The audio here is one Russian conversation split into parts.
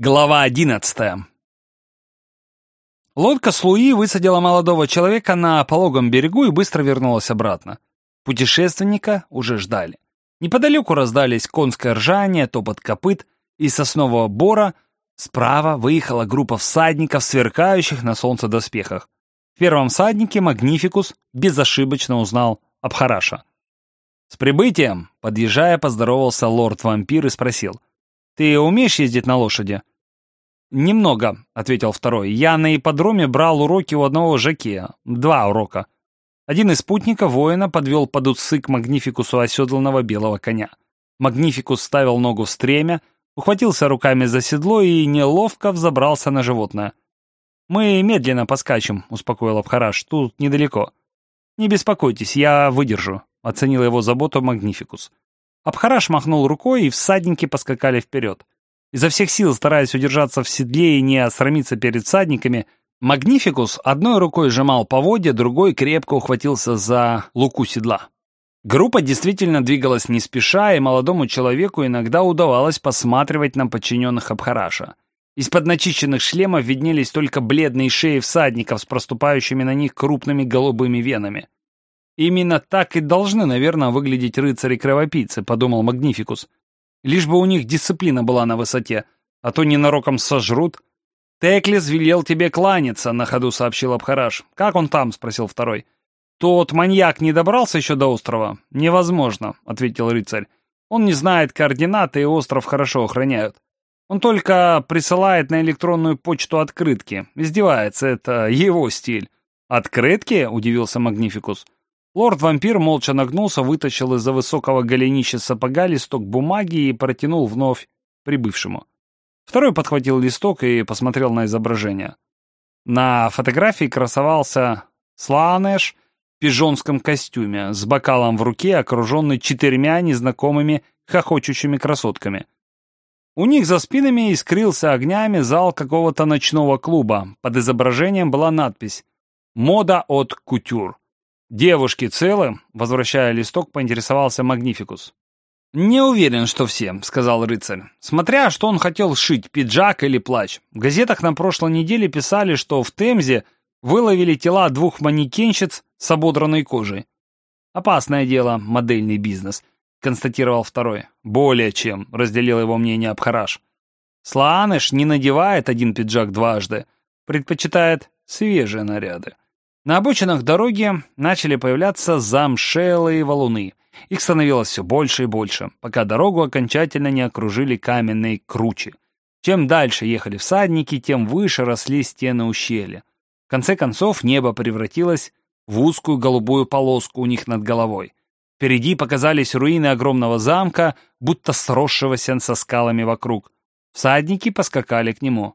Глава одиннадцатая. Лодка с Луи высадила молодого человека на пологом берегу и быстро вернулась обратно. Путешественника уже ждали. Неподалеку раздались конское ржание, топот копыт и соснового бора. Справа выехала группа всадников, сверкающих на солнце доспехах. В первом всаднике Магнификус безошибочно узнал Абхараша. «С прибытием!» — подъезжая, поздоровался лорд-вампир и спросил — ты умеешь ездить на лошади?» «Немного», — ответил второй. «Я на ипподроме брал уроки у одного жакея. Два урока». Один из спутников воина подвел под усы к Магнификусу оседланного белого коня. Магнификус ставил ногу в стремя, ухватился руками за седло и неловко взобрался на животное. «Мы медленно поскачем», — успокоил Абхараш, — «тут недалеко». «Не беспокойтесь, я выдержу», — оценил его заботу Магнификус. Абхараш махнул рукой, и всадники поскакали вперед. Изо всех сил, стараясь удержаться в седле и не осрамиться перед всадниками, Магнификус одной рукой сжимал поводья, другой крепко ухватился за луку седла. Группа действительно двигалась не спеша, и молодому человеку иногда удавалось посматривать на подчиненных Абхараша. Из-под начищенных шлемов виднелись только бледные шеи всадников с проступающими на них крупными голубыми венами. Именно так и должны, наверное, выглядеть рыцари-кровопийцы, подумал Магнификус. Лишь бы у них дисциплина была на высоте, а то ненароком сожрут. «Теклис велел тебе кланяться», — на ходу сообщил Абхараш. «Как он там?» — спросил второй. «Тот маньяк не добрался еще до острова?» «Невозможно», — ответил рыцарь. «Он не знает координаты, и остров хорошо охраняют. Он только присылает на электронную почту открытки. Издевается, это его стиль». «Открытки?» — удивился Магнификус. Лорд-вампир молча нагнулся, вытащил из-за высокого голенища сапога листок бумаги и протянул вновь прибывшему. Второй подхватил листок и посмотрел на изображение. На фотографии красовался Сланеш в пижонском костюме, с бокалом в руке, окруженный четырьмя незнакомыми хохочущими красотками. У них за спинами искрился огнями зал какого-то ночного клуба. Под изображением была надпись «Мода от кутюр». «Девушки целы?» — возвращая листок, поинтересовался Магнификус. «Не уверен, что все», — сказал рыцарь. «Смотря, что он хотел шить, пиджак или плащ. В газетах на прошлой неделе писали, что в Темзе выловили тела двух манекенщиц с ободранной кожей. «Опасное дело, модельный бизнес», — констатировал второй. «Более чем», — разделил его мнение Абхараш. «Слааныш не надевает один пиджак дважды, предпочитает свежие наряды». На обочинах дороги начали появляться замшелые валуны. Их становилось все больше и больше, пока дорогу окончательно не окружили каменные кручи. Чем дальше ехали всадники, тем выше росли стены ущелья. В конце концов небо превратилось в узкую голубую полоску у них над головой. Впереди показались руины огромного замка, будто сросшегося со скалами вокруг. Всадники поскакали к нему.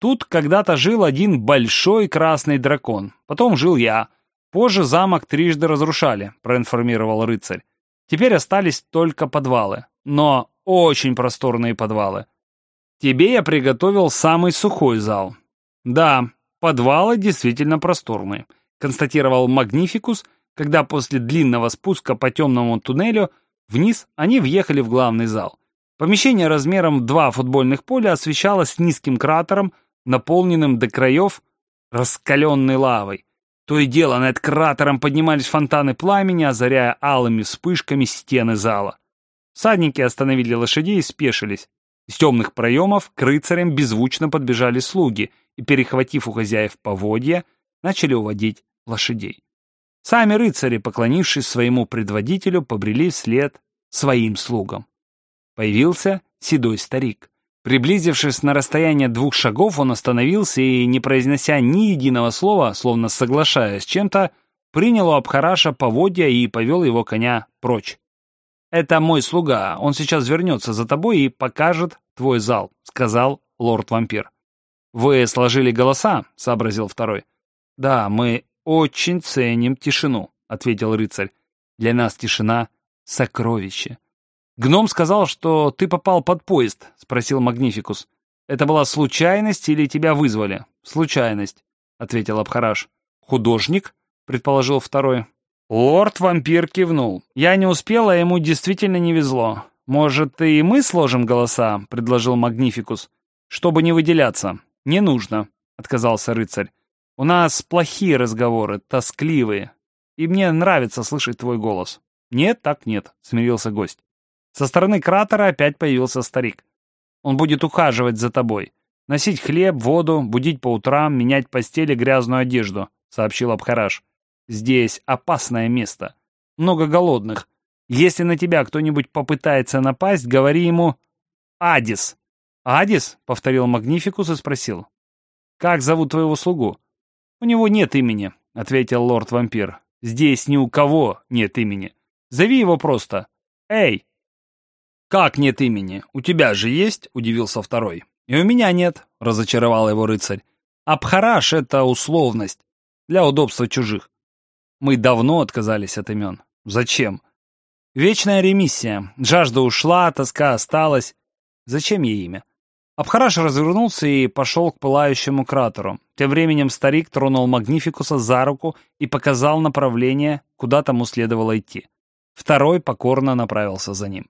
Тут когда-то жил один большой красный дракон. Потом жил я. Позже замок трижды разрушали, проинформировал рыцарь. Теперь остались только подвалы. Но очень просторные подвалы. Тебе я приготовил самый сухой зал. Да, подвалы действительно просторные, констатировал Магнификус, когда после длинного спуска по темному туннелю вниз они въехали в главный зал. Помещение размером в два футбольных поля освещалось низким кратером, наполненным до краев раскаленной лавой. То и дело над кратером поднимались фонтаны пламени, озаряя алыми вспышками стены зала. Садники остановили лошадей и спешились. Из темных проемов к рыцарям беззвучно подбежали слуги и, перехватив у хозяев поводья, начали уводить лошадей. Сами рыцари, поклонившись своему предводителю, побрели вслед своим слугам. Появился седой старик. Приблизившись на расстояние двух шагов, он остановился и, не произнося ни единого слова, словно соглашаясь с чем-то, принял у Абхараша поводья и повел его коня прочь. «Это мой слуга, он сейчас вернется за тобой и покажет твой зал», — сказал лорд-вампир. «Вы сложили голоса?» — сообразил второй. «Да, мы очень ценим тишину», — ответил рыцарь. «Для нас тишина — сокровище». «Гном сказал, что ты попал под поезд», — спросил Магнификус. «Это была случайность или тебя вызвали?» «Случайность», — ответил Абхараш. «Художник?» — предположил второй. Лорд-вампир кивнул. «Я не успел, а ему действительно не везло. Может, и мы сложим голоса?» — предложил Магнификус. чтобы не выделяться. Не нужно, отказался рыцарь. У нас плохие разговоры, тоскливые. И мне нравится слышать твой голос. Нет, так нет, смирился гость. Со стороны кратера опять появился старик. Он будет ухаживать за тобой. Носить хлеб, воду, будить по утрам, менять постели, грязную одежду, сообщил Абхараш. Здесь опасное место. Много голодных. Если на тебя кто-нибудь попытается напасть, говори ему «Адис». «Адис?» — повторил Магнификус и спросил. «Как зовут твоего слугу?» «У него нет имени», — ответил лорд-вампир. «Здесь ни у кого нет имени. Зови его просто. Эй!» «Как нет имени? У тебя же есть?» — удивился второй. «И у меня нет», — разочаровал его рыцарь. «Абхараш — это условность. Для удобства чужих. Мы давно отказались от имен. Зачем? Вечная ремиссия. Жажда ушла, тоска осталась. Зачем ей имя? Абхараш развернулся и пошел к пылающему кратеру. Тем временем старик тронул Магнификуса за руку и показал направление, куда тому следовало идти. Второй покорно направился за ним.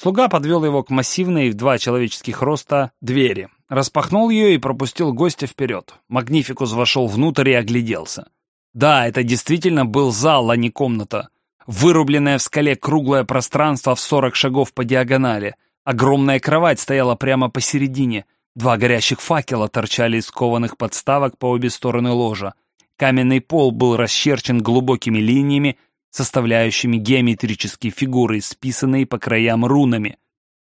Слуга подвел его к массивной в два человеческих роста двери, распахнул ее и пропустил гостя вперед. Магнификус вошел внутрь и огляделся. Да, это действительно был зал, а не комната. Вырубленное в скале круглое пространство в сорок шагов по диагонали. Огромная кровать стояла прямо посередине. Два горящих факела торчали из кованых подставок по обе стороны ложа. Каменный пол был расчерчен глубокими линиями, составляющими геометрические фигуры, списанные по краям рунами.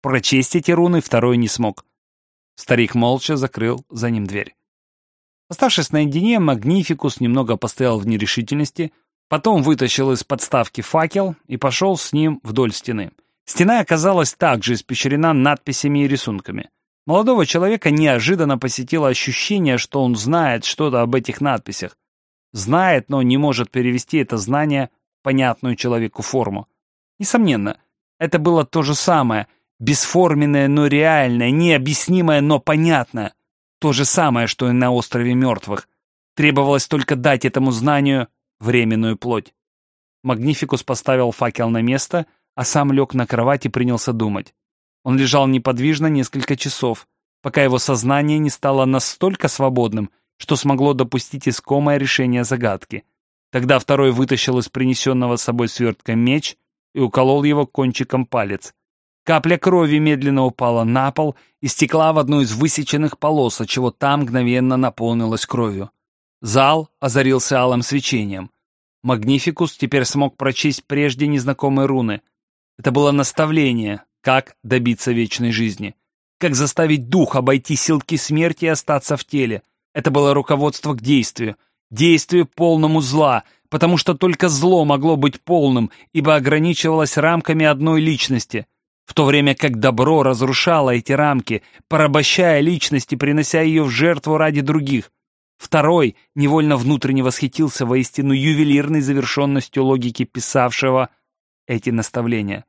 Прочесть эти руны второй не смог. Старик молча закрыл за ним дверь. Оставшись наедине, Магнификус немного постоял в нерешительности, потом вытащил из подставки факел и пошел с ним вдоль стены. Стена оказалась также испещрена надписями и рисунками. Молодого человека неожиданно посетило ощущение, что он знает что-то об этих надписях. Знает, но не может перевести это знание понятную человеку форму. Несомненно, это было то же самое, бесформенное, но реальное, необъяснимое, но понятное. То же самое, что и на острове мертвых. Требовалось только дать этому знанию временную плоть. Магнификус поставил факел на место, а сам лег на кровать и принялся думать. Он лежал неподвижно несколько часов, пока его сознание не стало настолько свободным, что смогло допустить искомое решение загадки. Тогда второй вытащил из принесенного с собой свертка меч и уколол его кончиком палец. Капля крови медленно упала на пол и стекла в одну из высеченных полос, отчего там мгновенно наполнилась кровью. Зал озарился алым свечением. Магнификус теперь смог прочесть прежде незнакомые руны. Это было наставление, как добиться вечной жизни. Как заставить дух обойти силки смерти и остаться в теле. Это было руководство к действию — действию полному зла, потому что только зло могло быть полным, ибо ограничивалось рамками одной личности, в то время как добро разрушало эти рамки, порабощая личность и принося ее в жертву ради других. Второй невольно внутренне восхитился воистину ювелирной завершенностью логики писавшего эти наставления.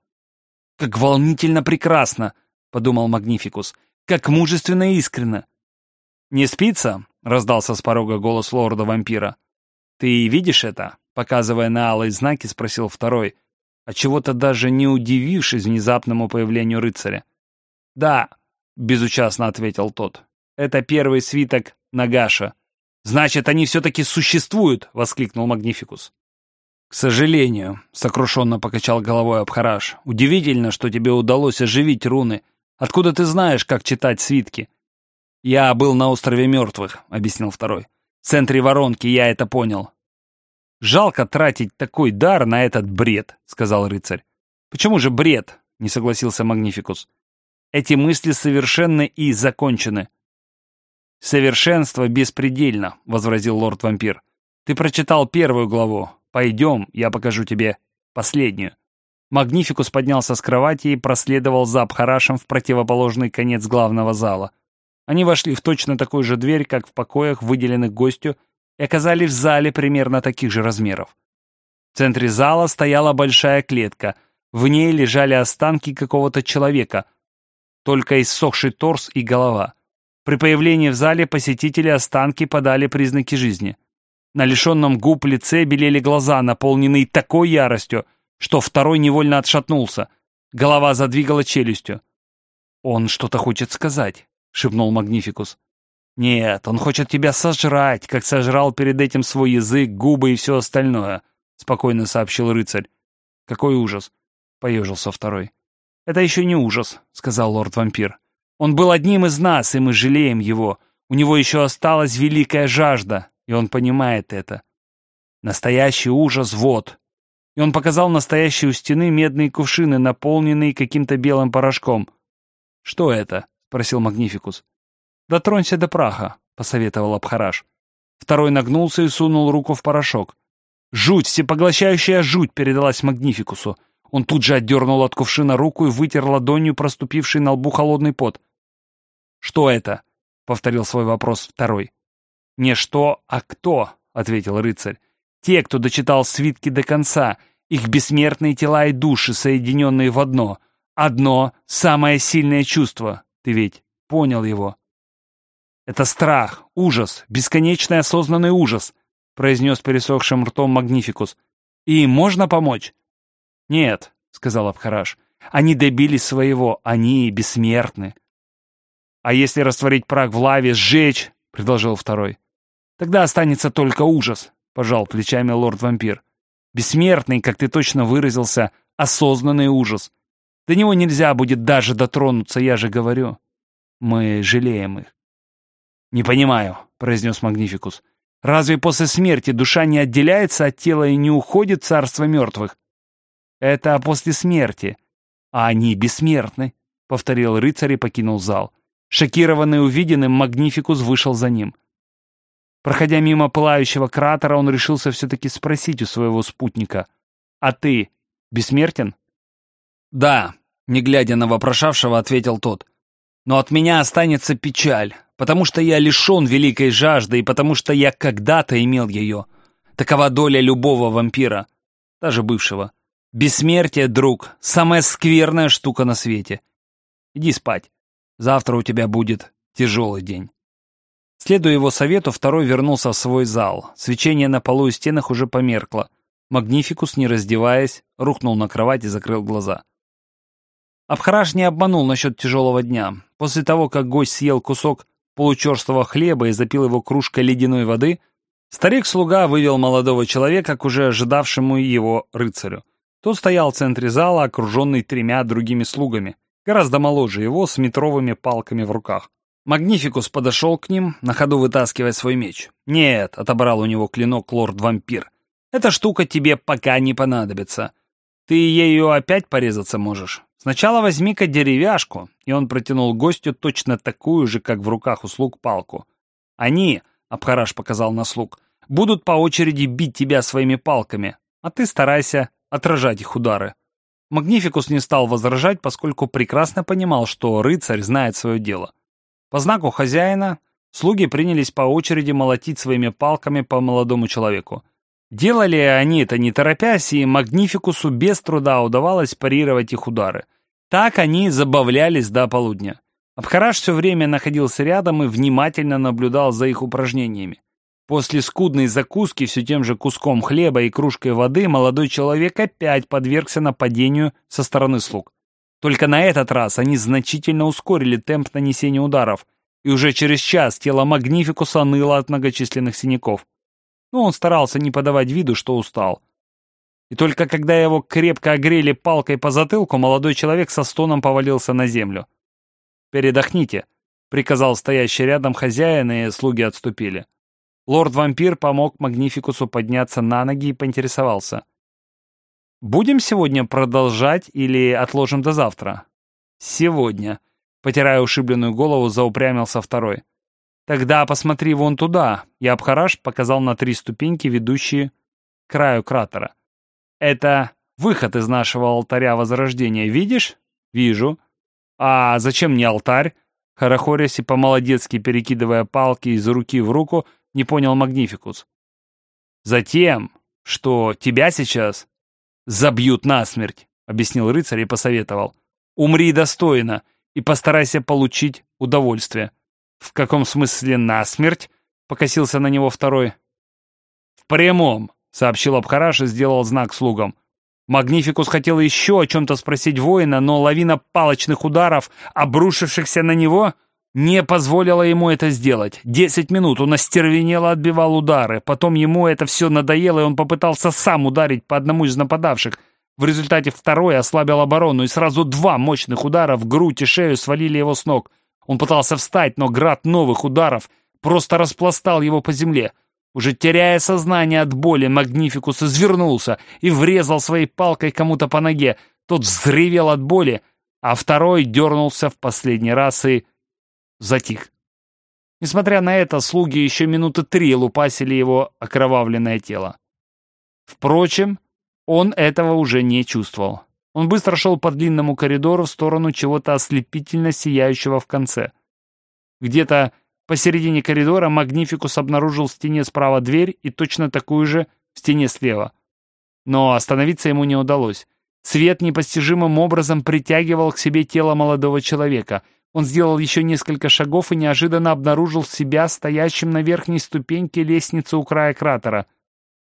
«Как волнительно прекрасно!» — подумал Магнификус. «Как мужественно и искренно!» «Не спится?» — раздался с порога голос лорда-вампира. «Ты видишь это?» — показывая на алые знаки, спросил второй, а чего-то даже не удивившись внезапному появлению рыцаря. «Да», — безучастно ответил тот, — «это первый свиток Нагаша». «Значит, они все-таки существуют!» — воскликнул Магнификус. «К сожалению», — сокрушенно покачал головой Абхараш, — «удивительно, что тебе удалось оживить руны. Откуда ты знаешь, как читать свитки?» «Я был на острове мертвых», — объяснил второй. «В центре воронки я это понял». «Жалко тратить такой дар на этот бред», — сказал рыцарь. «Почему же бред?» — не согласился Магнификус. «Эти мысли совершенны и закончены». «Совершенство беспредельно», — возразил лорд-вампир. «Ты прочитал первую главу. Пойдем, я покажу тебе последнюю». Магнификус поднялся с кровати и проследовал за Абхарашем в противоположный конец главного зала. Они вошли в точно такую же дверь, как в покоях, выделенных гостю, и оказались в зале примерно таких же размеров. В центре зала стояла большая клетка. В ней лежали останки какого-то человека, только иссохший торс и голова. При появлении в зале посетители останки подали признаки жизни. На лишенном губ лице белели глаза, наполненные такой яростью, что второй невольно отшатнулся. Голова задвигала челюстью. «Он что-то хочет сказать», шепнул Магнификус. «Нет, он хочет тебя сожрать, как сожрал перед этим свой язык, губы и все остальное», — спокойно сообщил рыцарь. «Какой ужас!» — поежился второй. «Это еще не ужас», — сказал лорд-вампир. «Он был одним из нас, и мы жалеем его. У него еще осталась великая жажда, и он понимает это. Настоящий ужас вот». И он показал настоящие у стены медные кувшины, наполненные каким-то белым порошком. «Что это?» — спросил Магнификус. «Дотронься до праха», — посоветовал Абхараш. Второй нагнулся и сунул руку в порошок. Жуть, всепоглощающая жуть передалась Магнификусу. Он тут же отдернул от кувшина руку и вытер ладонью проступивший на лбу холодный пот. «Что это?» — повторил свой вопрос второй. «Не что, а кто?» — ответил рыцарь. «Те, кто дочитал свитки до конца, их бессмертные тела и души, соединенные в одно. Одно, самое сильное чувство. Ты ведь понял его?» «Это страх, ужас, бесконечный осознанный ужас», — произнес пересохшим ртом Магнификус. «И можно помочь?» «Нет», — сказал Абхараш. «Они добились своего, они бессмертны». «А если растворить прах в лаве, сжечь?» — предложил второй. «Тогда останется только ужас», — пожал плечами лорд-вампир. «Бессмертный, как ты точно выразился, осознанный ужас. До него нельзя будет даже дотронуться, я же говорю. Мы жалеем их. «Не понимаю», — произнес Магнификус. «Разве после смерти душа не отделяется от тела и не уходит в царство мертвых?» «Это после смерти. А они бессмертны», — повторил рыцарь и покинул зал. Шокированный увиденным, Магнификус вышел за ним. Проходя мимо пылающего кратера, он решился все-таки спросить у своего спутника. «А ты бессмертен?» «Да», — не глядя на вопрошавшего, ответил тот. «Но от меня останется печаль, потому что я лишен великой жажды и потому что я когда-то имел ее. Такова доля любого вампира, даже бывшего. Бессмертие, друг, самая скверная штука на свете. Иди спать. Завтра у тебя будет тяжелый день. Следуя его совету, второй вернулся в свой зал. Свечение на полу и стенах уже померкло. Магнификус, не раздеваясь, рухнул на кровать и закрыл глаза. Абхараш не обманул насчет тяжелого дня. После того, как гость съел кусок получерствого хлеба и запил его кружкой ледяной воды, старик-слуга вывел молодого человека к уже ожидавшему его рыцарю. Тот стоял в центре зала, окруженный тремя другими слугами, гораздо моложе его, с метровыми палками в руках. Магнификус подошел к ним, на ходу вытаскивая свой меч. «Нет», — отобрал у него клинок лорд-вампир, — «эта штука тебе пока не понадобится. Ты ею опять порезаться можешь. Сначала возьми-ка деревяшку, и он протянул гостю точно такую же, как в руках у слуг, палку. Они, Абхараш показал на слуг, будут по очереди бить тебя своими палками, а ты старайся отражать их удары. Магнификус не стал возражать, поскольку прекрасно понимал, что рыцарь знает свое дело. По знаку хозяина слуги принялись по очереди молотить своими палками по молодому человеку. Делали они это не торопясь, и Магнификусу без труда удавалось парировать их удары. Так они забавлялись до полудня. Абхараш все время находился рядом и внимательно наблюдал за их упражнениями. После скудной закуски все тем же куском хлеба и кружкой воды молодой человек опять подвергся нападению со стороны слуг. Только на этот раз они значительно ускорили темп нанесения ударов, и уже через час тело Магнификуса ныло от многочисленных синяков но он старался не подавать виду, что устал. И только когда его крепко огрели палкой по затылку, молодой человек со стоном повалился на землю. «Передохните», — приказал стоящий рядом хозяин, и слуги отступили. Лорд-вампир помог Магнификусу подняться на ноги и поинтересовался. «Будем сегодня продолжать или отложим до завтра?» «Сегодня», — потирая ушибленную голову, заупрямился второй. «Тогда посмотри вон туда», и Абхараш показал на три ступеньки, ведущие к краю кратера. «Это выход из нашего алтаря Возрождения, видишь?» «Вижу». «А зачем мне алтарь?» Хорохорясь и по-молодецки перекидывая палки из руки в руку, не понял Магнификус. «Затем, что тебя сейчас забьют насмерть», — объяснил рыцарь и посоветовал. «Умри достойно и постарайся получить удовольствие». «В каком смысле насмерть?» — покосился на него второй. «В прямом», — сообщил Абхараш и сделал знак слугам. Магнификус хотел еще о чем-то спросить воина, но лавина палочных ударов, обрушившихся на него, не позволила ему это сделать. Десять минут он остервенело отбивал удары. Потом ему это все надоело, и он попытался сам ударить по одному из нападавших. В результате второй ослабил оборону, и сразу два мощных удара в грудь и шею свалили его с ног. Он пытался встать, но град новых ударов просто распластал его по земле. Уже теряя сознание от боли, Магнификус извернулся и врезал своей палкой кому-то по ноге. Тот взревел от боли, а второй дернулся в последний раз и затих. Несмотря на это, слуги еще минуты три лупасили его окровавленное тело. Впрочем, он этого уже не чувствовал. Он быстро шел по длинному коридору в сторону чего-то ослепительно сияющего в конце. Где-то посередине коридора Магнификус обнаружил в стене справа дверь и точно такую же в стене слева. Но остановиться ему не удалось. Свет непостижимым образом притягивал к себе тело молодого человека — он сделал еще несколько шагов и неожиданно обнаружил себя стоящим на верхней ступеньке лестницы у края кратера.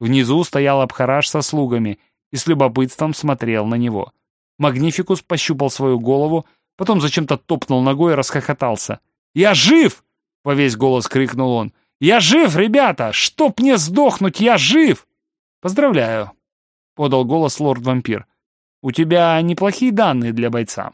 Внизу стоял Абхараш со слугами и с любопытством смотрел на него. Магнификус пощупал свою голову, потом зачем-то топнул ногой и расхохотался. «Я жив!» — по весь голос крикнул он. «Я жив, ребята! Чтоб мне сдохнуть, я жив!» «Поздравляю!» — подал голос лорд-вампир. «У тебя неплохие данные для бойца».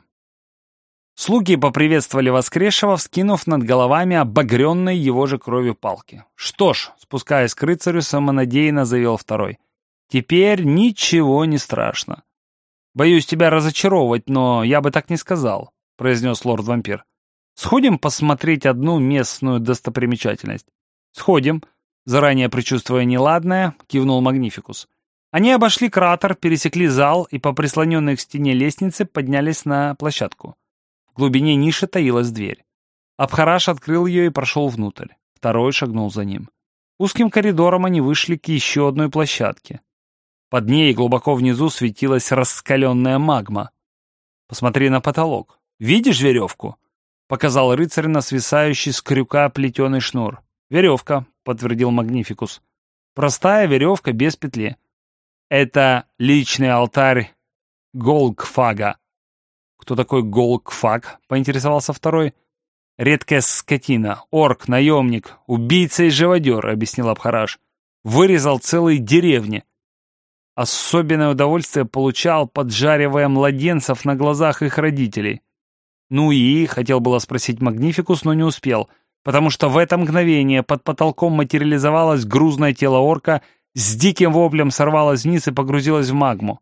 Слуги поприветствовали воскресшего, вскинув над головами обогренной его же кровью палки. «Что ж», — спускаясь к рыцарю, самонадеянно заявил второй, — «теперь ничего не страшно». «Боюсь тебя разочаровывать, но я бы так не сказал», — произнес лорд-вампир. «Сходим посмотреть одну местную достопримечательность». «Сходим», — заранее предчувствуя неладное, кивнул Магнификус. Они обошли кратер, пересекли зал и по прислоненной к стене лестнице поднялись на площадку. В глубине ниши таилась дверь. Абхараш открыл ее и прошел внутрь. Второй шагнул за ним. Узким коридором они вышли к еще одной площадке. Под ней глубоко внизу светилась раскаленная магма. «Посмотри на потолок. Видишь веревку?» Показал рыцарь на свисающий с крюка плетеный шнур. «Веревка», — подтвердил Магнификус. «Простая веревка без петли. Это личный алтарь Голгфага. «Кто такой Голкфак?» — поинтересовался второй. «Редкая скотина, орк, наемник, убийца и живодер», — объяснил Абхараш. «Вырезал целые деревни. Особенное удовольствие получал, поджаривая младенцев на глазах их родителей. Ну и, хотел было спросить Магнификус, но не успел, потому что в это мгновение под потолком материализовалось грузное тело орка, с диким воплем сорвалось вниз и погрузилось в магму.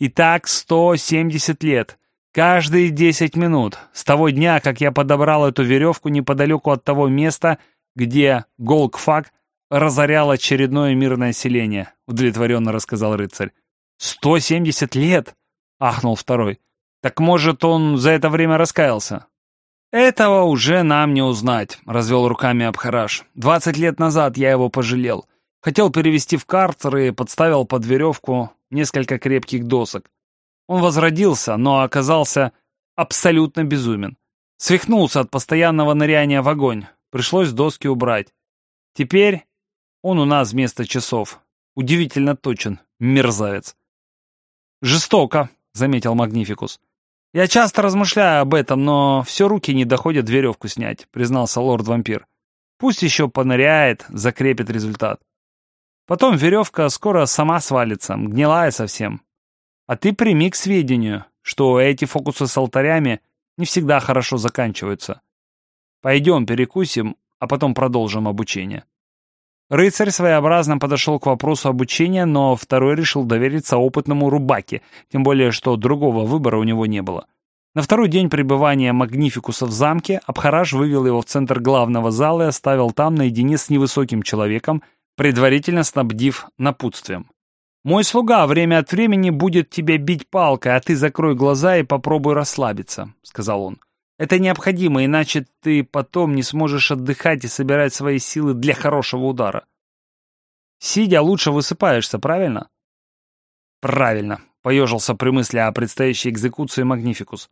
И так 170 лет. Каждые десять минут, с того дня, как я подобрал эту веревку неподалеку от того места, где Голкфак разорял очередное мирное селение, удовлетворенно рассказал рыцарь. «Сто семьдесят лет!» — ахнул второй. «Так, может, он за это время раскаялся?» «Этого уже нам не узнать», — развел руками Абхараш. «Двадцать лет назад я его пожалел. Хотел перевести в карцер и подставил под веревку несколько крепких досок. Он возродился, но оказался абсолютно безумен. Свихнулся от постоянного ныряния в огонь. Пришлось доски убрать. Теперь он у нас вместо часов. Удивительно точен, мерзавец. «Жестоко», — заметил Магнификус. «Я часто размышляю об этом, но все руки не доходят веревку снять», — признался лорд-вампир. «Пусть еще поныряет, закрепит результат. Потом веревка скоро сама свалится, гнилая совсем. А ты прими к сведению, что эти фокусы с алтарями не всегда хорошо заканчиваются. Пойдем перекусим, а потом продолжим обучение. Рыцарь своеобразно подошел к вопросу обучения, но второй решил довериться опытному рубаке, тем более, что другого выбора у него не было. На второй день пребывания Магнификуса в замке Абхараш вывел его в центр главного зала и оставил там наедине с невысоким человеком, предварительно снабдив напутствием. Мой слуга время от времени будет тебя бить палкой, а ты закрой глаза и попробуй расслабиться», — сказал он. «Это необходимо, иначе ты потом не сможешь отдыхать и собирать свои силы для хорошего удара. Сидя, лучше высыпаешься, правильно?» «Правильно», — поежился при мысли о предстоящей экзекуции Магнификус.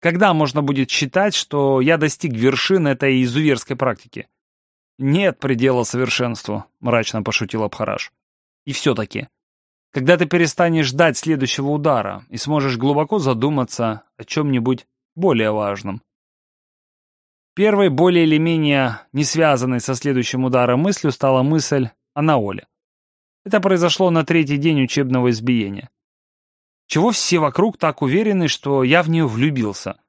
«Когда можно будет считать, что я достиг вершины этой изуверской практики?» «Нет предела совершенству», — мрачно пошутил Абхараш. И все-таки, когда ты перестанешь ждать следующего удара и сможешь глубоко задуматься о чем-нибудь более важном. Первой, более или менее не связанной со следующим ударом мыслью, стала мысль о Наоле. Это произошло на третий день учебного избиения. Чего все вокруг так уверены, что я в нее влюбился?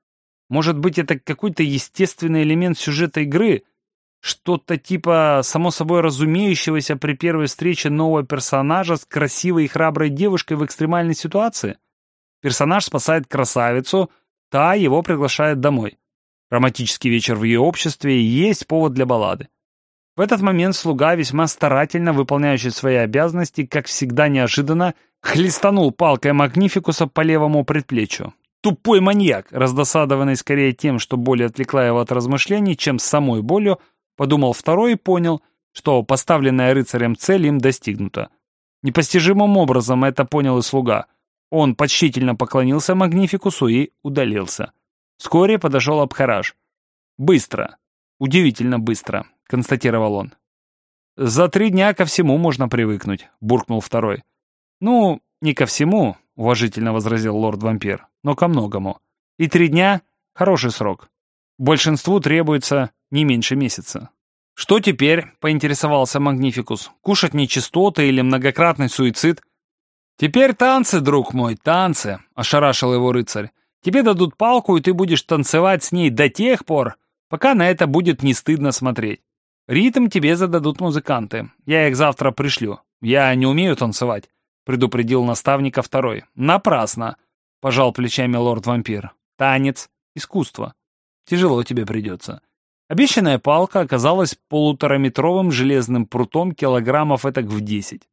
Может быть, это какой-то естественный элемент сюжета игры? Что-то типа само собой разумеющегося при первой встрече нового персонажа с красивой и храброй девушкой в экстремальной ситуации? Персонаж спасает красавицу, та его приглашает домой. Романтический вечер в ее обществе есть повод для баллады. В этот момент слуга, весьма старательно выполняющий свои обязанности, как всегда неожиданно, хлестанул палкой Магнификуса по левому предплечью. Тупой маньяк, раздосадованный скорее тем, что боль отвлекла его от размышлений, чем самой болью, подумал второй и понял, что поставленная рыцарем цель им достигнута. Непостижимым образом это понял и слуга. Он почтительно поклонился Магнификусу и удалился. Вскоре подошел Абхараш. Быстро. Удивительно быстро констатировал он. «За три дня ко всему можно привыкнуть», — буркнул второй. «Ну, не ко всему», — уважительно возразил лорд-вампир, — «но ко многому. И три дня — хороший срок. Большинству требуется не меньше месяца». «Что теперь?» — поинтересовался Магнификус. «Кушать нечистоты или многократный суицид?» «Теперь танцы, друг мой, танцы», — ошарашил его рыцарь. «Тебе дадут палку, и ты будешь танцевать с ней до тех пор, пока на это будет не стыдно смотреть. Ритм тебе зададут музыканты. Я их завтра пришлю. Я не умею танцевать, предупредил наставника второй. Напрасно, пожал плечами лорд-вампир. Танец — искусство. Тяжело тебе придется. Обещанная палка оказалась полутораметровым железным прутом килограммов этак в десять.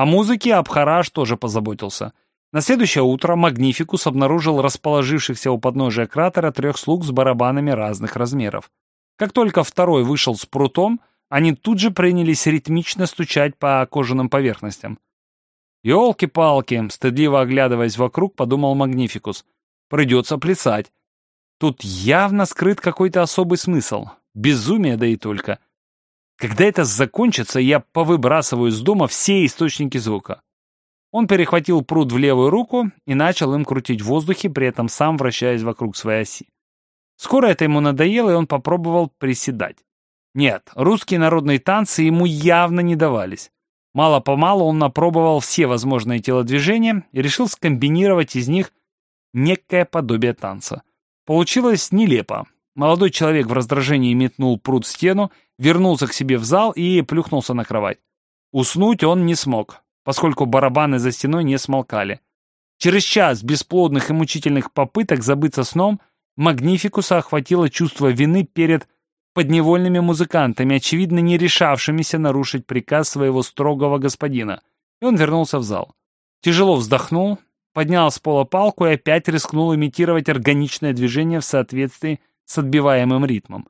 О музыке Абхараш тоже позаботился. На следующее утро Магнификус обнаружил расположившихся у подножия кратера трех слуг с барабанами разных размеров. Как только второй вышел с прутом, они тут же принялись ритмично стучать по кожаным поверхностям. «Елки-палки!» — стыдливо оглядываясь вокруг, подумал Магнификус. «Придется плясать. Тут явно скрыт какой-то особый смысл. Безумие, да и только. Когда это закончится, я повыбрасываю из дома все источники звука». Он перехватил пруд в левую руку и начал им крутить в воздухе, при этом сам вращаясь вокруг своей оси. Скоро это ему надоело, и он попробовал приседать. Нет, русские народные танцы ему явно не давались. Мало-помалу он напробовал все возможные телодвижения и решил скомбинировать из них некое подобие танца. Получилось нелепо. Молодой человек в раздражении метнул пруд в стену, вернулся к себе в зал и плюхнулся на кровать. Уснуть он не смог, поскольку барабаны за стеной не смолкали. Через час бесплодных и мучительных попыток забыться сном Магнификуса охватило чувство вины перед подневольными музыкантами, очевидно не решавшимися нарушить приказ своего строгого господина, и он вернулся в зал. Тяжело вздохнул, поднял с пола палку и опять рискнул имитировать органичное движение в соответствии с отбиваемым ритмом.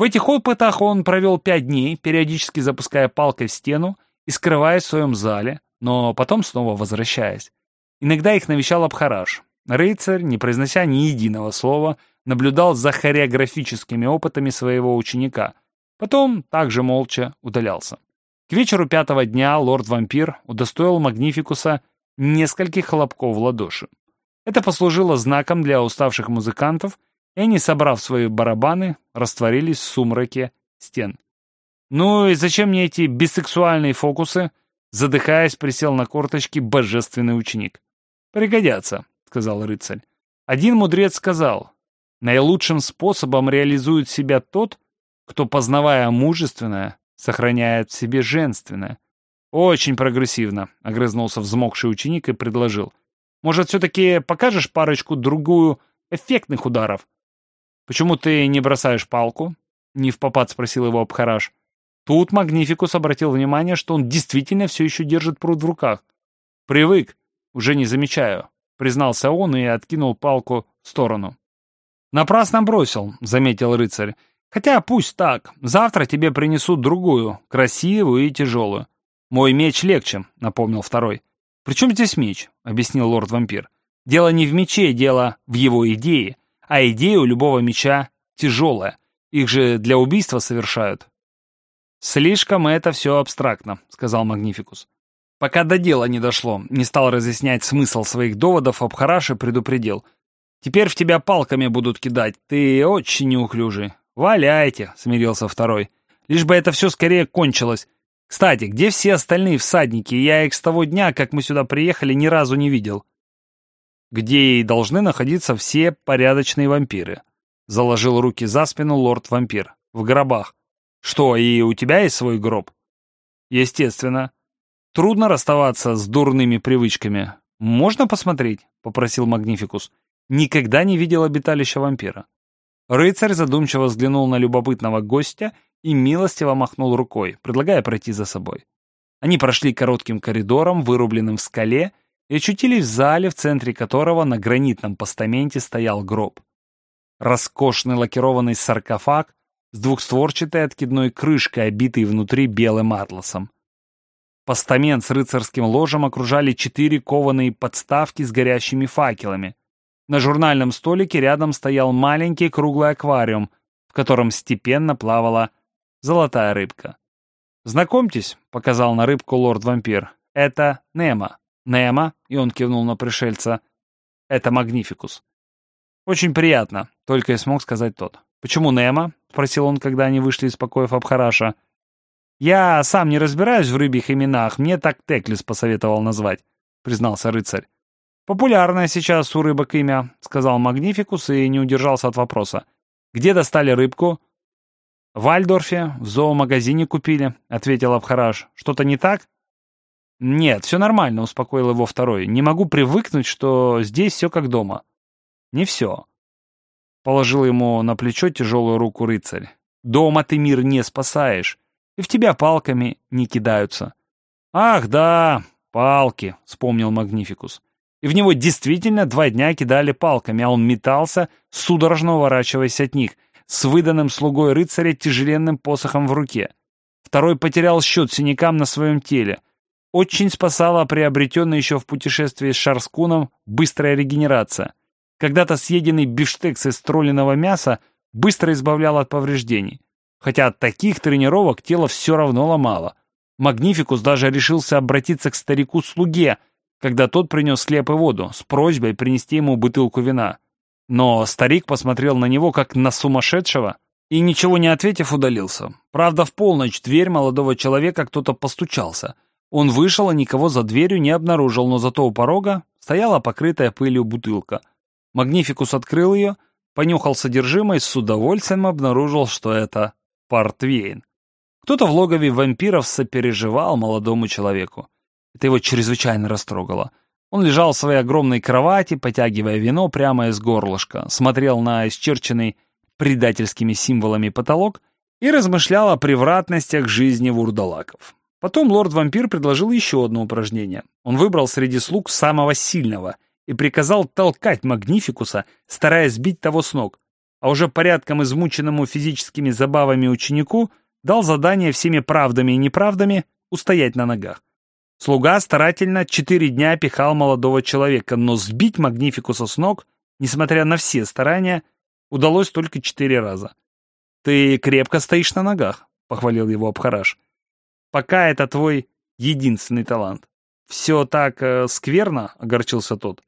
В этих опытах он провел пять дней, периодически запуская палкой в стену и скрываясь в своем зале, но потом снова возвращаясь. Иногда их навещал Абхараш. Рыцарь, не произнося ни единого слова, наблюдал за хореографическими опытами своего ученика. Потом также молча удалялся. К вечеру пятого дня лорд-вампир удостоил Магнификуса нескольких хлопков в ладоши. Это послужило знаком для уставших музыкантов, и они, собрав свои барабаны, растворились в сумраке стен. «Ну и зачем мне эти бисексуальные фокусы?» Задыхаясь, присел на корточки божественный ученик. «Пригодятся сказал рыцарь. Один мудрец сказал, наилучшим способом реализует себя тот, кто, познавая мужественное, сохраняет в себе женственное. Очень прогрессивно, огрызнулся взмокший ученик и предложил. Может, все-таки покажешь парочку-другую эффектных ударов? Почему ты не бросаешь палку? Не в попад спросил его Абхараш. Тут Магнификус обратил внимание, что он действительно все еще держит пруд в руках. Привык, уже не замечаю признался он и откинул палку в сторону. «Напрасно бросил», — заметил рыцарь. «Хотя пусть так. Завтра тебе принесут другую, красивую и тяжелую. Мой меч легче», — напомнил второй. «При чем здесь меч?» — объяснил лорд-вампир. «Дело не в мече, дело в его идее. А идея у любого меча тяжелая. Их же для убийства совершают». «Слишком это все абстрактно», — сказал Магнификус. Пока до дела не дошло, не стал разъяснять смысл своих доводов, Абхараши предупредил. «Теперь в тебя палками будут кидать, ты очень неуклюжий. «Валяйте», — смирился второй. «Лишь бы это все скорее кончилось. Кстати, где все остальные всадники? Я их с того дня, как мы сюда приехали, ни разу не видел». «Где и должны находиться все порядочные вампиры», — заложил руки за спину лорд-вампир. «В гробах. Что, и у тебя есть свой гроб?» «Естественно. Трудно расставаться с дурными привычками. Можно посмотреть?» — попросил Магнификус. «Никогда не видел обиталища вампира». Рыцарь задумчиво взглянул на любопытного гостя и милостиво махнул рукой, предлагая пройти за собой. Они прошли коротким коридором, вырубленным в скале, и очутились в зале, в центре которого на гранитном постаменте стоял гроб. Роскошный лакированный саркофаг с двухстворчатой откидной крышкой, обитый внутри белым атласом. Постамент с рыцарским ложем окружали четыре кованые подставки с горящими факелами, на журнальном столике рядом стоял маленький круглый аквариум, в котором степенно плавала золотая рыбка. «Знакомьтесь», — показал на рыбку лорд-вампир, — «это Немо». «Немо», — и он кивнул на пришельца, — «это Магнификус». «Очень приятно», — только и смог сказать тот. «Почему Немо?» — спросил он, когда они вышли из покоев Абхараша. «Я сам не разбираюсь в рыбьих именах, мне так Теклис посоветовал назвать», — признался рыцарь. «Популярное сейчас у рыбок имя», — сказал Магнификус и не удержался от вопроса. «Где достали рыбку?» «В Альдорфе, в зоомагазине купили», — ответил Абхараш. «Что-то не так?» «Нет, все нормально», — успокоил его второй. «Не могу привыкнуть, что здесь все как дома». «Не все», — положил ему на плечо тяжелую руку рыцарь. «Дома ты мир не спасаешь, и в тебя палками не кидаются». «Ах, да, палки», — вспомнил Магнификус и в него действительно два дня кидали палками, а он метался, судорожно уворачиваясь от них, с выданным слугой рыцаря тяжеленным посохом в руке. Второй потерял счет синякам на своем теле. Очень спасала приобретенная еще в путешествии с Шарскуном быстрая регенерация. Когда-то съеденный бифштекс из тролленого мяса быстро избавлял от повреждений. Хотя от таких тренировок тело все равно ломало. Магнификус даже решился обратиться к старику-слуге – когда тот принес хлеб воду с просьбой принести ему бутылку вина. Но старик посмотрел на него, как на сумасшедшего, и, ничего не ответив, удалился. Правда, в полночь дверь молодого человека кто-то постучался. Он вышел, и никого за дверью не обнаружил, но зато у порога стояла покрытая пылью бутылка. Магнификус открыл ее, понюхал содержимое и с удовольствием обнаружил, что это портвейн. Кто-то в логове вампиров сопереживал молодому человеку. Это его чрезвычайно растрогало. Он лежал в своей огромной кровати, потягивая вино прямо из горлышка, смотрел на исчерченный предательскими символами потолок и размышлял о превратностях жизни вурдалаков. Потом лорд-вампир предложил еще одно упражнение. Он выбрал среди слуг самого сильного и приказал толкать Магнификуса, стараясь сбить того с ног. А уже порядком измученному физическими забавами ученику дал задание всеми правдами и неправдами устоять на ногах. Слуга старательно четыре дня пихал молодого человека, но сбить Магнификуса с ног, несмотря на все старания, удалось только четыре раза. «Ты крепко стоишь на ногах», — похвалил его Абхараш. «Пока это твой единственный талант». «Все так э, скверно», — огорчился тот.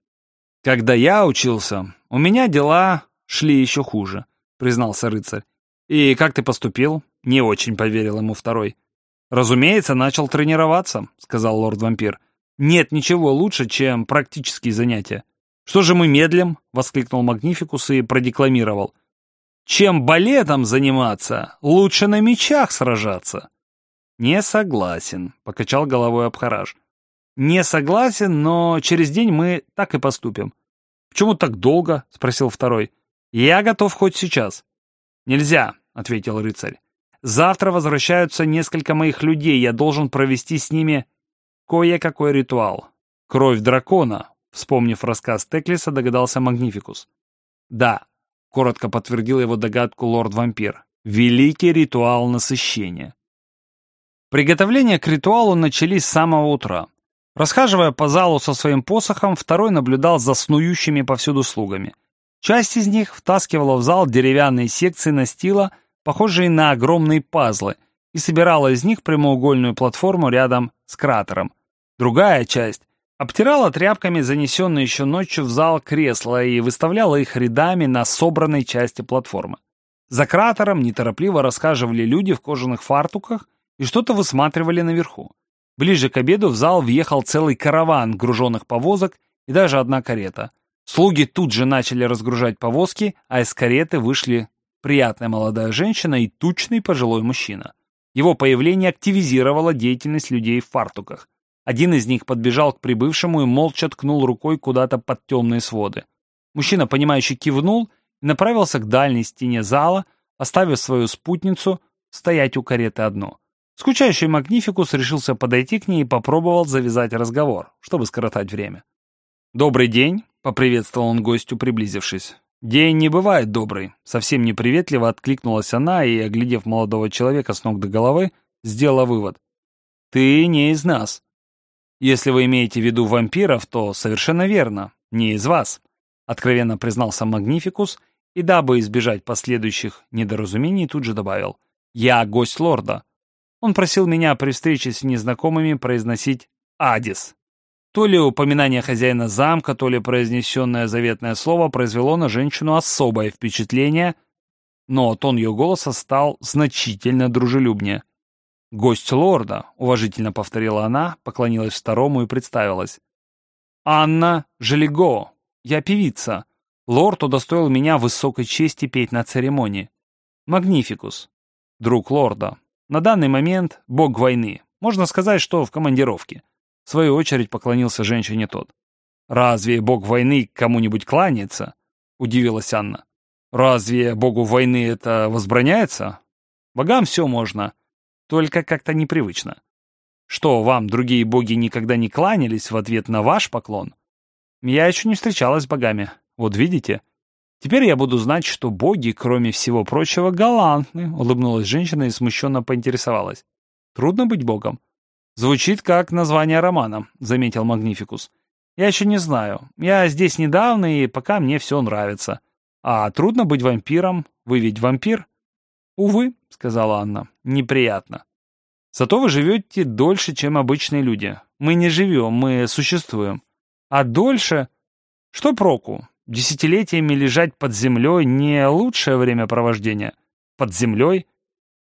«Когда я учился, у меня дела шли еще хуже», — признался рыцарь. «И как ты поступил?» — не очень поверил ему второй. «Разумеется, начал тренироваться», — сказал лорд-вампир. «Нет ничего лучше, чем практические занятия». «Что же мы медлим?» — воскликнул Магнификус и продекламировал. «Чем балетом заниматься, лучше на мечах сражаться». «Не согласен», — покачал головой Абхараж. «Не согласен, но через день мы так и поступим». «Почему так долго?» — спросил второй. «Я готов хоть сейчас». «Нельзя», — ответил рыцарь. Завтра возвращаются несколько моих людей, я должен провести с ними кое-какой ритуал. Кровь дракона, вспомнив рассказ Теклиса, догадался Магнификус. Да, коротко подтвердил его догадку лорд-вампир. Великий ритуал насыщения. Приготовления к ритуалу начались с самого утра. Расхаживая по залу со своим посохом, второй наблюдал за снующими повсюду слугами. Часть из них втаскивала в зал деревянные секции настила, похожие на огромные пазлы, и собирала из них прямоугольную платформу рядом с кратером. Другая часть обтирала тряпками занесенные еще ночью в зал кресла и выставляла их рядами на собранной части платформы. За кратером неторопливо расхаживали люди в кожаных фартуках и что-то высматривали наверху. Ближе к обеду в зал въехал целый караван груженных повозок и даже одна карета. Слуги тут же начали разгружать повозки, а из кареты вышли приятная молодая женщина и тучный пожилой мужчина. Его появление активизировало деятельность людей в фартуках. Один из них подбежал к прибывшему и молча ткнул рукой куда-то под темные своды. Мужчина, понимающе кивнул и направился к дальней стене зала, оставив свою спутницу стоять у кареты одно. Скучающий Магнификус решился подойти к ней и попробовал завязать разговор, чтобы скоротать время. «Добрый день», — поприветствовал он гостю, приблизившись. «День не бывает добрый», — совсем неприветливо откликнулась она и, оглядев молодого человека с ног до головы, сделала вывод. «Ты не из нас». «Если вы имеете в виду вампиров, то совершенно верно, не из вас», — откровенно признался Магнификус и, дабы избежать последующих недоразумений, тут же добавил. «Я гость лорда. Он просил меня при встрече с незнакомыми произносить «Адис». То ли упоминание хозяина замка, то ли произнесенное заветное слово произвело на женщину особое впечатление, но тон ее голоса стал значительно дружелюбнее. «Гость лорда», — уважительно повторила она, поклонилась второму и представилась. «Анна Желего, я певица. Лорд удостоил меня высокой чести петь на церемонии. Магнификус, друг лорда, на данный момент бог войны. Можно сказать, что в командировке. В свою очередь поклонился женщине тот. «Разве бог войны кому-нибудь кланяется?» — удивилась Анна. «Разве богу войны это возбраняется? Богам все можно, только как-то непривычно. Что, вам другие боги никогда не кланялись в ответ на ваш поклон? Я еще не встречалась с богами. Вот видите?» Теперь я буду знать, что боги, кроме всего прочего, галантны, улыбнулась женщина и смущенно поинтересовалась. Трудно быть богом. Звучит как название романа, заметил Магнификус. Я еще не знаю. Я здесь недавно, и пока мне все нравится. А трудно быть вампиром. Вы ведь вампир? Увы, сказала Анна, неприятно. Зато вы живете дольше, чем обычные люди. Мы не живем, мы существуем. А дольше... Что проку? Десятилетиями лежать под землей не лучшее времяпровождение. Под землей?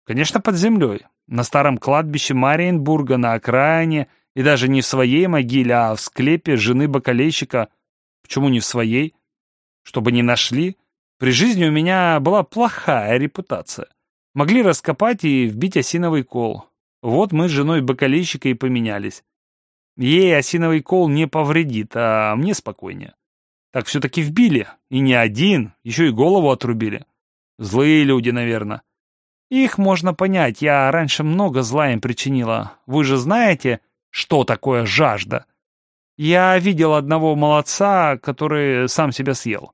Конечно, под землей. На старом кладбище Мариенбурга, на окраине, и даже не в своей могиле, а в склепе жены бакалейщика. Почему не в своей? Чтобы не нашли. При жизни у меня была плохая репутация. Могли раскопать и вбить осиновый кол. Вот мы с женой бакалейщика и поменялись. Ей осиновый кол не повредит, а мне спокойнее. Так все-таки вбили. И не один, еще и голову отрубили. Злые люди, наверное. Их можно понять, я раньше много зла им причинила. Вы же знаете, что такое жажда? Я видел одного молодца, который сам себя съел.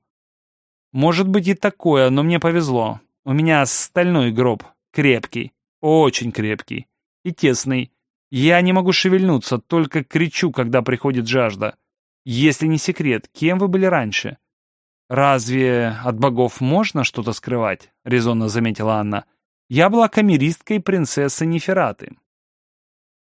Может быть и такое, но мне повезло. У меня стальной гроб, крепкий, очень крепкий и тесный. Я не могу шевельнуться, только кричу, когда приходит жажда. Если не секрет, кем вы были раньше? Разве от богов можно что-то скрывать? Резонно заметила Анна. Я была камеристкой принцессы Нефераты.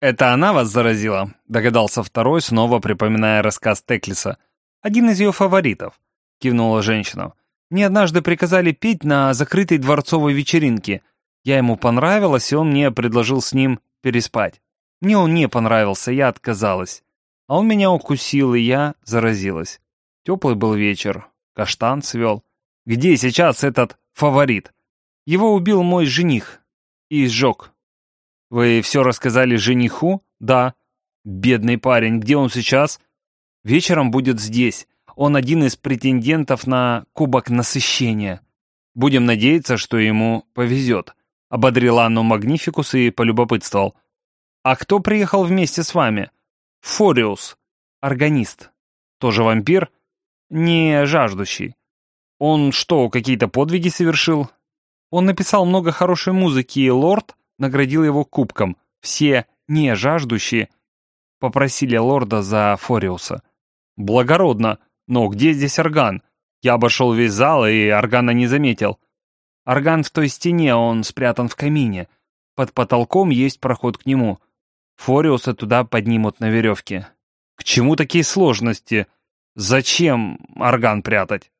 Это она вас заразила? Догадался второй, снова припоминая рассказ Теклиса. Один из ее фаворитов. Кивнула женщина. Мне однажды приказали петь на закрытой дворцовой вечеринке. Я ему понравилась, и он мне предложил с ним переспать. Мне он не понравился, я отказалась. А он меня укусил, и я заразилась. Теплый был вечер, каштан свел. Где сейчас этот фаворит? Его убил мой жених и сжег. Вы все рассказали жениху? Да. Бедный парень, где он сейчас? Вечером будет здесь. Он один из претендентов на кубок насыщения. Будем надеяться, что ему повезет. Ободрил Анну Магнификус и полюбопытствовал. А кто приехал вместе с вами? Фориус, органист, тоже вампир, не жаждущий. Он что, какие-то подвиги совершил? Он написал много хорошей музыки, и лорд наградил его кубком. Все не жаждущие попросили лорда за Фориуса. Благородно, но где здесь орган? Я обошел весь зал и органа не заметил. Орган в той стене, он спрятан в камине. Под потолком есть проход к нему. Фориуса туда поднимут на веревке. К чему такие сложности? Зачем орган прятать?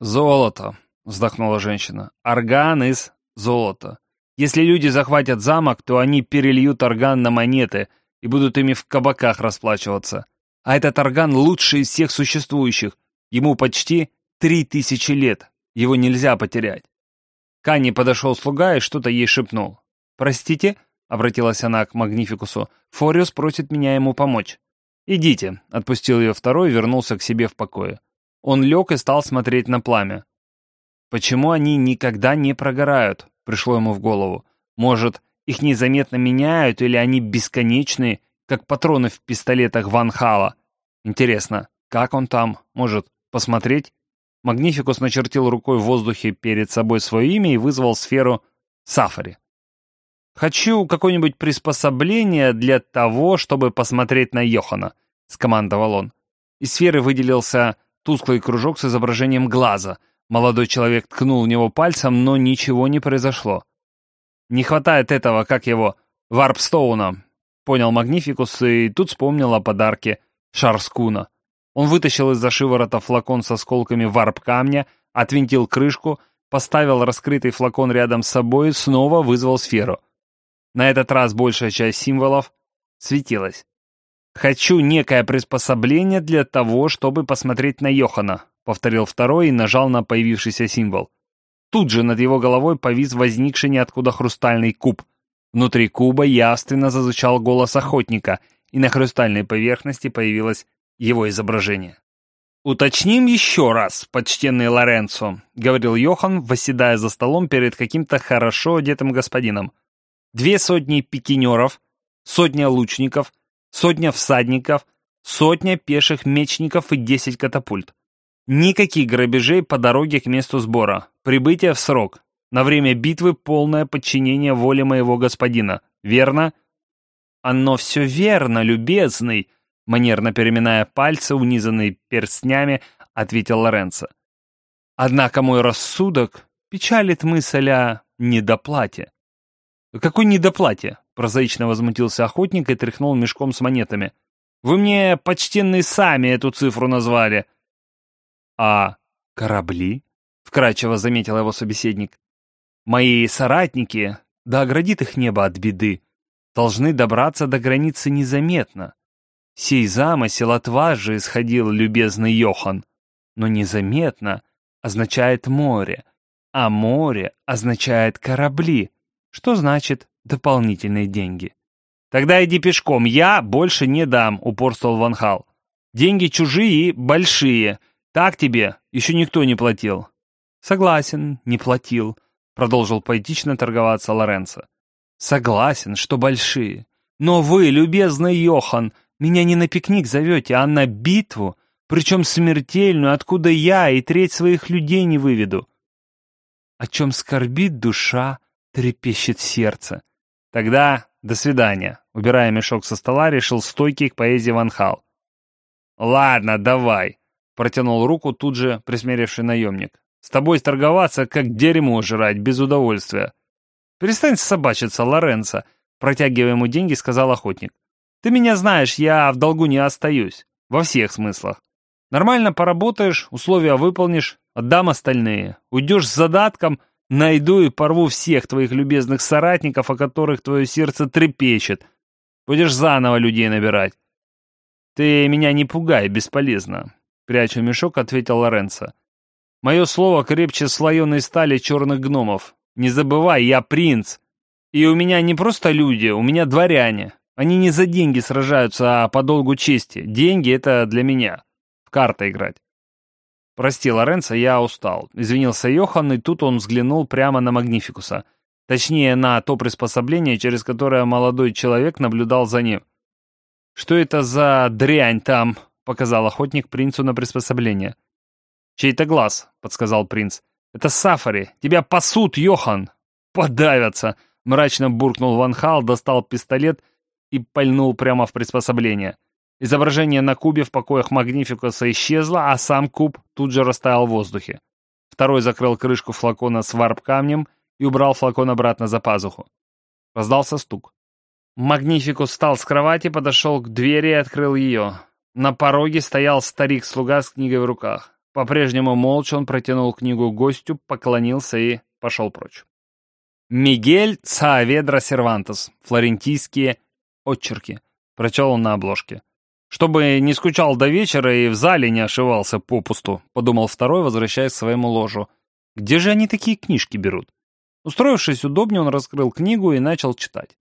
Золото, вздохнула женщина. «Орган из золота. Если люди захватят замок, то они перельют орган на монеты и будут ими в кабаках расплачиваться. А этот орган лучший из всех существующих. Ему почти три тысячи лет. Его нельзя потерять». К Анне подошел слуга и что-то ей шепнул. «Простите?» — обратилась она к Магнификусу. «Фориус просит меня ему помочь». «Идите», — отпустил ее второй и вернулся к себе в покое. Он лег и стал смотреть на пламя. «Почему они никогда не прогорают?» — пришло ему в голову. «Может, их незаметно меняют или они бесконечные, как патроны в пистолетах Ван Хала? Интересно, как он там? Может, посмотреть?» Магнификус начертил рукой в воздухе перед собой свое имя и вызвал сферу Сафари. «Хочу какое-нибудь приспособление для того, чтобы посмотреть на Йохана», — скомандовал он. Из сферы выделился тусклый кружок с изображением глаза. Молодой человек ткнул в него пальцем, но ничего не произошло. «Не хватает этого, как его, Варпстоуна», — понял Магнификус и тут вспомнил о подарке Шарскуна. Он вытащил из-за шиворота флакон с осколками варп-камня, отвинтил крышку, поставил раскрытый флакон рядом с собой и снова вызвал сферу. На этот раз большая часть символов светилась. «Хочу некое приспособление для того, чтобы посмотреть на Йохана», повторил второй и нажал на появившийся символ. Тут же над его головой повис возникший ниоткуда хрустальный куб. Внутри куба явственно зазвучал голос охотника, и на хрустальной поверхности появилось его изображение. «Уточним еще раз, почтенный Лоренцо», — говорил Йохан, восседая за столом перед каким-то хорошо одетым господином две сотни пикинеров, сотня лучников, сотня всадников, сотня пеших мечников и десять катапульт. Никаких грабежей по дороге к месту сбора. Прибытие в срок. На время битвы полное подчинение воле моего господина. Верно? Оно все верно, любезный, манерно переминая пальцы, унизанные перстнями, ответил Лоренцо. Однако мой рассудок печалит мысль о недоплате. «Какой недоплате?» — прозаично возмутился охотник и тряхнул мешком с монетами. «Вы мне, почтенные, сами эту цифру назвали». «А корабли?» — вкрадчиво заметил его собеседник. «Мои соратники, да оградит их небо от беды, должны добраться до границы незаметно. Сей замысел от вас же исходил, любезный Йохан, но незаметно означает море, а море означает корабли». Что значит дополнительные деньги? Тогда иди пешком, я больше не дам, упорствовал Ван Хал. Деньги чужие большие. Так тебе еще никто не платил. Согласен, не платил, продолжил поэтично торговаться Лоренцо. Согласен, что большие. Но вы, любезный Йохан, меня не на пикник зовете, а на битву, причем смертельную, откуда я и треть своих людей не выведу. О чем скорбит душа, трепещет сердце. Тогда до свидания. Убирая мешок со стола, решил стойкий к поэзии Ван Хал. «Ладно, давай», — протянул руку тут же присмиревший наемник. «С тобой торговаться, как дерьмо жрать, без удовольствия». «Перестань собачиться, Лоренцо», — протягивая ему деньги, сказал охотник. «Ты меня знаешь, я в долгу не остаюсь. Во всех смыслах. Нормально поработаешь, условия выполнишь, отдам остальные. Уйдешь с задатком — Найду и порву всех твоих любезных соратников, о которых твое сердце трепещет. Будешь заново людей набирать. Ты меня не пугай, бесполезно. Пряча мешок, ответил Лоренцо. Мое слово крепче слоеной стали черных гномов. Не забывай, я принц. И у меня не просто люди, у меня дворяне. Они не за деньги сражаются, а по долгу чести. Деньги — это для меня. В карты играть. «Прости, Лоренцо, я устал», — извинился Йохан, и тут он взглянул прямо на Магнификуса. Точнее, на то приспособление, через которое молодой человек наблюдал за ним. «Что это за дрянь там?» — показал охотник принцу на приспособление. «Чей-то глаз», — подсказал принц. «Это Сафари. Тебя пасут, Йохан!» «Подавятся!» — мрачно буркнул Ван Хал, достал пистолет и пальнул прямо в приспособление. Изображение на кубе в покоях Магнификуса исчезло, а сам куб тут же растаял в воздухе. Второй закрыл крышку флакона с варп-камнем и убрал флакон обратно за пазуху. Раздался стук. Магнификус встал с кровати, подошел к двери и открыл ее. На пороге стоял старик-слуга с книгой в руках. По-прежнему молча он протянул книгу гостю, поклонился и пошел прочь. «Мигель Сааведра Сервантес. Флорентийские отчерки», — прочел он на обложке. «Чтобы не скучал до вечера и в зале не ошивался попусту», — подумал второй, возвращаясь к своему ложу. «Где же они такие книжки берут?» Устроившись удобнее, он раскрыл книгу и начал читать.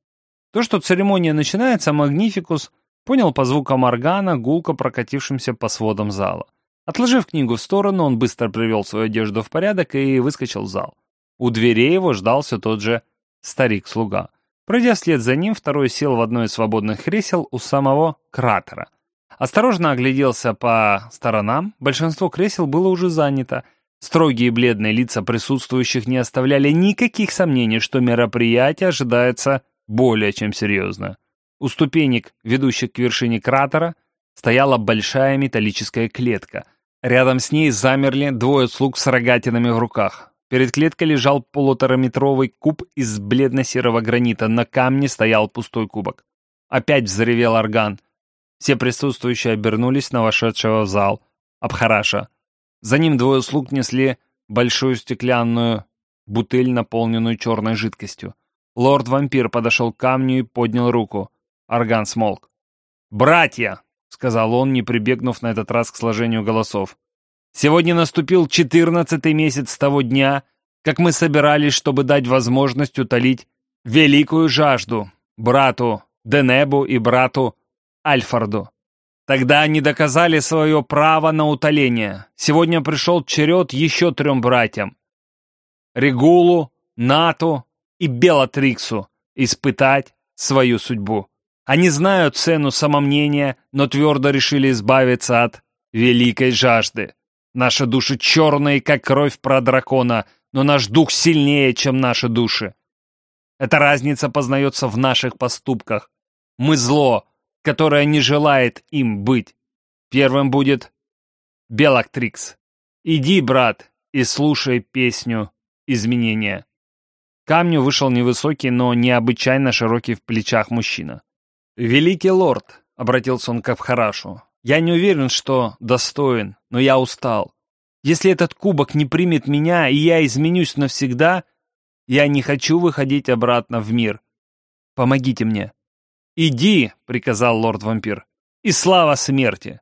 То, что церемония начинается, Магнификус понял по звукам органа, гулко прокатившимся по сводам зала. Отложив книгу в сторону, он быстро привел свою одежду в порядок и выскочил в зал. У дверей его ждал все тот же старик-слуга. Пройдя вслед за ним, второй сел в одно из свободных кресел у самого кратера. Осторожно огляделся по сторонам, большинство кресел было уже занято. Строгие бледные лица присутствующих не оставляли никаких сомнений, что мероприятие ожидается более чем серьезно. У ступенек, ведущих к вершине кратера, стояла большая металлическая клетка. Рядом с ней замерли двое слуг с рогатинами в руках. Перед клеткой лежал полутораметровый куб из бледно-серого гранита, на камне стоял пустой кубок. Опять взревел орган. Все присутствующие обернулись на вошедшего в зал. Абхараша. За ним двое слуг несли большую стеклянную бутыль, наполненную черной жидкостью. Лорд-вампир подошел к камню и поднял руку. Орган смолк. «Братья!» — сказал он, не прибегнув на этот раз к сложению голосов. «Сегодня наступил четырнадцатый месяц с того дня, как мы собирались, чтобы дать возможность утолить великую жажду брату Денебу и брату Альфорду. Тогда они доказали свое право на утоление. Сегодня пришел черед еще трем братьям. Регулу, Нату и Белатриксу испытать свою судьбу. Они знают цену самомнения, но твердо решили избавиться от великой жажды. Наши души черные, как кровь про дракона, но наш дух сильнее, чем наши души. Эта разница познается в наших поступках. Мы зло, которое не желает им быть. Первым будет Белактрикс. Иди, брат, и слушай песню изменения. камню вышел невысокий, но необычайно широкий в плечах мужчина. «Великий лорд», — обратился он к Абхарашу, — «я не уверен, что достоин, но я устал. Если этот кубок не примет меня, и я изменюсь навсегда, я не хочу выходить обратно в мир. Помогите мне». «Иди», — приказал лорд-вампир, — «и слава смерти».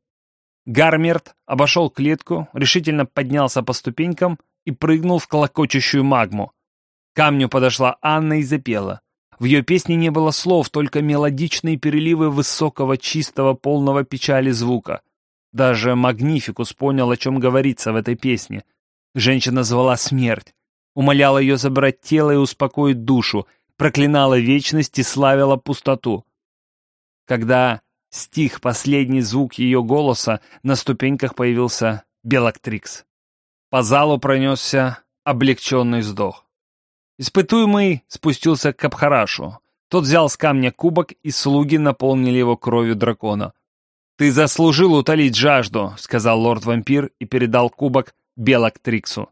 Гармерт обошел клетку, решительно поднялся по ступенькам и прыгнул в колокочущую магму. К камню подошла Анна и запела. В ее песне не было слов, только мелодичные переливы высокого, чистого, полного печали звука. Даже Магнификус понял, о чем говорится в этой песне. Женщина звала смерть, умоляла ее забрать тело и успокоить душу, проклинала вечность и славила пустоту. Когда стих последний звук ее голоса, на ступеньках появился Белактрикс. По залу пронесся облегченный вздох. Испытуемый спустился к Абхарашу. Тот взял с камня кубок, и слуги наполнили его кровью дракона. «Ты заслужил утолить жажду», — сказал лорд-вампир и передал кубок Белок Триксу.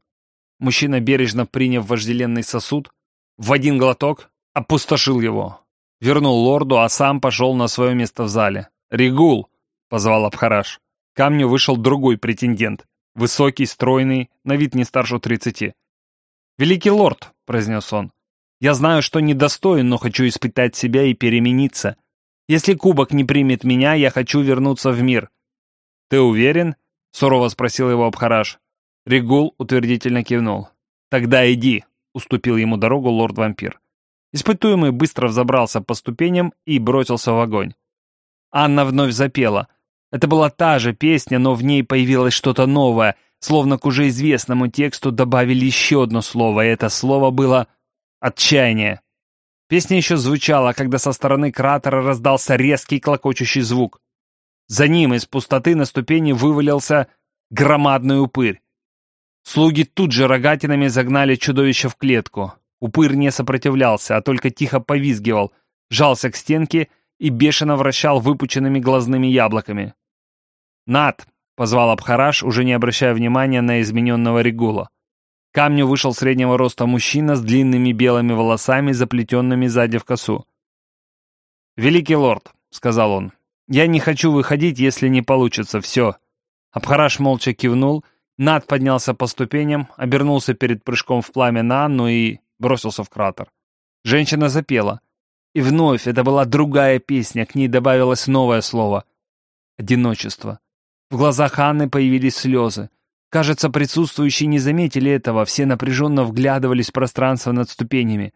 Мужчина, бережно приняв вожделенный сосуд, в один глоток опустошил его. Вернул лорду, а сам пошел на свое место в зале. «Регул!» — позвал Абхараш. К камню вышел другой претендент. Высокий, стройный, на вид не старше тридцати. «Великий лорд», — произнес он, — «я знаю, что недостоин, но хочу испытать себя и перемениться. Если кубок не примет меня, я хочу вернуться в мир». «Ты уверен?» — сурово спросил его Абхараш. Регул утвердительно кивнул. «Тогда иди», — уступил ему дорогу лорд-вампир. Испытуемый быстро взобрался по ступеням и бросился в огонь. Анна вновь запела. Это была та же песня, но в ней появилось что-то новое — Словно к уже известному тексту добавили еще одно слово, и это слово было «отчаяние». Песня еще звучала, когда со стороны кратера раздался резкий клокочущий звук. За ним из пустоты на ступени вывалился громадный упырь. Слуги тут же рогатинами загнали чудовище в клетку. Упырь не сопротивлялся, а только тихо повизгивал, жался к стенке и бешено вращал выпученными глазными яблоками. «Над!» позвал Абхараш, уже не обращая внимания на измененного Регула. К камню вышел среднего роста мужчина с длинными белыми волосами, заплетенными сзади в косу. «Великий лорд», — сказал он, — «я не хочу выходить, если не получится, все». Абхараш молча кивнул, Над поднялся по ступеням, обернулся перед прыжком в пламя на Анну и бросился в кратер. Женщина запела. И вновь это была другая песня, к ней добавилось новое слово — одиночество. В глазах Анны появились слезы. Кажется, присутствующие не заметили этого, все напряженно вглядывались в пространство над ступенями.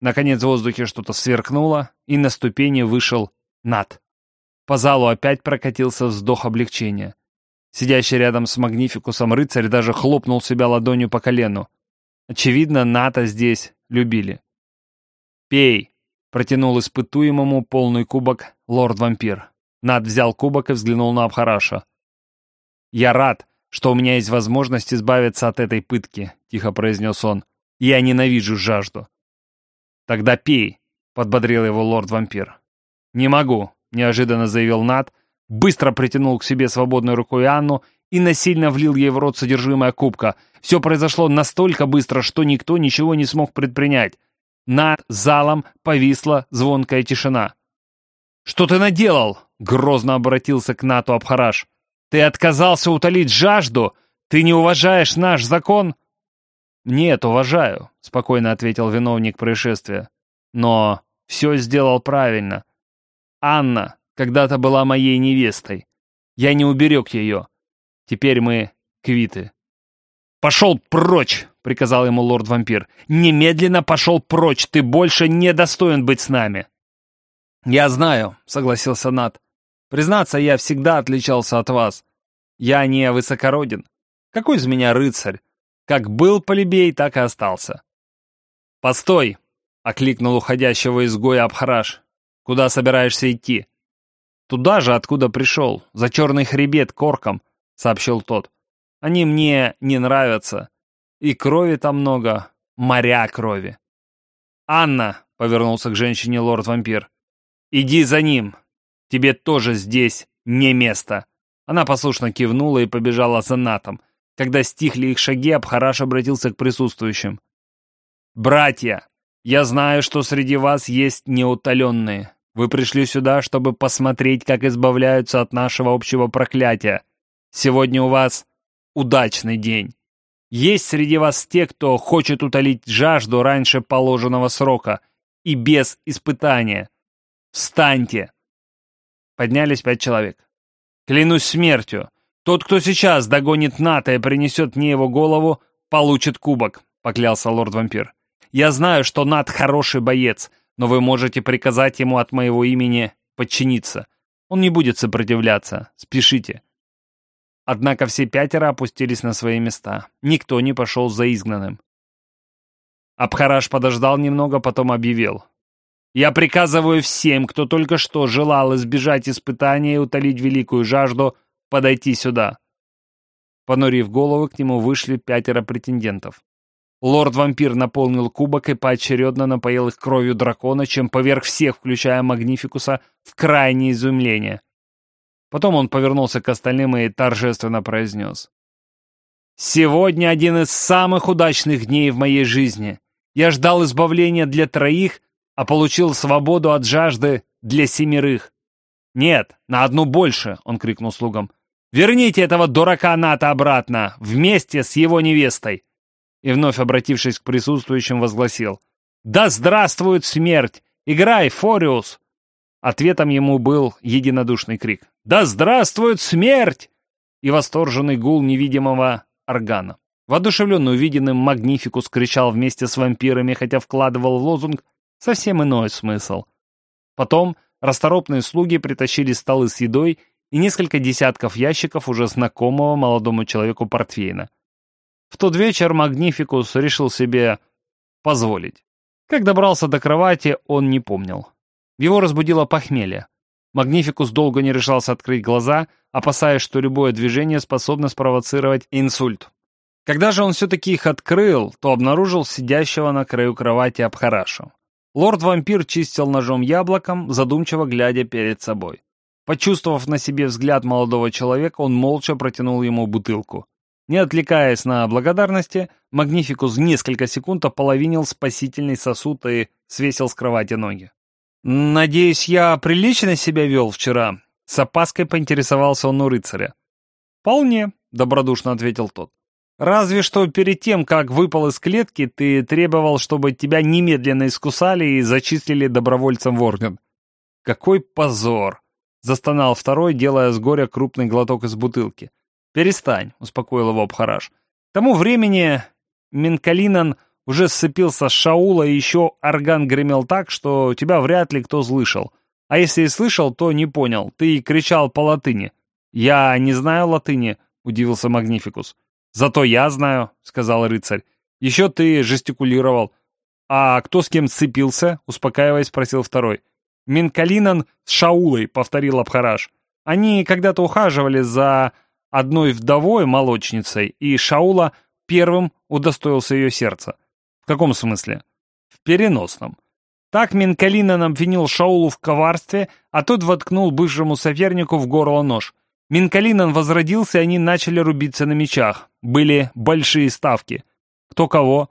Наконец в воздухе что-то сверкнуло, и на ступени вышел Над. По залу опять прокатился вздох облегчения. Сидящий рядом с Магнификусом рыцарь даже хлопнул себя ладонью по колену. Очевидно, Ната здесь любили. «Пей!» — протянул испытуемому полный кубок лорд-вампир. Над взял кубок и взглянул на Абхараша. «Я рад, что у меня есть возможность избавиться от этой пытки», — тихо произнес он. «Я ненавижу жажду». «Тогда пей», — подбодрил его лорд-вампир. «Не могу», — неожиданно заявил Над, быстро притянул к себе свободной рукой Анну и насильно влил ей в рот содержимое кубка. Все произошло настолько быстро, что никто ничего не смог предпринять. Над залом повисла звонкая тишина. «Что ты наделал?» — грозно обратился к Нату Абхараш. «Ты отказался утолить жажду? Ты не уважаешь наш закон?» «Нет, уважаю», — спокойно ответил виновник происшествия. «Но все сделал правильно. Анна когда-то была моей невестой. Я не уберег ее. Теперь мы квиты». «Пошел прочь!» — приказал ему лорд-вампир. «Немедленно пошел прочь! Ты больше не достоин быть с нами!» «Я знаю», — согласился Нат. «Признаться, я всегда отличался от вас. Я не высокороден. Какой из меня рыцарь? Как был полебей, так и остался». «Постой!» — окликнул уходящего изгоя Абхараш. «Куда собираешься идти?» «Туда же, откуда пришел, за черный хребет корком», — сообщил тот. «Они мне не нравятся. И крови там много, моря крови». «Анна», — повернулся к женщине лорд-вампир, — «иди за ним. Тебе тоже здесь не место». Она послушно кивнула и побежала за Натом. Когда стихли их шаги, Абхараш обратился к присутствующим. «Братья, я знаю, что среди вас есть неутоленные. Вы пришли сюда, чтобы посмотреть, как избавляются от нашего общего проклятия. Сегодня у вас удачный день. Есть среди вас те, кто хочет утолить жажду раньше положенного срока и без испытания. Встаньте!» Поднялись пять человек. «Клянусь смертью, тот, кто сейчас догонит Ната и принесет мне его голову, получит кубок», — поклялся лорд-вампир. «Я знаю, что Нат хороший боец, но вы можете приказать ему от моего имени подчиниться. Он не будет сопротивляться. Спешите». Однако все пятеро опустились на свои места. Никто не пошел за изгнанным. Абхараш подождал немного, потом объявил. «Я приказываю всем, кто только что желал избежать испытания и утолить великую жажду, подойти сюда». Понурив головы, к нему вышли пятеро претендентов. Лорд-вампир наполнил кубок и поочередно напоил их кровью дракона, чем поверх всех, включая Магнификуса, в крайнее изумление. Потом он повернулся к остальным и торжественно произнес. «Сегодня один из самых удачных дней в моей жизни. Я ждал избавления для троих, а получил свободу от жажды для семерых. Нет, на одну больше!» — он крикнул слугам. «Верните этого дурака Ната обратно, вместе с его невестой!» и, вновь обратившись к присутствующим, возгласил «Да здравствует смерть! Играй, Фориус!» Ответом ему был единодушный крик «Да здравствует смерть!» и восторженный гул невидимого органа. Воодушевленный увиденным, Магнификус кричал вместе с вампирами, хотя вкладывал в лозунг совсем иной смысл. Потом расторопные слуги притащили столы с едой и несколько десятков ящиков уже знакомого молодому человеку портфейна. В тот вечер Магнификус решил себе позволить. Как добрался до кровати, он не помнил. Его разбудило похмелье. Магнификус долго не решался открыть глаза, опасаясь, что любое движение способно спровоцировать инсульт. Когда же он все-таки их открыл, то обнаружил сидящего на краю кровати Абхарашу. Лорд-вампир чистил ножом яблоком, задумчиво глядя перед собой. Почувствовав на себе взгляд молодого человека, он молча протянул ему бутылку. Не отвлекаясь на благодарности, Магнификус несколько секунд ополовинил спасительный сосуд и свесил с кровати ноги. «Надеюсь, я прилично себя вел вчера?» С опаской поинтересовался он у рыцаря. «Вполне», — добродушно ответил тот. «Разве что перед тем, как выпал из клетки, ты требовал, чтобы тебя немедленно искусали и зачислили добровольцем в орден». «Какой позор!» — застонал второй, делая с горя крупный глоток из бутылки. «Перестань», — успокоил его Абхараш. «К тому времени Минкалинан уже сцепился с Шаула, и еще орган гремел так, что тебя вряд ли кто слышал. А если и слышал, то не понял. Ты кричал по латыни. «Я не знаю латыни», — удивился Магнификус. «Зато я знаю», — сказал рыцарь. «Еще ты жестикулировал». «А кто с кем сцепился?» — успокаиваясь, спросил второй. «Минкалинан с Шаулой», — повторил Абхараш. «Они когда-то ухаживали за одной вдовой молочницей, и Шаула первым удостоился ее сердца. В каком смысле? В переносном. Так Минкалинан обвинил Шаулу в коварстве, а тот воткнул бывшему сопернику в горло нож. Минкалинан возродился, и они начали рубиться на мечах. Были большие ставки. Кто кого?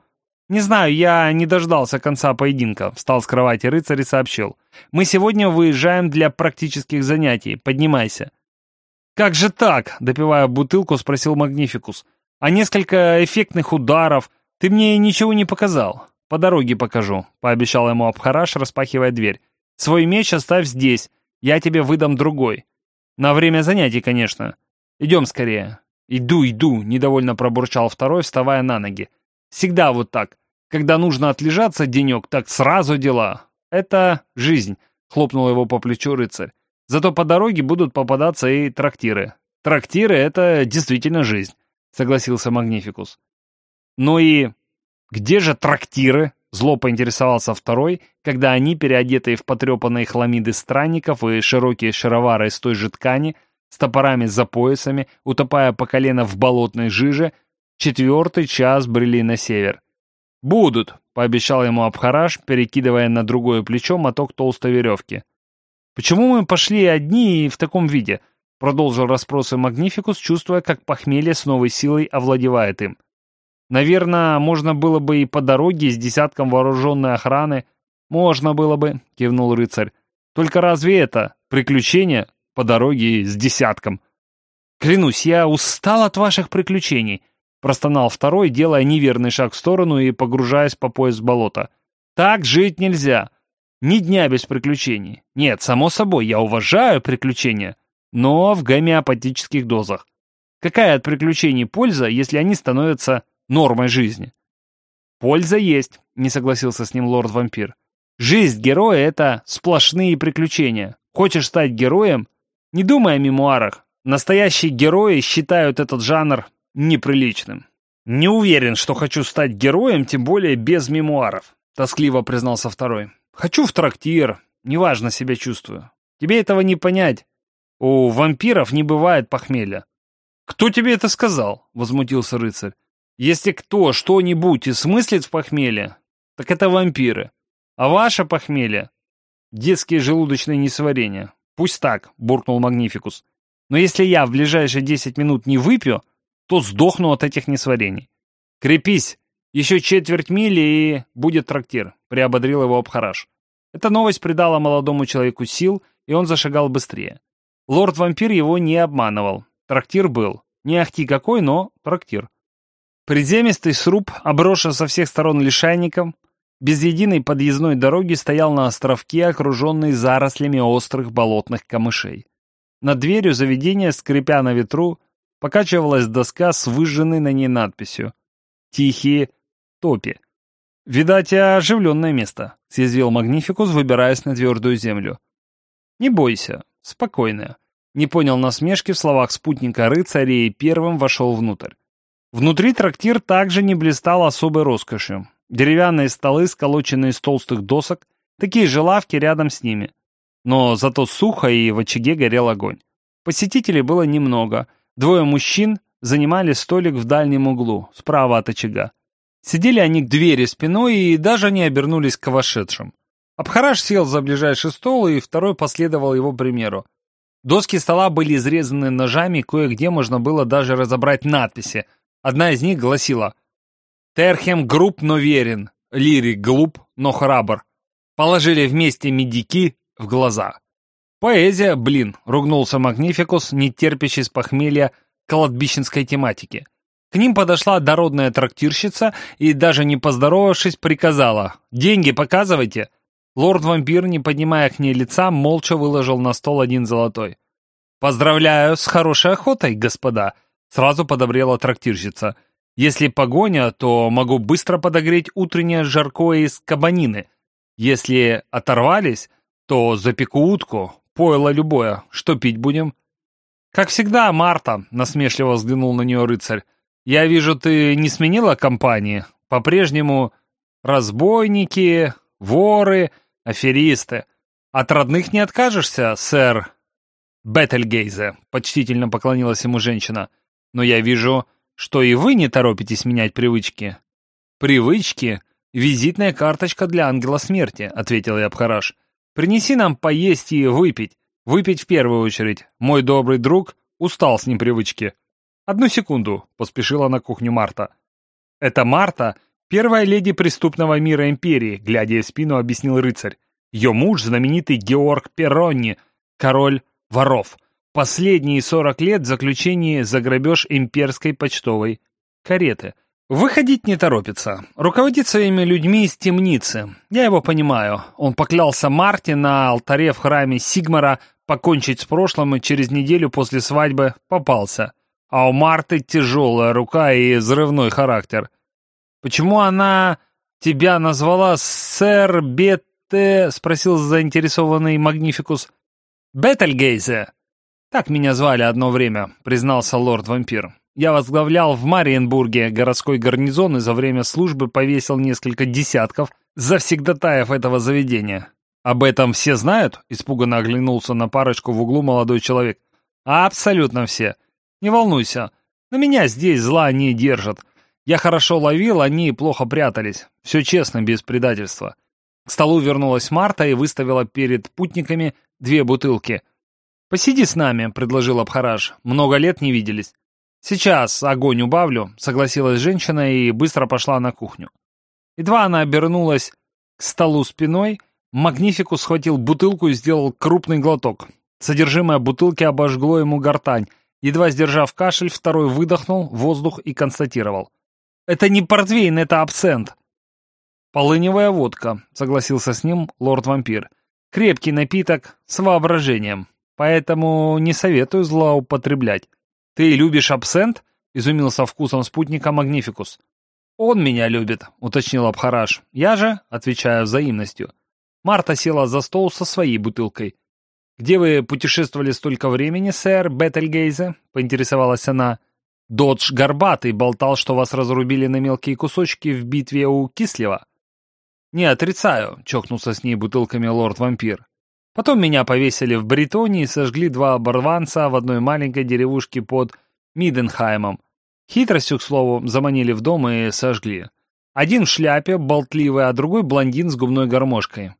Не знаю, я не дождался конца поединка. Встал с кровати рыцарь и сообщил. Мы сегодня выезжаем для практических занятий. Поднимайся. Как же так? Допивая бутылку, спросил Магнификус. А несколько эффектных ударов. Ты мне ничего не показал. По дороге покажу, пообещал ему Абхараш, распахивая дверь. Свой меч оставь здесь. Я тебе выдам другой. На время занятий, конечно. Идем скорее. Иду, иду, недовольно пробурчал второй, вставая на ноги. Всегда вот так. Когда нужно отлежаться денек, так сразу дела. Это жизнь, хлопнул его по плечу рыцарь. Зато по дороге будут попадаться и трактиры. Трактиры — это действительно жизнь, согласился Магнификус. Ну и где же трактиры? Зло поинтересовался второй, когда они, переодетые в потрепанные хламиды странников и широкие шаровары из той же ткани, с топорами за поясами, утопая по колено в болотной жиже, четвертый час брели на север. «Будут», — пообещал ему Абхараш, перекидывая на другое плечо моток толстой веревки. «Почему мы пошли одни и в таком виде?» — продолжил расспросы Магнификус, чувствуя, как похмелье с новой силой овладевает им. Наверное, можно было бы и по дороге с десятком вооруженной охраны. Можно было бы, кивнул рыцарь. Только разве это приключение по дороге с десятком? Клянусь, я устал от ваших приключений, простонал второй, делая неверный шаг в сторону и погружаясь по пояс в болото. Так жить нельзя. Ни дня без приключений. Нет, само собой, я уважаю приключения, но в гомеопатических дозах. Какая от приключений польза, если они становятся нормой жизни. «Польза есть», — не согласился с ним лорд-вампир. «Жизнь героя — это сплошные приключения. Хочешь стать героем? Не думай о мемуарах. Настоящие герои считают этот жанр неприличным». «Не уверен, что хочу стать героем, тем более без мемуаров», — тоскливо признался второй. «Хочу в трактир, неважно себя чувствую. Тебе этого не понять. У вампиров не бывает похмелья». «Кто тебе это сказал?» — возмутился рыцарь. Если кто что-нибудь и смыслит в похмелье, так это вампиры. А ваше похмелье — детские желудочные несварения. Пусть так, буркнул Магнификус. Но если я в ближайшие десять минут не выпью, то сдохну от этих несварений. Крепись, еще четверть мили и будет трактир, приободрил его Абхараш. Эта новость придала молодому человеку сил, и он зашагал быстрее. Лорд-вампир его не обманывал. Трактир был. Не ахти какой, но трактир. Приземистый сруб, оброшен со всех сторон лишайником, без единой подъездной дороги стоял на островке, окруженный зарослями острых болотных камышей. Над дверью заведения, скрипя на ветру, покачивалась доска с выжженной на ней надписью «Тихие топи». «Видать, оживленное место», — съязвил Магнификус, выбираясь на твердую землю. «Не бойся, спокойно». Не понял насмешки в словах спутника рыцаря и первым вошел внутрь. Внутри трактир также не блистал особой роскошью. Деревянные столы, сколоченные из толстых досок, такие же лавки рядом с ними. Но зато сухо и в очаге горел огонь. Посетителей было немного. Двое мужчин занимали столик в дальнем углу, справа от очага. Сидели они к двери спиной и даже не обернулись к вошедшим. Абхараш сел за ближайший стол, и второй последовал его примеру. Доски стола были изрезаны ножами, кое-где можно было даже разобрать надписи — Одна из них гласила «Терхем груб, но верен, лирик глуп, но храбр. Положили вместе медики в глаза». «Поэзия, блин», — ругнулся Магнификус, не терпящий с похмелья, кладбищенской тематики. К ним подошла дородная трактирщица и, даже не поздоровавшись, приказала «Деньги показывайте!» Лорд-вампир, не поднимая к ней лица, молча выложил на стол один золотой. «Поздравляю с хорошей охотой, господа!» Сразу подобрела трактирщица. «Если погоня, то могу быстро подогреть утреннее жаркое из кабанины. Если оторвались, то запеку утку, пойло любое. Что пить будем?» «Как всегда, Марта», — насмешливо взглянул на нее рыцарь. «Я вижу, ты не сменила компании. По-прежнему разбойники, воры, аферисты. От родных не откажешься, сэр Бетельгейзе», — почтительно поклонилась ему женщина. «Но я вижу, что и вы не торопитесь менять привычки». «Привычки — визитная карточка для ангела смерти», — ответил я Абхараш. «Принеси нам поесть и выпить. Выпить в первую очередь. Мой добрый друг устал с непривычки». «Одну секунду», — поспешила на кухню Марта. «Это Марта, первая леди преступного мира Империи», — глядя в спину, объяснил рыцарь. «Ее муж — знаменитый Георг Перронни, король воров. Последние 40 лет в заключении за грабеж имперской почтовой кареты. Выходить не торопится. Руководит своими людьми из темницы. Я его понимаю. Он поклялся Марте на алтаре в храме Сигмара покончить с прошлым и через неделю после свадьбы попался. А у Марты тяжелая рука и взрывной характер. «Почему она тебя назвала сэр Бетте?» — спросил заинтересованный Магнификус. «Бетельгейзе!» «Так меня звали одно время», — признался лорд-вампир. «Я возглавлял в Мариенбурге городской гарнизон и за время службы повесил несколько десятков завсегдатаев этого заведения». «Об этом все знают?» — испуганно оглянулся на парочку в углу молодой человек. «Абсолютно все. Не волнуйся. На меня здесь зла не держат. Я хорошо ловил, они плохо прятались. Все честно, без предательства». К столу вернулась Марта и выставила перед путниками две бутылки. «Посиди с нами», — предложил Абхараш. «Много лет не виделись». «Сейчас огонь убавлю», — согласилась женщина и быстро пошла на кухню. Едва она обернулась к столу спиной, Магнификус схватил бутылку и сделал крупный глоток. Содержимое бутылки обожгло ему гортань. Едва сдержав кашель, второй выдохнул воздух и констатировал. «Это не портвейн, это абсент!» «Полыневая водка», — согласился с ним лорд-вампир. «Крепкий напиток с воображением, поэтому не советую злоупотреблять. Ты любишь абсент?» — изумился вкусом спутника Магнификус. «Он меня любит», — уточнил Абхараш. «Я же отвечаю взаимностью». Марта села за стол со своей бутылкой. «Где вы путешествовали столько времени, сэр Беттельгейзе?» — поинтересовалась она. «Додж Горбатый болтал, что вас разрубили на мелкие кусочки в битве у Кислева». «Не отрицаю», — чокнулся с ней бутылками лорд-вампир. Потом меня повесили в Бретонии и сожгли два оборванца в одной маленькой деревушке под Миденхаймом. Хитростью, к слову, заманили в дом и сожгли. Один в шляпе, болтливый, а другой блондин с губной гармошкой.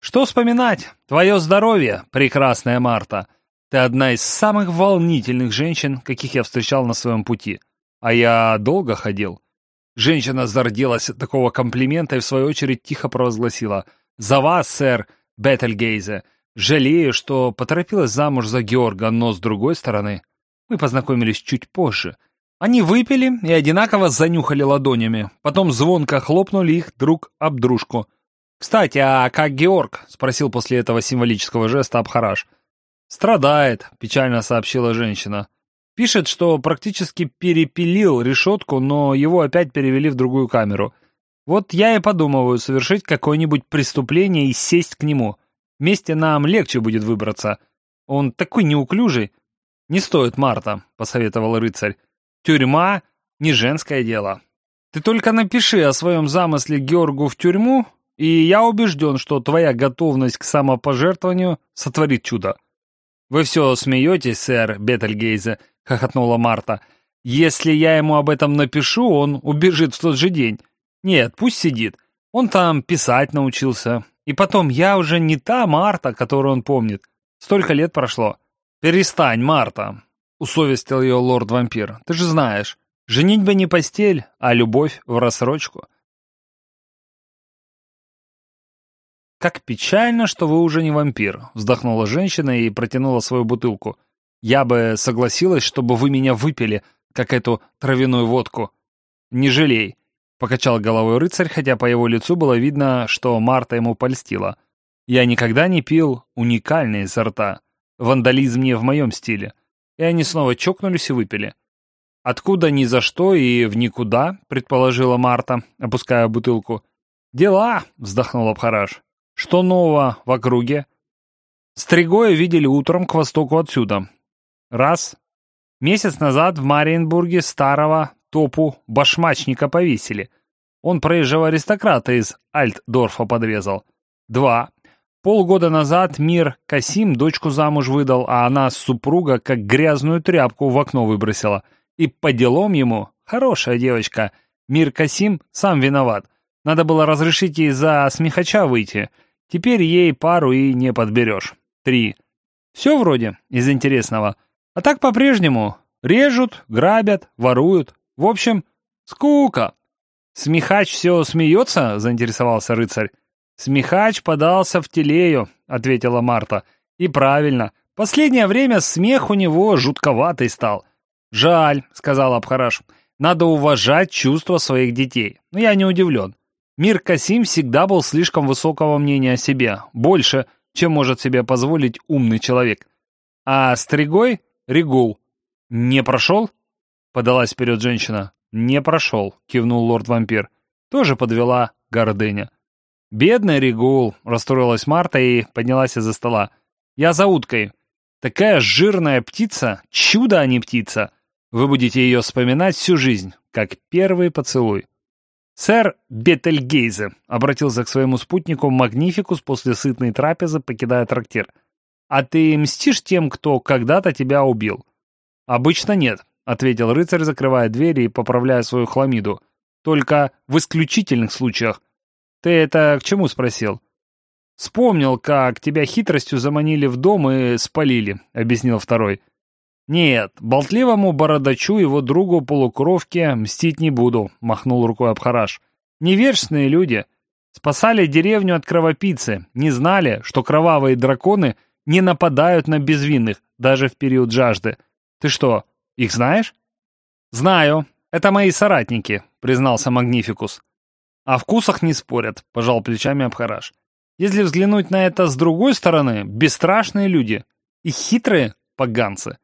Что вспоминать? Твое здоровье, прекрасная Марта. Ты одна из самых волнительных женщин, каких я встречал на своем пути. А я долго ходил. Женщина зарделась от такого комплимента и в свою очередь тихо провозгласила. «За вас, сэр Беттельгейзе. Жалею, что поторопилась замуж за Георга, но с другой стороны, мы познакомились чуть позже. Они выпили и одинаково занюхали ладонями, потом звонко хлопнули их друг об дружку. «Кстати, а как Георг?» — спросил после этого символического жеста Абхараш. «Страдает», — печально сообщила женщина. «Пишет, что практически перепилил решетку, но его опять перевели в другую камеру. Вот я и подумываю совершить какое-нибудь преступление и сесть к нему. Вместе нам легче будет выбраться. Он такой неуклюжий». «Не стоит, Марта», — посоветовал рыцарь. «Тюрьма — не женское дело. Ты только напиши о своем замысле Георгу в тюрьму, и я убежден, что твоя готовность к самопожертвованию сотворит чудо. «Вы все смеетесь, сэр Бетельгейзе», — хохотнула Марта. «Если я ему об этом напишу, он убежит в тот же день. Нет, пусть сидит. Он там писать научился. И потом, я уже не та Марта, которую он помнит. Столько лет прошло». «Перестань, Марта», — усовестил ее лорд-вампир. «Ты же знаешь, женитьба не постель, а любовь в рассрочку». «Как печально, что вы уже не вампир», — вздохнула женщина и протянула свою бутылку. Я бы согласилась, чтобы вы меня выпили, как эту травяную водку. Не жалей, — покачал головой рыцарь, хотя по его лицу было видно, что Марта ему польстила. Я никогда не пил уникальные сорта. Вандализм не в моем стиле. И они снова чокнулись и выпили. «Откуда ни за что и в никуда», — предположила Марта, опуская бутылку. «Дела», — вздохнул Абхараш. «Что нового в округе?» Стригоя видели утром к востоку отсюда. Раз. Месяц назад в Мариенбурге старого топу башмачника повесили. Он проезжего аристократа из Альтдорфа подрезал. Два. Полгода назад Мир Касим дочку замуж выдал, а она с супруга как грязную тряпку в окно выбросила. И по делам ему, хорошая девочка, Мир Касим сам виноват. Надо было разрешить ей за смехача выйти. Теперь ей пару и не подберешь. Три. Все вроде из интересного. А так по-прежнему. Режут, грабят, воруют. В общем, скука. Смехач все смеется, заинтересовался рыцарь. «Смехач подался в телею», — ответила Марта. «И правильно. Последнее время смех у него жутковатый стал». «Жаль», — сказал Абхараш. «Надо уважать чувства своих детей. Но я не удивлен. Мир Касим всегда был слишком высокого мнения о себе. Больше, чем может себе позволить умный человек. А Стригой — Регул. Не прошел?» — подалась вперед женщина. «Не прошел», — кивнул лорд-вампир. Тоже подвела гордыня. «Бедный Регул!» — расстроилась Марта и поднялась из-за стола. «Я за уткой. Такая жирная птица, чудо, а не птица. Вы будете ее вспоминать всю жизнь, как первый поцелуй». «Сэр Бетельгейзе», — обратился к своему спутнику Магнификус после сытной трапезы, покидая трактир. «А ты мстишь тем, кто когда-то тебя убил?» «Обычно нет», — ответил рыцарь, закрывая двери и поправляя свою хламиду. «Только в исключительных случаях. «Ты это к чему спросил?» «Вспомнил, как тебя хитростью заманили в дом и спалили», — объяснил второй. «Нет, болтливому бородачу его другу полукровке мстить не буду», — махнул рукой Абхараш. «Невершные люди. Спасали деревню от кровопийцы, не знали, что кровавые драконы не нападают на безвинных, даже в период жажды. Ты что, их знаешь?» «Знаю. Это мои соратники», — признался Магнификус. О вкусах не спорят, пожал плечами Абхараш. Если взглянуть на это с другой стороны, бесстрашные люди и хитрые поганцы.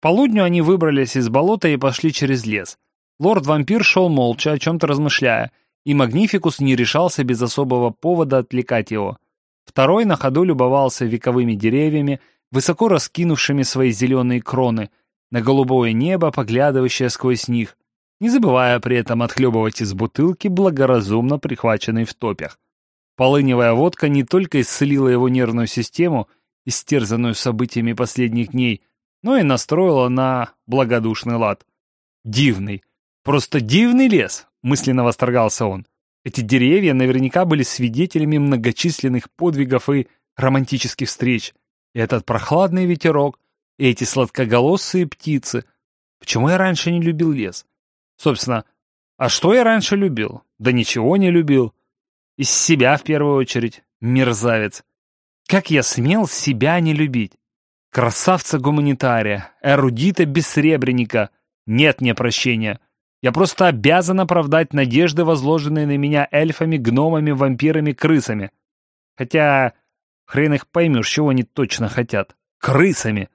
полудню они выбрались из болота и пошли через лес. Лорд-вампир шел молча, о чем-то размышляя, и Магнификус не решался без особого повода отвлекать его. Второй на ходу любовался вековыми деревьями, высоко раскинувшими свои зеленые кроны, на голубое небо, поглядывающее сквозь них, не забывая при этом отхлебывать из бутылки, благоразумно прихваченной в топях. Полыневая водка не только исцелила его нервную систему, истерзанную событиями последних дней, но и настроила на благодушный лад. «Дивный, просто дивный лес!» — мысленно восторгался он. Эти деревья наверняка были свидетелями многочисленных подвигов и романтических встреч. И этот прохладный ветерок, эти сладкоголосые птицы. Почему я раньше не любил лес? Собственно, а что я раньше любил? Да ничего не любил. Из себя в первую очередь, мерзавец. Как я смел себя не любить? Красавца-гуманитария, эрудита-бессребреника. Нет мне прощения. Я просто обязан оправдать надежды, возложенные на меня эльфами, гномами, вампирами, крысами. Хотя хрен их поймешь, чего они точно хотят. Крысами.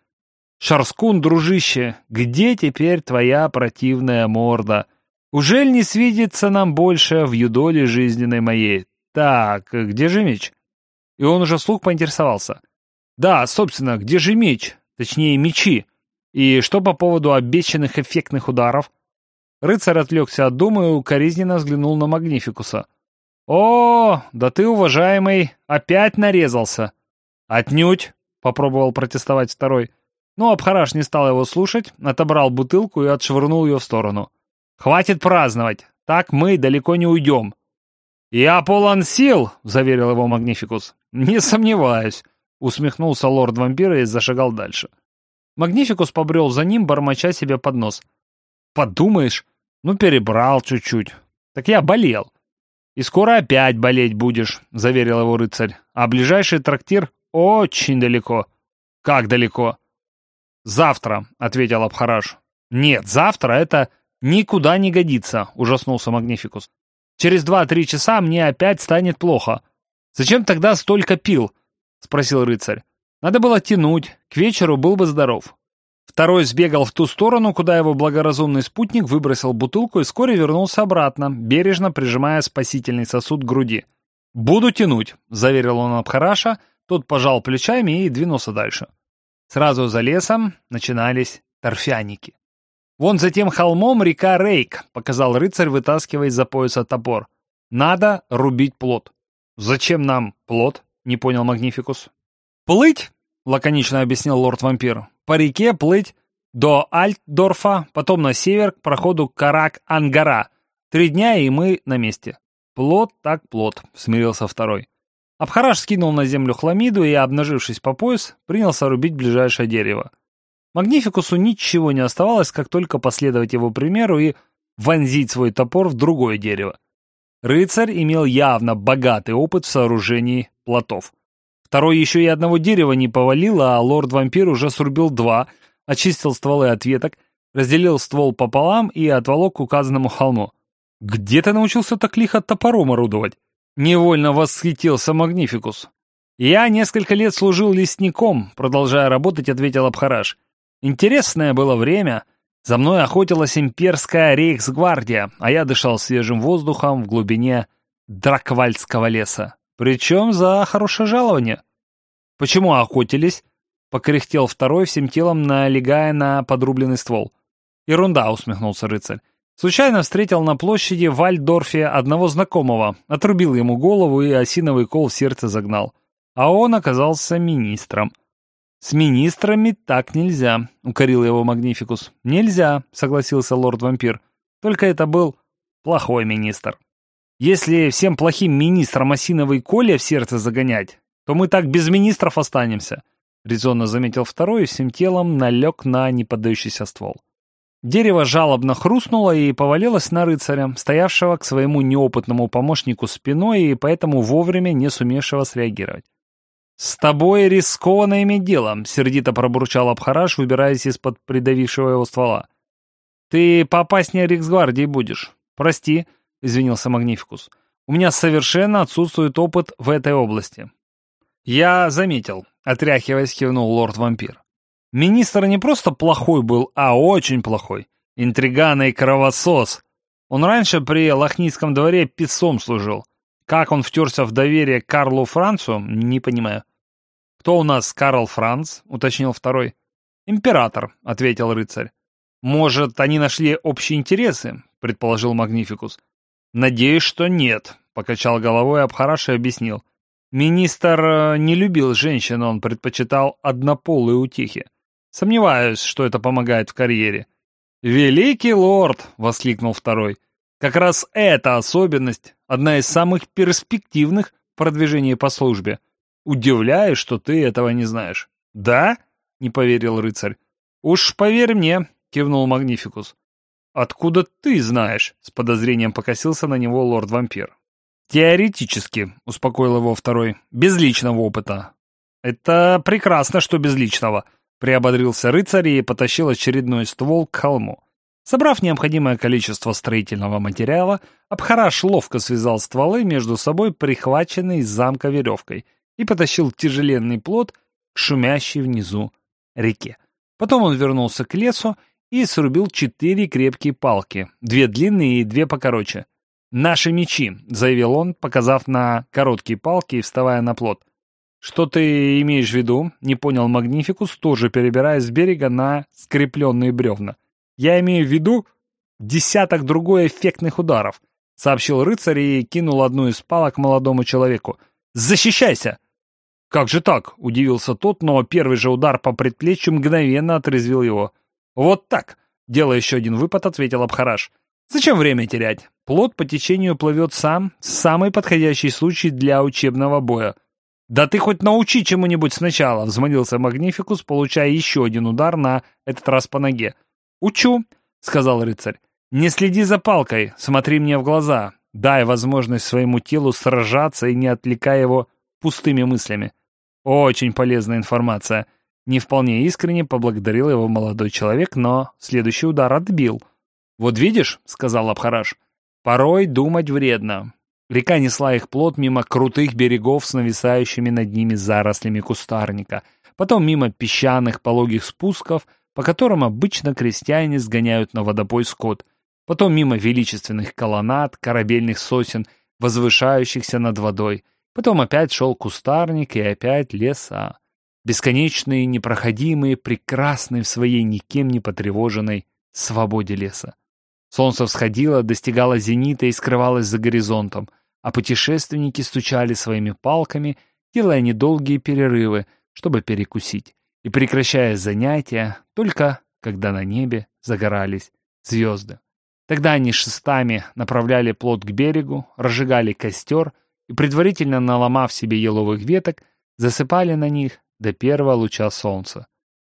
Шарскун, дружище, где теперь твоя противная морда? Ужель не свидится нам больше в юдоле жизненной моей? Так, где же меч? И он уже вслух поинтересовался. Да, собственно, где же меч? Точнее, мечи. И что по поводу обещанных эффектных ударов? Рыцарь отвлекся от дома и укоризненно взглянул на Магнификуса. «О, да ты, уважаемый, опять нарезался!» «Отнюдь!» — попробовал протестовать второй. Но Абхараш не стал его слушать, отобрал бутылку и отшвырнул ее в сторону. «Хватит праздновать, так мы далеко не уйдем». «Я полон сил», — заверил его Магнификус. «Не сомневаюсь», — усмехнулся лорд-вампира и зашагал дальше. Магнификус побрел за ним, бормоча себе под нос. «Подумаешь, ну перебрал чуть-чуть. Так я болел». «И скоро опять болеть будешь», — заверил его рыцарь. «А ближайший трактир очень далеко». «Как далеко?» «Завтра», — ответил Абхараш. «Нет, завтра это никуда не годится», — ужаснулся Магнификус. «Через два-три часа мне опять станет плохо. Зачем тогда столько пил?» — спросил рыцарь. «Надо было тянуть, к вечеру был бы здоров». Второй сбегал в ту сторону, куда его благоразумный спутник выбросил бутылку и вскоре вернулся обратно, бережно прижимая спасительный сосуд к груди. «Буду тянуть», — заверил он Абхараша, тот пожал плечами и двинулся дальше. Сразу за лесом начинались торфяники. «Вон за тем холмом река Рейк», — показал рыцарь, вытаскивая из-за пояса топор. «Надо рубить плод». «Зачем нам плод?» — не понял Магнификус. «Плыть?» — лаконично объяснил лорд-вампир. «По реке плыть до Альтдорфа, потом на север к проходу Карак-Ангара. Три дня, и мы на месте». «Плод так плод», — смирился второй. Абхараш скинул на землю хламиду и, обнажившись по пояс, принялся рубить ближайшее дерево. Магнификусу ничего не оставалось, как только последовать его примеру и вонзить свой топор в другое дерево. Рыцарь имел явно богатый опыт в сооружении плотов. Второй еще и одного дерева не повалил, а лорд-вампир уже срубил два, очистил стволы от веток, разделил ствол пополам и отволок к указанному холму. «Где ты научился так лихо топором орудовать?» Невольно восхитился Магнификус. «Я несколько лет служил лесником», — продолжая работать, ответил Абхараш. «Интересное было время. За мной охотилась имперская рейхсгвардия, а я дышал свежим воздухом в глубине Драквальдского леса. Причем за хорошее жалование». «Почему охотились?» — покряхтел второй, всем телом налегая на подрубленный ствол. «Ерунда», — усмехнулся рыцарь. Случайно встретил на площади в Альдорфе одного знакомого, отрубил ему голову и осиновый кол в сердце загнал. А он оказался министром. «С министрами так нельзя», — укорил его Магнификус. «Нельзя», — согласился лорд-вампир. «Только это был плохой министр. Если всем плохим министрам осиновый коля в сердце загонять, то мы так без министров останемся», — резонно заметил второй и всем телом налег на неподдающийся ствол. Дерево жалобно хрустнуло и повалилось на рыцаря, стоявшего к своему неопытному помощнику спиной и поэтому вовремя не сумевшего среагировать. «С тобой рискованно иметь дело», — сердито пробурчал Абхараш, выбираясь из-под придавившего его ствола. «Ты поопаснее Риксгвардии будешь. Прости», — извинился Магнификус. «У меня совершенно отсутствует опыт в этой области». «Я заметил», — отряхиваясь, кивнул лорд-вампир. Министр не просто плохой был, а очень плохой. Интриган и кровосос. Он раньше при Лохнийском дворе писцом служил. Как он втерся в доверие Карлу Францу, не понимаю. «Кто у нас Карл Франц?» — уточнил второй. «Император», — ответил рыцарь. «Может, они нашли общие интересы?» — предположил Магнификус. «Надеюсь, что нет», — покачал головой Абхараш и объяснил. «Министр э, не любил женщин, он предпочитал однополые утехи. Сомневаюсь, что это помогает в карьере. «Великий лорд!» — воскликнул второй. «Как раз эта особенность — одна из самых перспективных в продвижении по службе. Удивляюсь, что ты этого не знаешь». «Да?» — не поверил рыцарь. «Уж поверь мне», — кивнул Магнификус. «Откуда ты знаешь?» — с подозрением покосился на него лорд-вампир. «Теоретически», — успокоил его второй, — «без личного опыта». «Это прекрасно, что без личного», Приободрился рыцарь и потащил очередной ствол к холму. Собрав необходимое количество строительного материала, Абхараш ловко связал стволы между собой прихваченной из замка веревкой и потащил тяжеленный плод к шумящей внизу реке. Потом он вернулся к лесу и срубил четыре крепкие палки, две длинные и две покороче. «Наши мечи», — заявил он, показав на короткие палки и вставая на плот. «Что ты имеешь в виду?» — не понял Магнификус, тоже перебирая с берега на скрепленные бревна. «Я имею в виду десяток другой эффектных ударов», — сообщил рыцарь и кинул одну из палок молодому человеку. «Защищайся!» «Как же так?» — удивился тот, но первый же удар по предплечью мгновенно отрезвил его. «Вот так!» — делая еще один выпад, ответил Абхараш. «Зачем время терять? Плод по течению плывет сам, самый подходящий случай для учебного боя. «Да ты хоть научи чему-нибудь сначала!» — взмолился Магнификус, получая еще один удар на этот раз по ноге. «Учу!» — сказал рыцарь. «Не следи за палкой, смотри мне в глаза. Дай возможность своему телу сражаться и не отвлекай его пустыми мыслями. Очень полезная информация. Не вполне искренне поблагодарил его молодой человек, но следующий удар отбил. «Вот видишь», — сказал Абхараш, — «порой думать вредно». Река несла их плод мимо крутых берегов с нависающими над ними зарослями кустарника, потом мимо песчаных пологих спусков, по которым обычно крестьяне сгоняют на водопой скот, потом мимо величественных колоннад, корабельных сосен, возвышающихся над водой, потом опять шел кустарник и опять леса бесконечные, непроходимые, прекрасные в своей никем не потревоженной свободе леса. Солнце всходило, достигало зенита и скрывалось за горизонтом, а путешественники стучали своими палками, делая недолгие перерывы, чтобы перекусить, и прекращая занятия только когда на небе загорались звезды. Тогда они шестами направляли плот к берегу, разжигали костер и, предварительно наломав себе еловых веток, засыпали на них до первого луча солнца.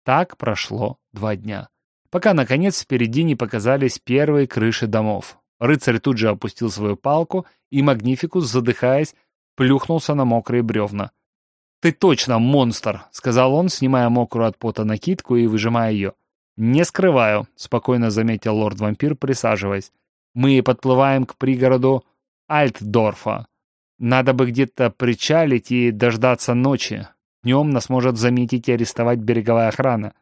Так прошло два дня. Пока, наконец, впереди не показались первые крыши домов. Рыцарь тут же опустил свою палку, и Магнификус, задыхаясь, плюхнулся на мокрые бревна. «Ты точно монстр!» — сказал он, снимая мокрую от пота накидку и выжимая ее. «Не скрываю», — спокойно заметил лорд-вампир, присаживаясь. «Мы подплываем к пригороду Альтдорфа. Надо бы где-то причалить и дождаться ночи. Днем нас может заметить и арестовать береговая охрана.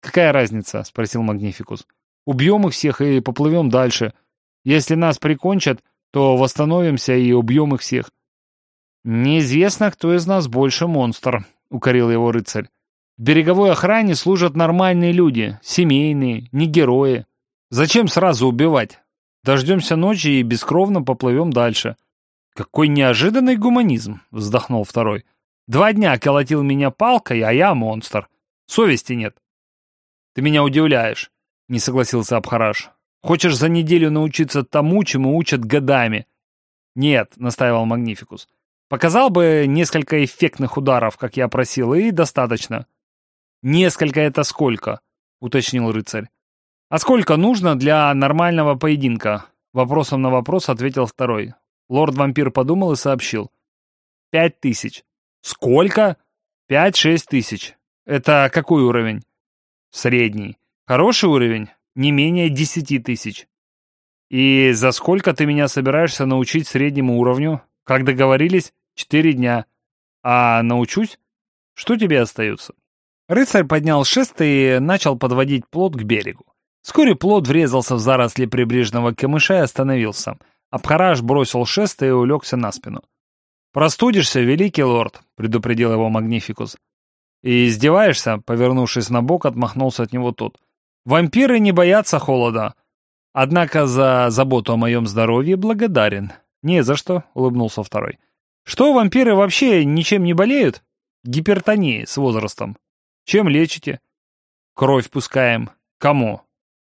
«Какая разница?» — спросил Магнификус. «Убьем их всех и поплывем дальше. Если нас прикончат, то восстановимся и убьем их всех». «Неизвестно, кто из нас больше монстр», — укорил его рыцарь. «В береговой охране служат нормальные люди, семейные, не герои. Зачем сразу убивать? Дождемся ночи и бескровно поплывем дальше». «Какой неожиданный гуманизм!» — вздохнул второй. Два дня колотил меня палкой, а я монстр. Совести нет. Ты меня удивляешь, не согласился Абхараш. Хочешь за неделю научиться тому, чему учат годами? Нет, настаивал Магнификус. Показал бы несколько эффектных ударов, как я просил, и достаточно. Несколько это сколько? уточнил рыцарь. А сколько нужно для нормального поединка? Вопросом на вопрос ответил второй. Лорд-вампир подумал и сообщил. Пять тысяч. Сколько? Пять-шесть тысяч. Это какой уровень? Средний. Хороший уровень? Не менее десяти тысяч. И за сколько ты меня собираешься научить среднему уровню? Как договорились, четыре дня. А научусь? Что тебе остается? Рыцарь поднял шест и начал подводить плот к берегу. Вскоре плот врезался в заросли прибрежного камыша и остановился. Абхараш бросил шест и улегся на спину. «Простудишься, великий лорд», — предупредил его Магнификус. «И издеваешься?» — повернувшись на бок, отмахнулся от него тот. «Вампиры не боятся холода. Однако за заботу о моем здоровье благодарен». «Не за что», — улыбнулся второй. «Что, вампиры вообще ничем не болеют?» «Гипертонией с возрастом». «Чем лечите?» «Кровь пускаем». «Кому?»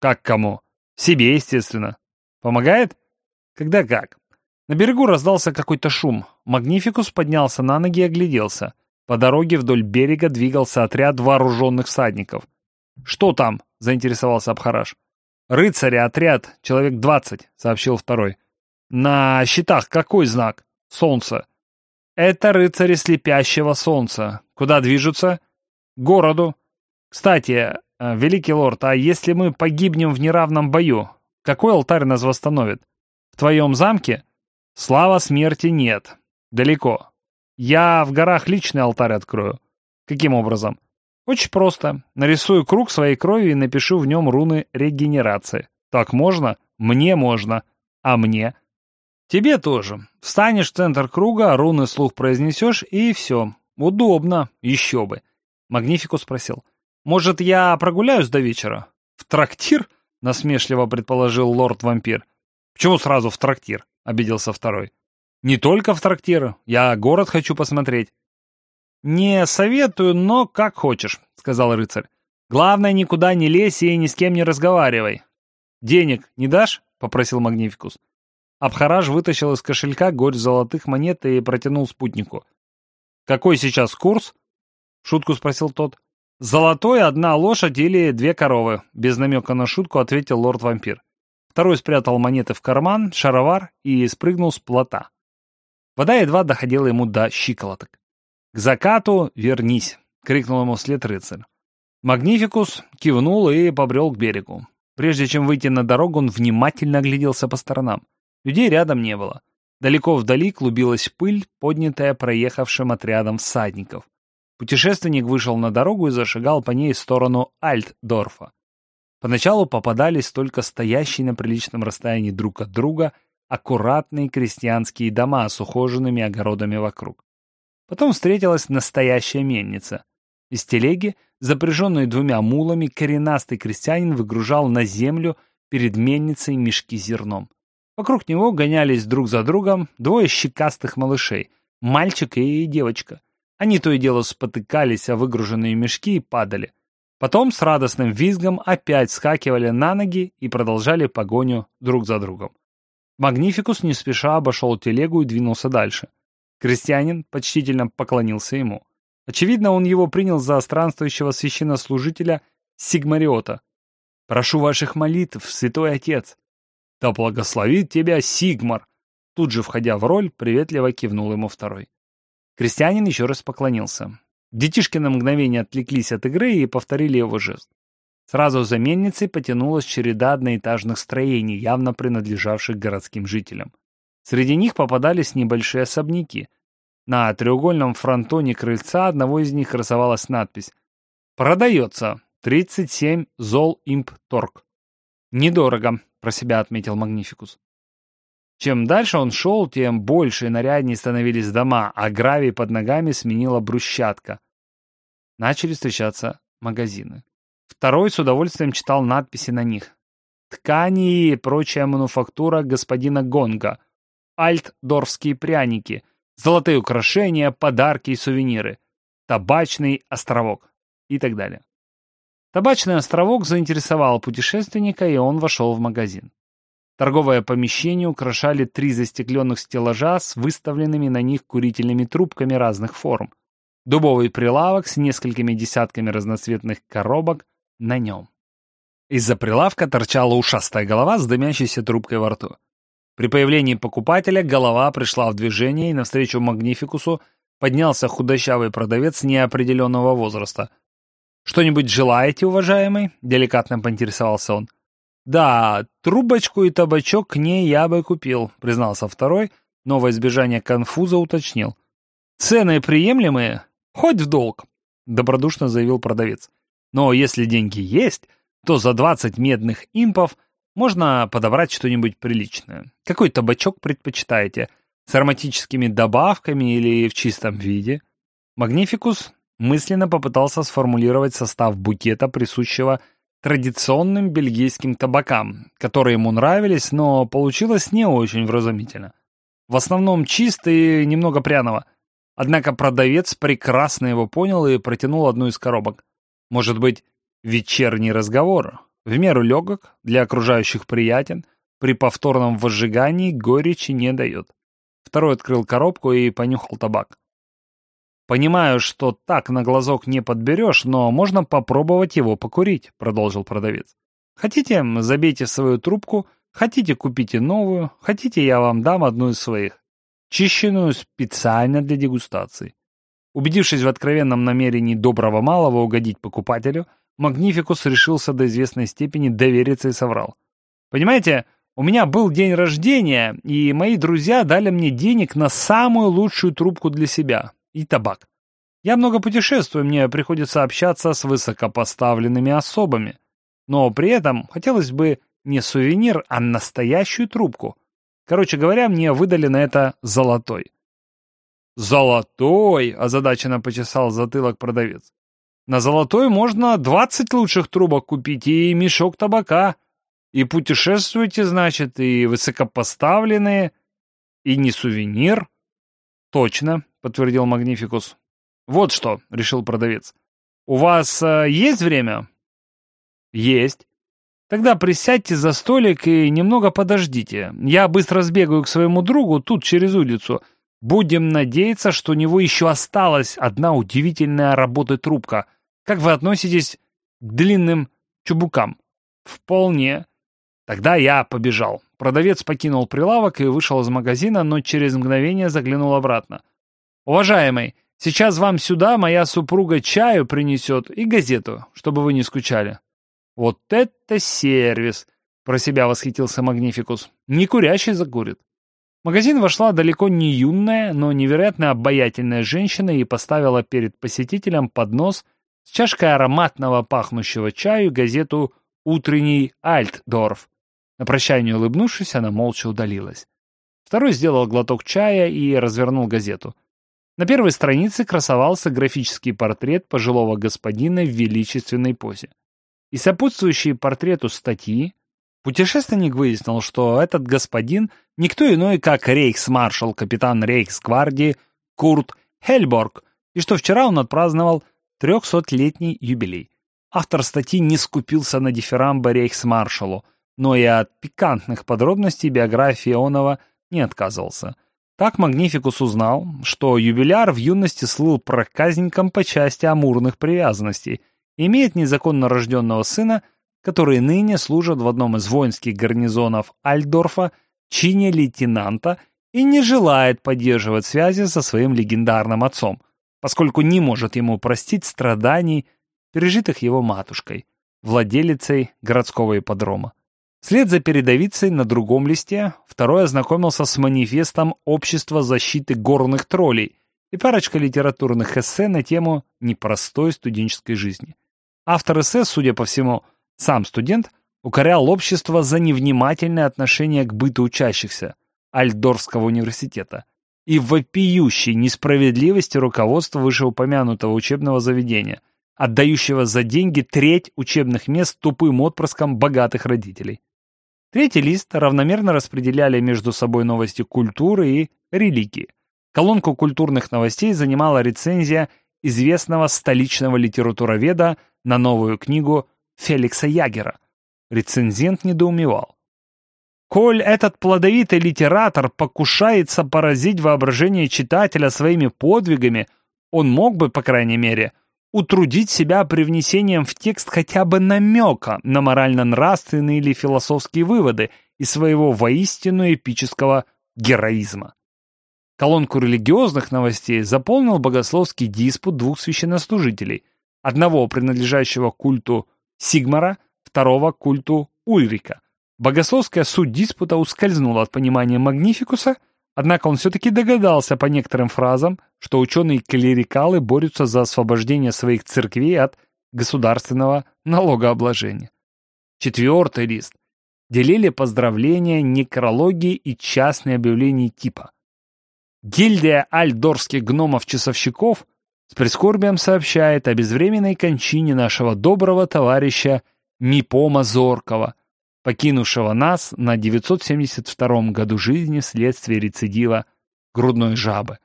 «Как кому?» «Себе, естественно». «Помогает?» «Когда как?» На берегу раздался какой-то шум. Магнификус поднялся на ноги и огляделся. По дороге вдоль берега двигался отряд вооруженных всадников. «Что там?» — заинтересовался Абхараш. «Рыцари, отряд, человек двадцать», — сообщил второй. «На щитах какой знак?» «Солнце». «Это рыцари слепящего солнца. Куда движутся?» «К городу». «Кстати, э, великий лорд, а если мы погибнем в неравном бою, какой алтарь нас восстановит? В твоем замке?» Слава смерти нет. Далеко. Я в горах личный алтарь открою. Каким образом? Очень просто. Нарисую круг своей крови и напишу в нем руны регенерации. Так можно? Мне можно. А мне? Тебе тоже. Встанешь в центр круга, руны слух произнесешь, и все. Удобно. Еще бы. Магнификус спросил. Может, я прогуляюсь до вечера? В трактир? Насмешливо предположил лорд-вампир. Почему сразу в трактир? обиделся второй. «Не только в трактир. Я город хочу посмотреть». «Не советую, но как хочешь», — сказал рыцарь. «Главное, никуда не лезь и ни с кем не разговаривай». «Денег не дашь?» — попросил Магнификус. Абхараж вытащил из кошелька горсть золотых монет и протянул спутнику. «Какой сейчас курс?» — шутку спросил тот. «Золотой одна лошадь или две коровы», — без намека на шутку ответил лорд-вампир. Второй спрятал монеты в карман, шаровар и спрыгнул с плота. Вода едва доходила ему до щиколоток. «К закату вернись!» — крикнул ему вслед рыцарь. Магнификус кивнул и побрел к берегу. Прежде чем выйти на дорогу, он внимательно огляделся по сторонам. Людей рядом не было. Далеко вдали клубилась пыль, поднятая проехавшим отрядом всадников. Путешественник вышел на дорогу и зашагал по ней в сторону Альтдорфа. Поначалу попадались только стоящие на приличном расстоянии друг от друга аккуратные крестьянские дома с ухоженными огородами вокруг. Потом встретилась настоящая мельница. Из телеги, запряженной двумя мулами, коренастый крестьянин выгружал на землю перед мельницей мешки зерном. Вокруг него гонялись друг за другом двое щекастых малышей, мальчик и девочка. Они то и дело спотыкались о выгруженные мешки и падали. Потом с радостным визгом опять скакивали на ноги и продолжали погоню друг за другом. Магнификус не спеша обошел телегу и двинулся дальше. Крестьянин почтительно поклонился ему. Очевидно, он его принял за странствующего священнослужителя Сигмариота. «Прошу ваших молитв, святой отец!» «Да благословит тебя Сигмар!» Тут же, входя в роль, приветливо кивнул ему второй. Крестьянин еще раз поклонился. Детишки на мгновение отвлеклись от игры и повторили его жест. Сразу за мельницей потянулась череда одноэтажных строений, явно принадлежавших городским жителям. Среди них попадались небольшие особняки. На треугольном фронтоне крыльца одного из них красовалась надпись «Продается. 37 Зол Имп Торг». «Недорого», — про себя отметил Магнификус. Чем дальше он шел, тем больше и наряднее становились дома, а гравий под ногами сменила брусчатка. Начали встречаться магазины. Второй с удовольствием читал надписи на них. Ткани и прочая мануфактура господина Гонга. Альтдорфские пряники. Золотые украшения, подарки и сувениры. Табачный островок. И так далее. Табачный островок заинтересовал путешественника, и он вошел в магазин. Торговое помещение украшали три застекленных стеллажа с выставленными на них курительными трубками разных форм. Дубовый прилавок с несколькими десятками разноцветных коробок на нем. Из-за прилавка торчала ушастая голова с дымящейся трубкой во рту. При появлении покупателя голова пришла в движение, и навстречу Магнификусу поднялся худощавый продавец неопределенного возраста. «Что-нибудь желаете, уважаемый?» — деликатно поинтересовался он. «Да, трубочку и табачок к ней я бы купил», — признался второй, но во избежание конфуза уточнил. «Цены приемлемые? Хоть в долг», — добродушно заявил продавец. «Но если деньги есть, то за двадцать медных импов можно подобрать что-нибудь приличное. Какой табачок предпочитаете? С ароматическими добавками или в чистом виде?» Магнификус мысленно попытался сформулировать состав букета, присущего традиционным бельгийским табакам, которые ему нравились, но получилось не очень вразумительно. В основном чисто и немного пряного. Однако продавец прекрасно его понял и протянул одну из коробок. Может быть, вечерний разговор, в меру легок, для окружающих приятен, при повторном возжигании горечи не дает. Второй открыл коробку и понюхал табак. «Понимаю, что так на глазок не подберешь, но можно попробовать его покурить», — продолжил продавец. «Хотите, забейте свою трубку, хотите, купите новую, хотите, я вам дам одну из своих, чищенную специально для дегустации». Убедившись в откровенном намерении доброго малого угодить покупателю, Магнификус решился до известной степени довериться и соврал. «Понимаете, у меня был день рождения, и мои друзья дали мне денег на самую лучшую трубку для себя и табак. Я много путешествую, мне приходится общаться с высокопоставленными особами. Но при этом хотелось бы не сувенир, а настоящую трубку. Короче говоря, мне выдали на это золотой. «Золотой!» — озадаченно почесал затылок продавец. «На золотой можно двадцать лучших трубок купить и мешок табака. И путешествуете, значит, и высокопоставленные, и не сувенир». «Точно», — подтвердил Магнификус. «Вот что», — решил продавец. «У вас э, есть время?» «Есть». «Тогда присядьте за столик и немного подождите. Я быстро сбегаю к своему другу тут через улицу. Будем надеяться, что у него еще осталась одна удивительная работа трубка. Как вы относитесь к длинным чубукам?» «Вполне». Тогда я побежал. Продавец покинул прилавок и вышел из магазина, но через мгновение заглянул обратно. «Уважаемый, Сейчас вам сюда моя супруга чаю принесет и газету, чтобы вы не скучали». «Вот это сервис!» — про себя восхитился Магнификус. «Не курящий закурит». Магазин вошла далеко не юная, но невероятно обаятельная женщина и поставила перед посетителем поднос с чашкой ароматного пахнущего чаю газету «Утренний Альтдорф». На прощание улыбнувшись, она молча удалилась. Второй сделал глоток чая и развернул газету. На первой странице красовался графический портрет пожилого господина в величественной позе. И сопутствующие портрету статьи путешественник выяснил, что этот господин никто иной, как рейхсмаршал, капитан рейхсгвардии Курт Хельборг, и что вчера он отпраздновал трехсотлетний юбилей. Автор статьи не скупился на дифирамбо рейхсмаршалу, но и от пикантных подробностей биографии Онова не отказывался. Так Магнификус узнал, что юбиляр в юности слыл проказником по части амурных привязанностей, имеет незаконно рожденного сына, который ныне служит в одном из воинских гарнизонов Альдорфа, чине лейтенанта и не желает поддерживать связи со своим легендарным отцом, поскольку не может ему простить страданий, пережитых его матушкой, владелицей городского ипподрома. Вслед за передовицей на другом листе второй ознакомился с манифестом Общества защиты горных троллей и парочкой литературных эссе на тему непростой студенческой жизни. Автор эссе, судя по всему, сам студент, укорял общество за невнимательное отношение к быту учащихся Альдорского университета и вопиющей несправедливости руководства вышеупомянутого учебного заведения, отдающего за деньги треть учебных мест тупым отпрыскам богатых родителей. Третий лист равномерно распределяли между собой новости культуры и религии. Колонку культурных новостей занимала рецензия известного столичного литературоведа на новую книгу Феликса Ягера. Рецензент недоумевал. Коль этот плодовитый литератор покушается поразить воображение читателя своими подвигами, он мог бы, по крайней мере, утрудить себя привнесением в текст хотя бы намека на морально-нравственные или философские выводы из своего воистину эпического героизма. Колонку религиозных новостей заполнил богословский диспут двух священнослужителей, одного принадлежащего культу Сигмара, второго культу Ульрика. Богословская суть диспута ускользнула от понимания Магнификуса – Однако он все-таки догадался по некоторым фразам, что ученые-клерикалы борются за освобождение своих церквей от государственного налогообложения. Четвертый лист. Делили поздравления, некрологии и частные объявления типа. Гильдия альдорских гномов-часовщиков с прискорбием сообщает о безвременной кончине нашего доброго товарища Мипома Зоркова, покинувшего нас на 972 году жизни вследствие рецидива грудной жабы.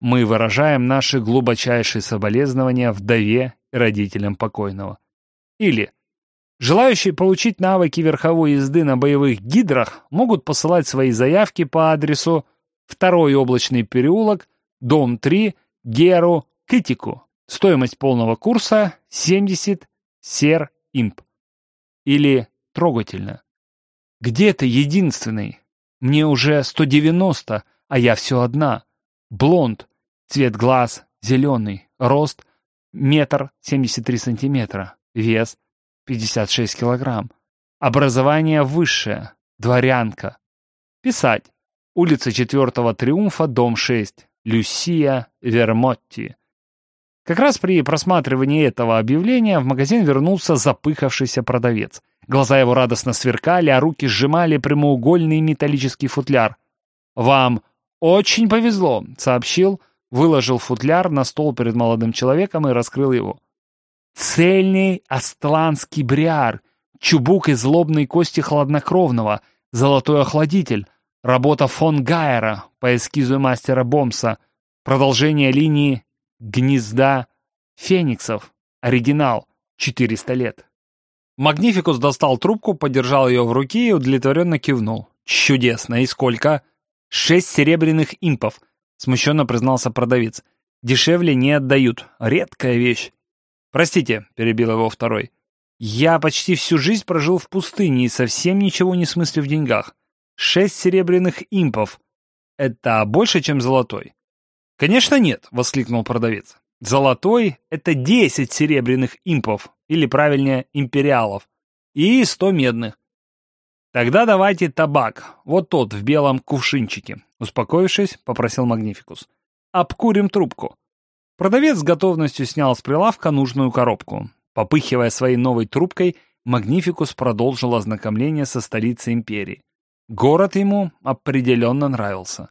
Мы выражаем наши глубочайшие соболезнования вдове и родителям покойного. Или Желающие получить навыки верховой езды на боевых гидрах могут посылать свои заявки по адресу Второй облачный переулок, дом 3, Геру, Китику. Стоимость полного курса 70 сер имп. Или трогательно. «Где ты, единственный? Мне уже 190, а я все одна. Блонд, цвет глаз зеленый, рост метр семьдесят три сантиметра, вес 56 килограмм, образование высшее, дворянка. Писать. Улица 4 Триумфа, дом 6, Люсия Вермотти. Как раз при просматривании этого объявления в магазин вернулся запыхавшийся продавец. Глаза его радостно сверкали, а руки сжимали прямоугольный металлический футляр. «Вам очень повезло», — сообщил, выложил футляр на стол перед молодым человеком и раскрыл его. «Цельный астланский бриар, чубук из лобной кости хладнокровного, золотой охладитель, работа фон Гайера по эскизу мастера Бомса, продолжение линии гнезда фениксов, оригинал, 400 лет». Магнификус достал трубку, подержал ее в руке и удовлетворенно кивнул. «Чудесно! И сколько?» «Шесть серебряных импов», — смущенно признался продавец. «Дешевле не отдают. Редкая вещь». «Простите», — перебил его второй. «Я почти всю жизнь прожил в пустыне и совсем ничего не смыслю в деньгах. Шесть серебряных импов. Это больше, чем золотой?» «Конечно нет», — воскликнул продавец. «Золотой — это десять серебряных импов, или правильнее, империалов, и сто медных. «Тогда давайте табак, вот тот в белом кувшинчике», — успокоившись, попросил Магнификус. «Обкурим трубку». Продавец с готовностью снял с прилавка нужную коробку. Попыхивая своей новой трубкой, Магнификус продолжил ознакомление со столицей империи. Город ему определенно нравился.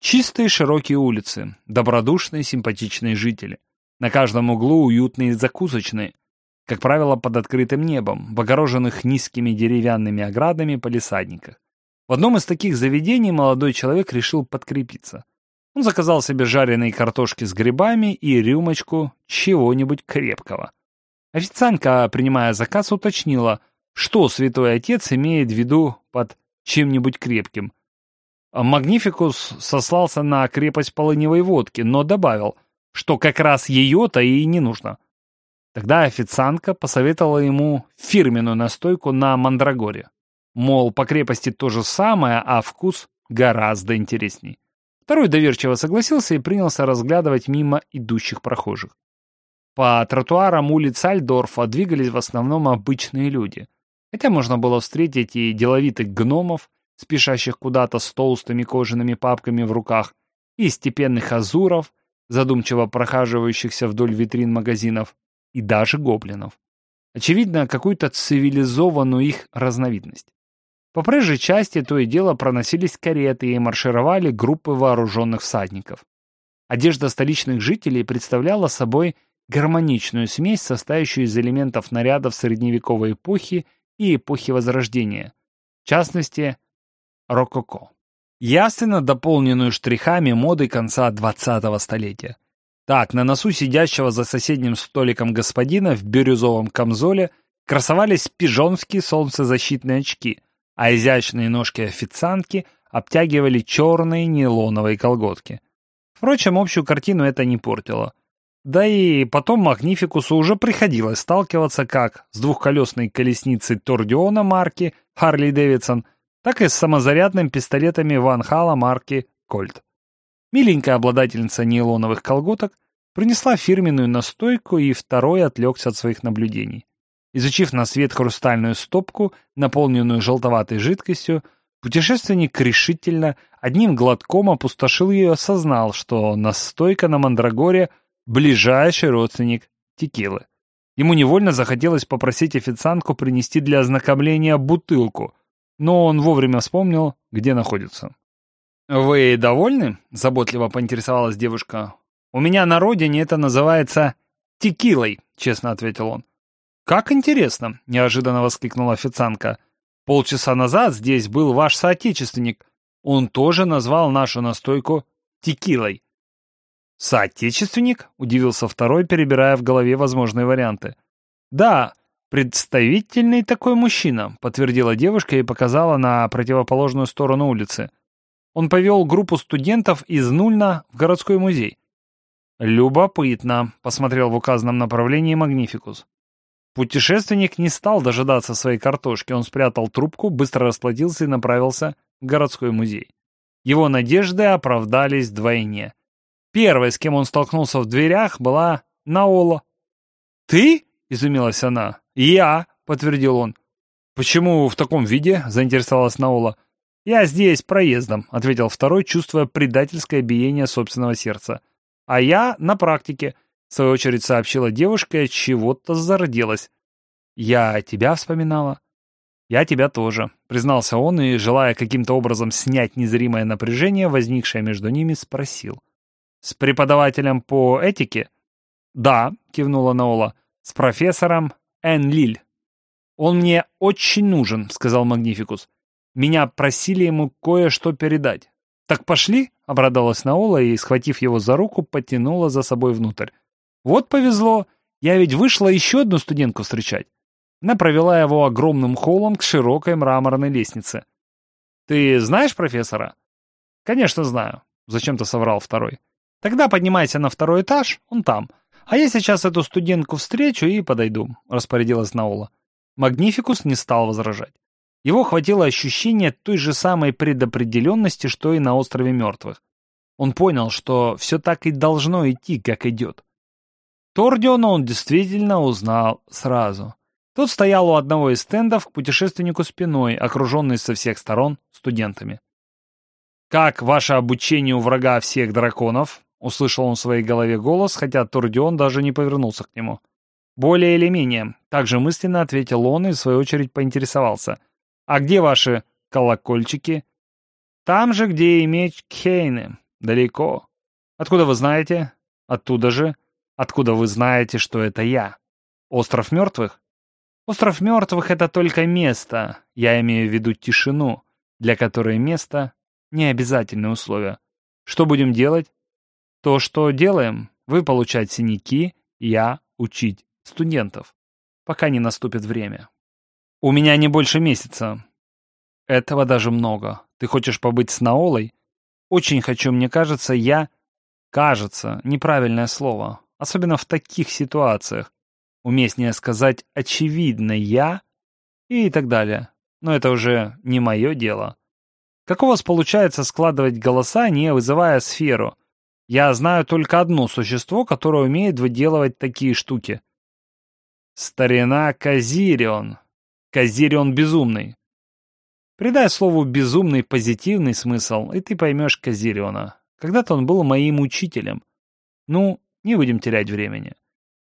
Чистые широкие улицы, добродушные симпатичные жители. На каждом углу уютные закусочные — как правило, под открытым небом, в огороженных низкими деревянными оградами полисадниках. В одном из таких заведений молодой человек решил подкрепиться. Он заказал себе жареные картошки с грибами и рюмочку чего-нибудь крепкого. Официантка, принимая заказ, уточнила, что святой отец имеет в виду под чем-нибудь крепким. Магнификус сослался на крепость полыневой водки, но добавил, что как раз ее-то и не нужно. Тогда официантка посоветовала ему фирменную настойку на мандрагоре. Мол, по крепости то же самое, а вкус гораздо интересней. Второй доверчиво согласился и принялся разглядывать мимо идущих прохожих. По тротуарам улиц Альдорфа двигались в основном обычные люди. Хотя можно было встретить и деловитых гномов, спешащих куда-то с толстыми кожаными папками в руках, и степенных азуров, задумчиво прохаживающихся вдоль витрин магазинов, и даже гоблинов. Очевидно, какую-то цивилизованную их разновидность. По проезжей части то и дело проносились кареты и маршировали группы вооруженных всадников. Одежда столичных жителей представляла собой гармоничную смесь, состоящую из элементов нарядов средневековой эпохи и эпохи Возрождения, в частности, рококо. Ясно дополненную штрихами моды конца 20-го столетия. Так, на носу сидящего за соседним столиком господина в бирюзовом камзоле красовались пижонские солнцезащитные очки, а изящные ножки официантки обтягивали черные нейлоновые колготки. Впрочем, общую картину это не портило. Да и потом Магнификусу уже приходилось сталкиваться как с двухколесной колесницей Тордиона марки Харли Дэвидсон, так и с самозарядными пистолетами Ван Хала марки Кольт. Миленькая обладательница нейлоновых колготок принесла фирменную настойку, и второй отвлекся от своих наблюдений. Изучив на свет хрустальную стопку, наполненную желтоватой жидкостью, путешественник решительно одним глотком опустошил ее и осознал, что настойка на мандрагоре — ближайший родственник текилы. Ему невольно захотелось попросить официантку принести для ознакомления бутылку, но он вовремя вспомнил, где находится. «Вы довольны?» — заботливо поинтересовалась девушка. «У меня на родине это называется текилой», — честно ответил он. «Как интересно!» — неожиданно воскликнула официантка. «Полчаса назад здесь был ваш соотечественник. Он тоже назвал нашу настойку текилой». «Соотечественник?» — удивился второй, перебирая в голове возможные варианты. «Да, представительный такой мужчина», — подтвердила девушка и показала на противоположную сторону улицы. Он повел группу студентов из Нульна в городской музей. «Любопытно», — посмотрел в указанном направлении Магнификус. Путешественник не стал дожидаться своей картошки, он спрятал трубку, быстро расплатился и направился в городской музей. Его надежды оправдались вдвойне. Первой, с кем он столкнулся в дверях, была Наола. «Ты?» — изумилась она. «Я», — подтвердил он. «Почему в таком виде?» — заинтересовалась Наола. «Я здесь проездом», — ответил второй, чувствуя предательское биение собственного сердца. «А я на практике», — в свою очередь сообщила девушка чего-то зарделась. «Я тебя вспоминала». «Я тебя тоже», — признался он и, желая каким-то образом снять незримое напряжение, возникшее между ними, спросил. «С преподавателем по этике?» «Да», — кивнула Наола, — «с профессором Эн Лиль». «Он мне очень нужен», — сказал Магнификус. Меня просили ему кое-что передать. «Так пошли?» — обрадовалась Наола и, схватив его за руку, потянула за собой внутрь. «Вот повезло. Я ведь вышла еще одну студентку встречать». Она провела его огромным холлом к широкой мраморной лестнице. «Ты знаешь профессора?» «Конечно знаю», — зачем-то соврал второй. «Тогда поднимайся на второй этаж, он там. А я сейчас эту студентку встречу и подойду», — распорядилась Наола. Магнификус не стал возражать. Его хватило ощущения той же самой предопределенности, что и на острове мертвых. Он понял, что все так и должно идти, как идет. Тордиона он действительно узнал сразу. Тот стоял у одного из стендов к путешественнику спиной, окруженный со всех сторон студентами. «Как ваше обучение у врага всех драконов?» — услышал он в своей голове голос, хотя Тордион даже не повернулся к нему. «Более или менее», — также мысленно ответил он и в свою очередь поинтересовался. «А где ваши колокольчики?» «Там же, где и меч Кхейны. Далеко. Откуда вы знаете?» «Оттуда же. Откуда вы знаете, что это я?» «Остров мертвых?» «Остров мертвых — это только место. Я имею в виду тишину, для которой место — не обязательное условие. Что будем делать?» «То, что делаем. Вы получать синяки, я учить студентов, пока не наступит время. У меня не больше месяца. Этого даже много. Ты хочешь побыть с Наолой? Очень хочу, мне кажется, я... Кажется, неправильное слово. Особенно в таких ситуациях. Уместнее сказать «очевидно я» и так далее. Но это уже не мое дело. Как у вас получается складывать голоса, не вызывая сферу? Я знаю только одно существо, которое умеет выделывать такие штуки. Старина Казирион. Казирион безумный. Придай слову «безумный» позитивный смысл, и ты поймешь Казириона. Когда-то он был моим учителем. Ну, не будем терять времени.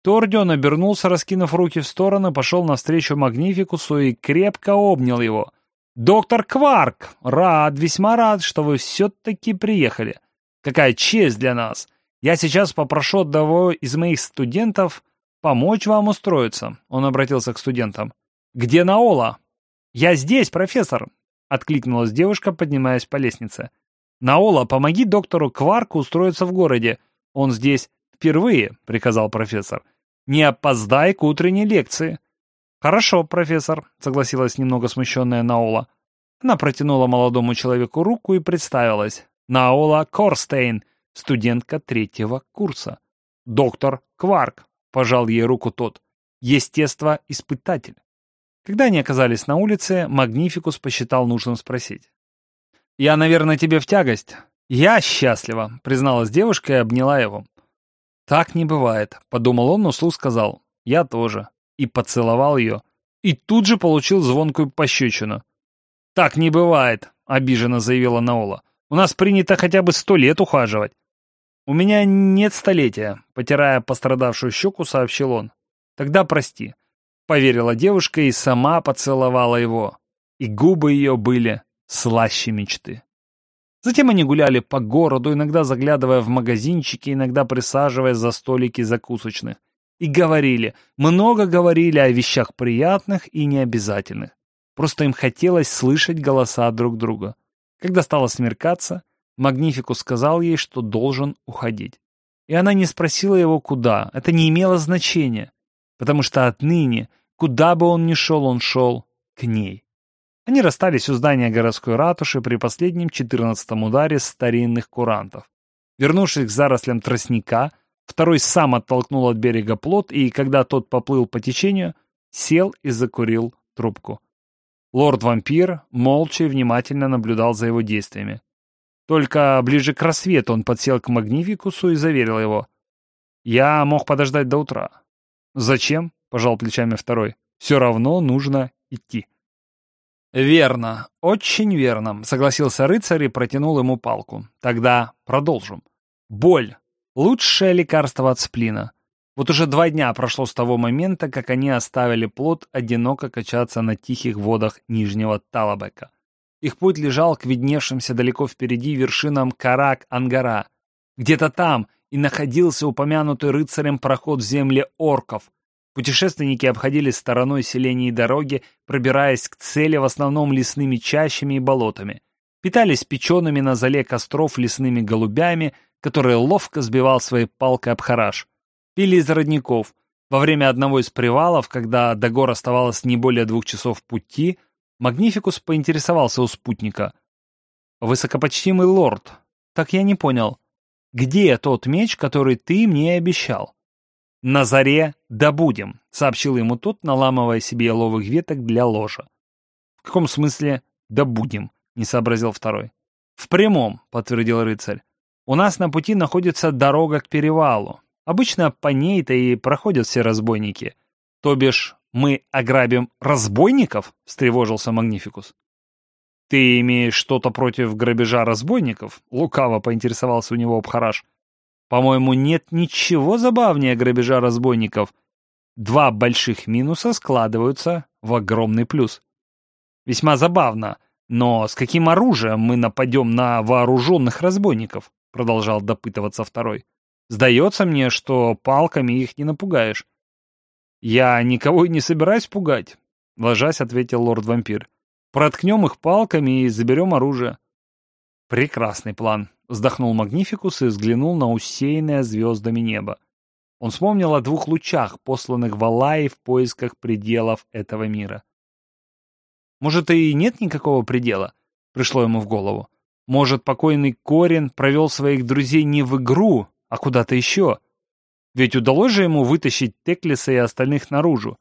Тордион обернулся, раскинув руки в стороны, пошел навстречу Магнификусу и крепко обнял его. «Доктор Кварк! Рад, весьма рад, что вы все-таки приехали. Какая честь для нас! Я сейчас попрошу одного из моих студентов «Помочь вам устроиться», — он обратился к студентам. «Где Наола?» «Я здесь, профессор», — откликнулась девушка, поднимаясь по лестнице. «Наола, помоги доктору Кварку устроиться в городе. Он здесь впервые», — приказал профессор. «Не опоздай к утренней лекции». «Хорошо, профессор», — согласилась немного смущенная Наола. Она протянула молодому человеку руку и представилась. Наола Корстейн, студентка третьего курса. «Доктор Кварк», Пожал ей руку тот. Естество-испытатель. Когда они оказались на улице, Магнификус посчитал нужным спросить. «Я, наверное, тебе в тягость?» «Я счастлива», — призналась девушка и обняла его. «Так не бывает», — подумал он, но слух сказал. «Я тоже». И поцеловал ее. И тут же получил звонкую пощечину. «Так не бывает», — обиженно заявила Наола. «У нас принято хотя бы сто лет ухаживать». «У меня нет столетия», — потирая пострадавшую щеку, сообщил он. «Тогда прости», — поверила девушка и сама поцеловала его. И губы ее были слаще мечты. Затем они гуляли по городу, иногда заглядывая в магазинчики, иногда присаживаясь за столики закусочных. И говорили, много говорили о вещах приятных и необязательных. Просто им хотелось слышать голоса друг друга. Когда стало смеркаться, Магнификус сказал ей, что должен уходить. И она не спросила его, куда. Это не имело значения, потому что отныне, куда бы он ни шел, он шел к ней. Они расстались у здания городской ратуши при последнем четырнадцатом ударе старинных курантов. Вернувшись к зарослям тростника, второй сам оттолкнул от берега плот и, когда тот поплыл по течению, сел и закурил трубку. Лорд-вампир молча и внимательно наблюдал за его действиями. Только ближе к рассвету он подсел к Магнификусу и заверил его. «Я мог подождать до утра». «Зачем?» — пожал плечами второй. «Все равно нужно идти». «Верно, очень верно», — согласился рыцарь и протянул ему палку. «Тогда продолжим. Боль — лучшее лекарство от сплина. Вот уже два дня прошло с того момента, как они оставили плод одиноко качаться на тихих водах Нижнего Талабека. Их путь лежал к видневшимся далеко впереди вершинам Карак-Ангара. Где-то там и находился упомянутый рыцарем проход в земли орков. Путешественники обходили стороной селений и дороги, пробираясь к цели в основном лесными чащами и болотами. Питались печеными на зале костров лесными голубями, которые ловко сбивал своей палкой об хараш. Пили из родников. Во время одного из привалов, когда до гор оставалось не более двух часов пути, Магнификус поинтересовался у спутника. «Высокопочтимый лорд, так я не понял, где тот меч, который ты мне обещал?» «На заре добудем», — сообщил ему тот, наламывая себе еловых веток для ложа. «В каком смысле добудем?» — не сообразил второй. «В прямом», — подтвердил рыцарь. У нас на пути находится дорога к перевалу. Обычно по ней-то и проходят все разбойники. То бишь, мы ограбим разбойников?» — встревожился Магнификус. «Ты имеешь что-то против грабежа разбойников?» — лукаво поинтересовался у него Абхараш. «По-моему, нет ничего забавнее грабежа разбойников. Два больших минуса складываются в огромный плюс. Весьма забавно, но с каким оружием мы нападем на вооруженных разбойников?» — продолжал допытываться второй. «Сдается мне, что палками их не напугаешь». «Я никого и не собираюсь пугать», — ложась ответил лорд-вампир. Проткнем их палками и заберем оружие. Прекрасный план, вздохнул Магнификус и взглянул на усеянное звездами небо. Он вспомнил о двух лучах, посланных Валаи в поисках пределов этого мира. Может, и нет никакого предела? Пришло ему в голову. Может, покойный Корин провел своих друзей не в игру, а куда-то еще? Ведь удалось же ему вытащить Теклиса и остальных наружу.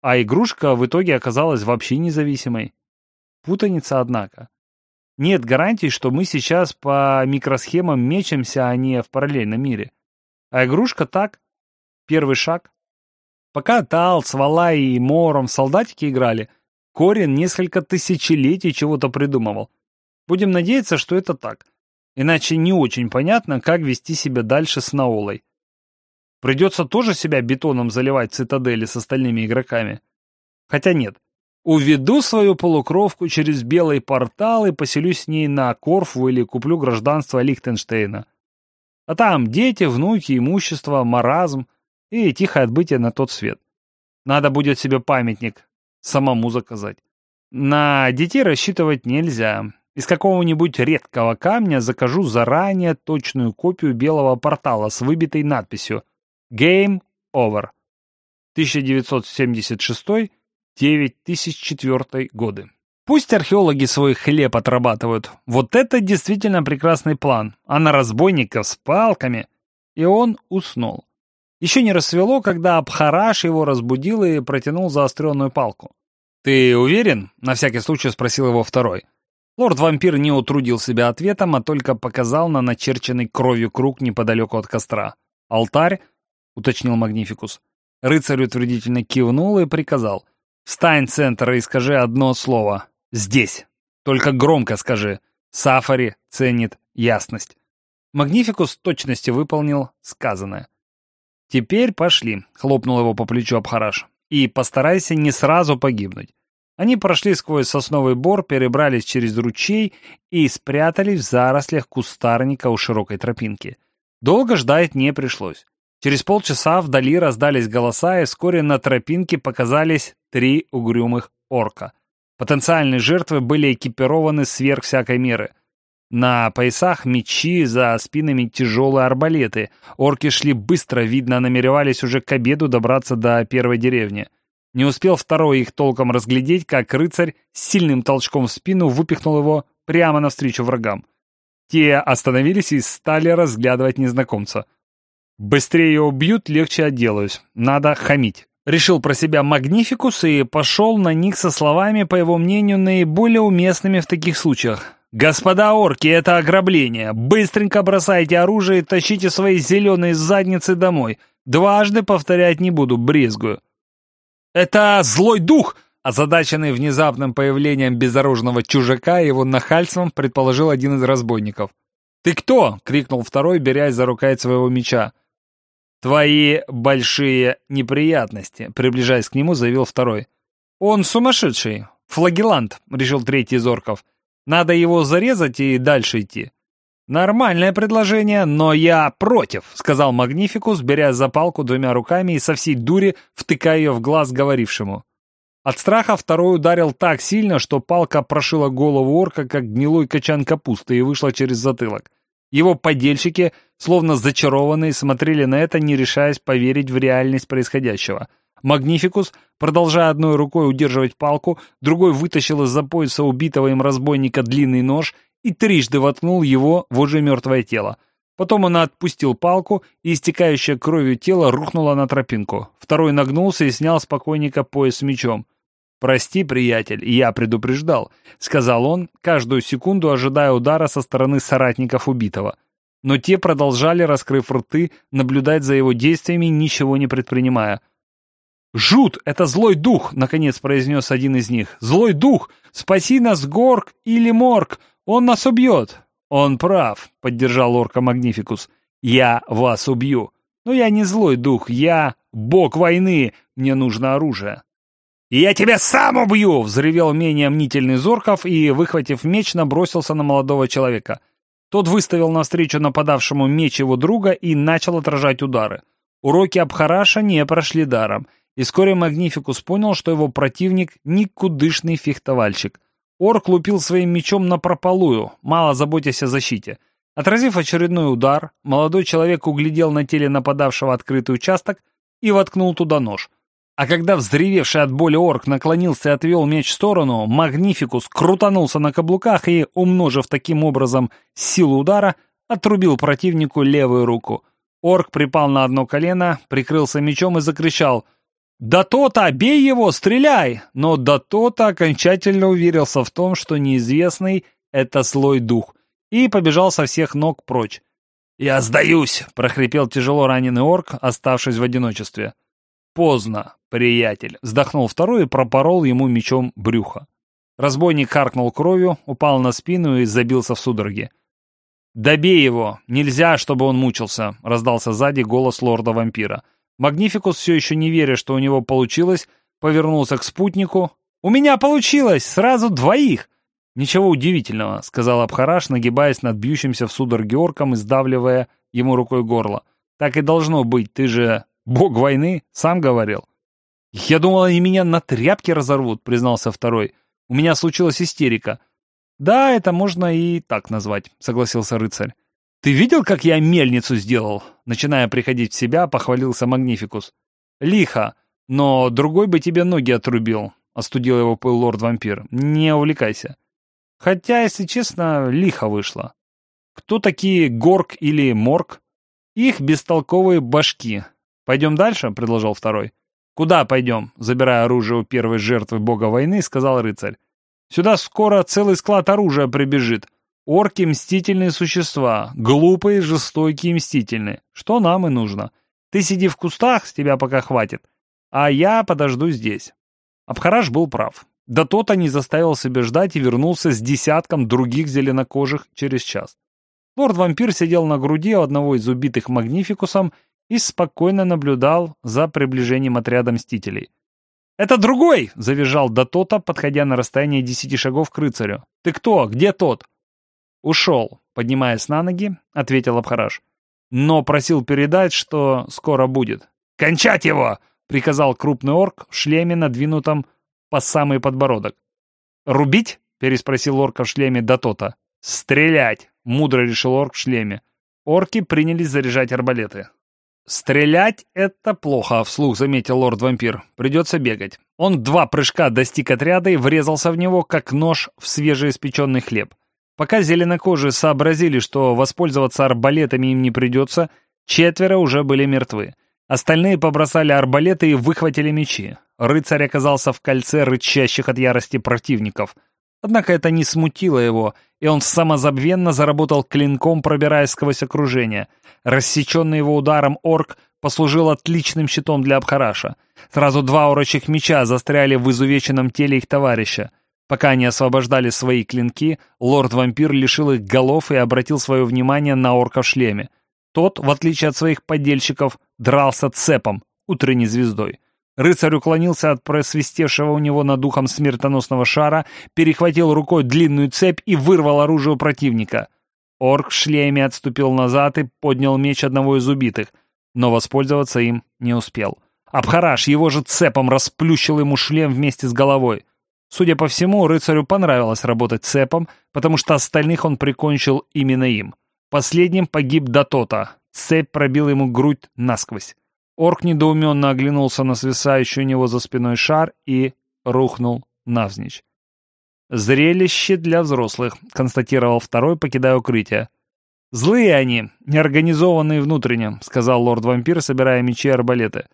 А игрушка в итоге оказалась вообще независимой. Путаница, однако. Нет гарантий, что мы сейчас по микросхемам мечемся, а не в параллельном мире. А игрушка так. Первый шаг. Пока Тал с Валай и Мором солдатики играли, Корин несколько тысячелетий чего-то придумывал. Будем надеяться, что это так. Иначе не очень понятно, как вести себя дальше с Наолой. Придется тоже себя бетоном заливать цитадели с остальными игроками. Хотя нет, Уведу свою полукровку через белый портал и поселюсь с ней на Корфу или куплю гражданство Лихтенштейна. А там дети, внуки, имущество, маразм и тихое отбытие на тот свет. Надо будет себе памятник самому заказать. На детей рассчитывать нельзя. Из какого-нибудь редкого камня закажу заранее точную копию белого портала с выбитой надписью «Game Over». 1976 9004 годы. Пусть археологи свой хлеб отрабатывают. Вот это действительно прекрасный план. А на разбойников с палками... И он уснул. Еще не рассвело, когда Абхараш его разбудил и протянул заостренную палку. «Ты уверен?» — на всякий случай спросил его второй. Лорд-вампир не утрудил себя ответом, а только показал на начерченный кровью круг неподалеку от костра. «Алтарь?» — уточнил Магнификус. Рыцарь утвердительно кивнул и приказал. Встань, центр, и скажи одно слово. Здесь. Только громко скажи. Сафари ценит ясность. Магнификус точности выполнил сказанное. «Теперь пошли», — хлопнул его по плечу Абхараш. «И постарайся не сразу погибнуть». Они прошли сквозь сосновый бор, перебрались через ручей и спрятались в зарослях кустарника у широкой тропинки. Долго ждать не пришлось. Через полчаса вдали раздались голоса, и вскоре на тропинке показались три угрюмых орка. Потенциальные жертвы были экипированы сверх всякой меры. На поясах мечи, за спинами тяжелые арбалеты. Орки шли быстро, видно, намеревались уже к обеду добраться до первой деревни. Не успел второй их толком разглядеть, как рыцарь с сильным толчком в спину выпихнул его прямо навстречу врагам. Те остановились и стали разглядывать незнакомца. Быстрее убьют, легче отделаюсь. Надо хамить. Решил про себя Магнификус и пошел на них со словами, по его мнению, наиболее уместными в таких случаях. «Господа орки, это ограбление! Быстренько бросайте оружие и тащите свои зеленые задницы домой. Дважды повторять не буду, брезгую». «Это злой дух!» Озадаченный внезапным появлением безоружного чужака его нахальством предположил один из разбойников. «Ты кто?» — крикнул второй, берясь за рукоять своего меча. «Твои большие неприятности», — приближаясь к нему, заявил второй. «Он сумасшедший. Флагелант», — решил третий из орков. «Надо его зарезать и дальше идти». «Нормальное предложение, но я против», — сказал Магнификус, беря за палку двумя руками и со всей дури втыкая ее в глаз говорившему. От страха второй ударил так сильно, что палка прошила голову орка, как гнилой качан капусты, и вышла через затылок. Его подельщики, словно зачарованные, смотрели на это, не решаясь поверить в реальность происходящего. Магнификус, продолжая одной рукой удерживать палку, другой вытащил из-за пояса убитого им разбойника длинный нож и трижды воткнул его в уже мертвое тело. Потом он отпустил палку, и истекающее кровью тело рухнуло на тропинку. Второй нагнулся и снял с покойника пояс с мечом. «Прости, приятель, я предупреждал», — сказал он, каждую секунду ожидая удара со стороны соратников убитого. но те продолжали, раскрыв рты, наблюдать за его действиями, ничего не предпринимая. «Жут! Это злой дух!» — наконец произнес один из них. «Злой дух! Спаси нас, Горг или Морг! Он нас убьет!» «Он прав», — поддержал орка Магнификус. «Я вас убью. Но я не злой дух, я бог войны, мне нужно оружие». «Я тебя сам убью!» — взревел менее мнительный Зорков и, выхватив меч, набросился на молодого человека. Тот выставил навстречу нападавшему меч его друга и начал отражать удары. Уроки Абхараша не прошли даром — и вскоре Магнификус понял, что его противник — никудышный фехтовальщик. Орк лупил своим мечом на прополую, мало заботясь о защите. Отразив очередной удар, молодой человек углядел на теле нападавшего открытый участок и воткнул туда нож. А когда взревевший от боли орк наклонился и отвел меч в сторону, Магнификус крутанулся на каблуках и, умножив таким образом силу удара, отрубил противнику левую руку. Орк припал на одно колено, прикрылся мечом и закричал да то-то, бей его, стреляй! Но да то-то окончательно уверился в том, что неизвестный — это слой дух, и побежал со всех ног прочь. «Я сдаюсь!» — прохрипел тяжело раненый орк, оставшись в одиночестве. «Поздно, приятель!» — вздохнул второй и пропорол ему мечом брюха. Разбойник харкнул кровью, упал на спину и забился в судороге. «Добей его! Нельзя, чтобы он мучился!» — раздался сзади голос лорда-вампира. Магнификус, все еще не веря, что у него получилось, повернулся к спутнику. «У меня получилось! Сразу двоих!» «Ничего удивительного», — сказал Абхараш, нагибаясь над бьющимся в судороге орком и сдавливая ему рукой горло. «Так и должно быть, ты же бог войны, сам говорил». «Я думал, они меня на тряпке разорвут», — признался второй. «У меня случилась истерика». «Да, это можно и так назвать», — согласился рыцарь. «Ты видел, как я мельницу сделал?» Начиная приходить в себя, похвалился Магнификус. «Лихо, но другой бы тебе ноги отрубил», — остудил его пыл лорд-вампир. «Не увлекайся». Хотя, если честно, лихо вышло. Кто такие Горг или Морг? Их бестолковые башки. «Пойдем дальше?» — предложил второй. «Куда пойдем?» — забирая оружие у первой жертвы бога войны, сказал рыцарь. «Сюда скоро целый склад оружия прибежит. Орки — мстительные существа, глупые, жестокие и мстительные. Что нам и нужно. Ты сиди в кустах, с тебя пока хватит, а я подожду здесь». Абхараш был прав. Да тот не заставил себя ждать и вернулся с десятком других зеленокожих через час. Лорд-вампир сидел на груди одного из убитых Магнификусом и спокойно наблюдал за приближением отряда Мстителей. «Это другой!» — завизжал Датота, подходя на расстояние десяти шагов к рыцарю. «Ты кто? Где тот?» «Ушел», — поднимаясь на ноги, ответил Абхараш. «Но просил передать, что скоро будет». «Кончать его!» — приказал крупный орк в шлеме, надвинутом по самый подбородок. «Рубить?» — переспросил орка в шлеме Датота. «Стрелять!» — мудро решил орк в шлеме. Орки принялись заряжать арбалеты. «Стрелять — это плохо», — вслух заметил лорд-вампир. «Придется бегать». Он два прыжка достиг отряда и врезался в него, как нож в свежеиспеченный хлеб. Пока зеленокожие сообразили, что воспользоваться арбалетами им не придется, четверо уже были мертвы. Остальные побросали арбалеты и выхватили мечи. Рыцарь оказался в кольце рычащих от ярости противников. Однако это не смутило его, и он самозабвенно заработал клинком, пробираясь сквозь окружение. Рассеченный его ударом орк послужил отличным щитом для Абхараша. Сразу два урочих меча застряли в изувеченном теле их товарища. Пока они освобождали свои клинки, лорд-вампир лишил их голов и обратил свое внимание на орка в шлеме. Тот, в отличие от своих подельщиков, дрался цепом, утренней звездой. Рыцарь уклонился от просвистевшего у него над духом смертоносного шара, перехватил рукой длинную цепь и вырвал оружие у противника. Орк в шлеме отступил назад и поднял меч одного из убитых, но воспользоваться им не успел. Абхараш его же цепом расплющил ему шлем вместе с головой. Судя по всему, рыцарю понравилось работать цепом, потому что остальных он прикончил именно им. Последним погиб Датота. Цепь пробил ему грудь насквозь. Орк недоуменно оглянулся на свисающий у него за спиной шар и рухнул навзничь. «Зрелище для взрослых», — констатировал второй, покидая укрытие. «Злые они, неорганизованные внутренне», — сказал лорд-вампир, собирая мечи и арбалеты.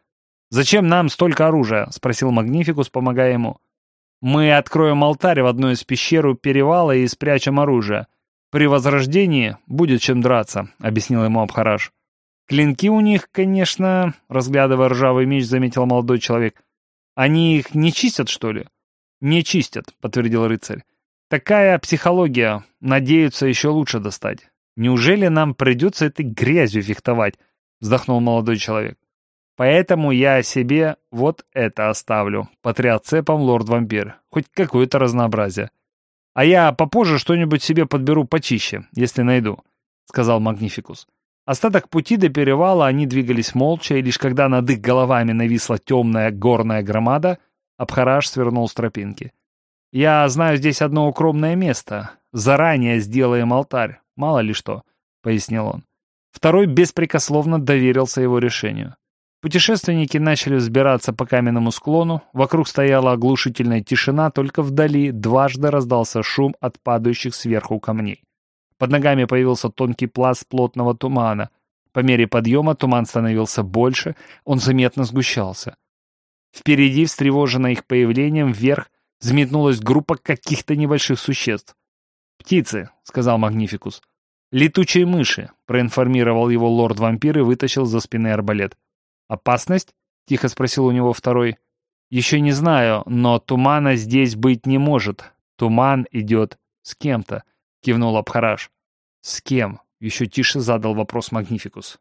«Зачем нам столько оружия?» — спросил Магнификус, помогая ему. Мы откроем алтарь в одной из пещер у перевала и спрячем оружие. При возрождении будет чем драться», — объяснил ему Абхараш. «Клинки у них, конечно...» — разглядывая ржавый меч, заметил молодой человек. «Они их не чистят, что ли?» «Не чистят», — подтвердил рыцарь. «Такая психология. Надеются еще лучше достать. Неужели нам придется этой грязью фехтовать?» — вздохнул молодой человек. «Поэтому я себе вот это оставлю. Патриоцепом лорд-вампир. Хоть какое-то разнообразие. А я попозже что-нибудь себе подберу почище, если найду», — сказал Магнификус. Остаток пути до перевала они двигались молча, и лишь когда над их головами нависла темная горная громада, Абхараш свернул с тропинки. «Я знаю здесь одно укромное место. Заранее сделаем алтарь, мало ли что», — пояснил он. Второй беспрекословно доверился его решению. Путешественники начали взбираться по каменному склону, вокруг стояла оглушительная тишина, только вдали дважды раздался шум от падающих сверху камней. Под ногами появился тонкий пласт плотного тумана. По мере подъема туман становился больше, он заметно сгущался. Впереди, встревоженно их появлением, вверх взметнулась группа каких-то небольших существ. «Птицы», — сказал Магнификус. «Летучие мыши», — проинформировал его лорд-вампир и вытащил за спины арбалет. «Опасность?» — тихо спросил у него второй. «Еще не знаю, но тумана здесь быть не может. Туман идет с кем-то. — кивнул Абхараш. «С кем?» — еще тише задал вопрос Магнификус.